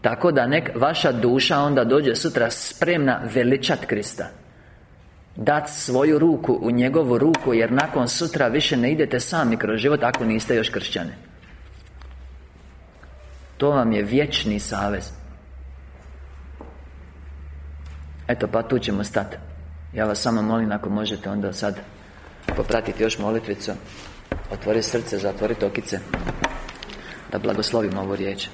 Tako da nek vaša duša onda dođe sutra spremna veličat Krista Dat svoju ruku u njegovu ruku Jer nakon sutra više ne idete sami kroz život Ako niste još kršćani. To vam je vječni savez. Eto, pa tu ćemo stati Ja vas samo molim, ako možete onda sad Popratiti još molitvicu Otvori srce, zatvori okice Da blagoslovimo ovu riječ.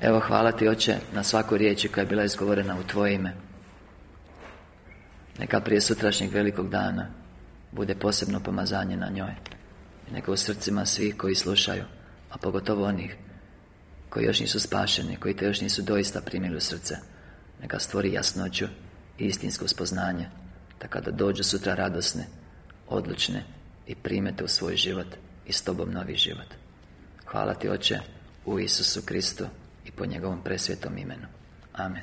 Evo, hvala Ti, Oče, na svaku riječi koja je bila izgovorena u Tvoje ime Neka prije sutrašnjeg velikog dana Bude posebno pomazanje na njoj. I neka u srcima svih koji slušaju A pogotovo onih Koji još nisu spašeni Koji te još nisu doista primili u srce Neka stvori jasnoću istinsko spoznanje Da kada dođu sutra radosne Odlučne I primete u svoj život I s Tobom novi život. Hvala Ti Oče U Isusu Kristu I po njegovom presvjetom imenu. Amen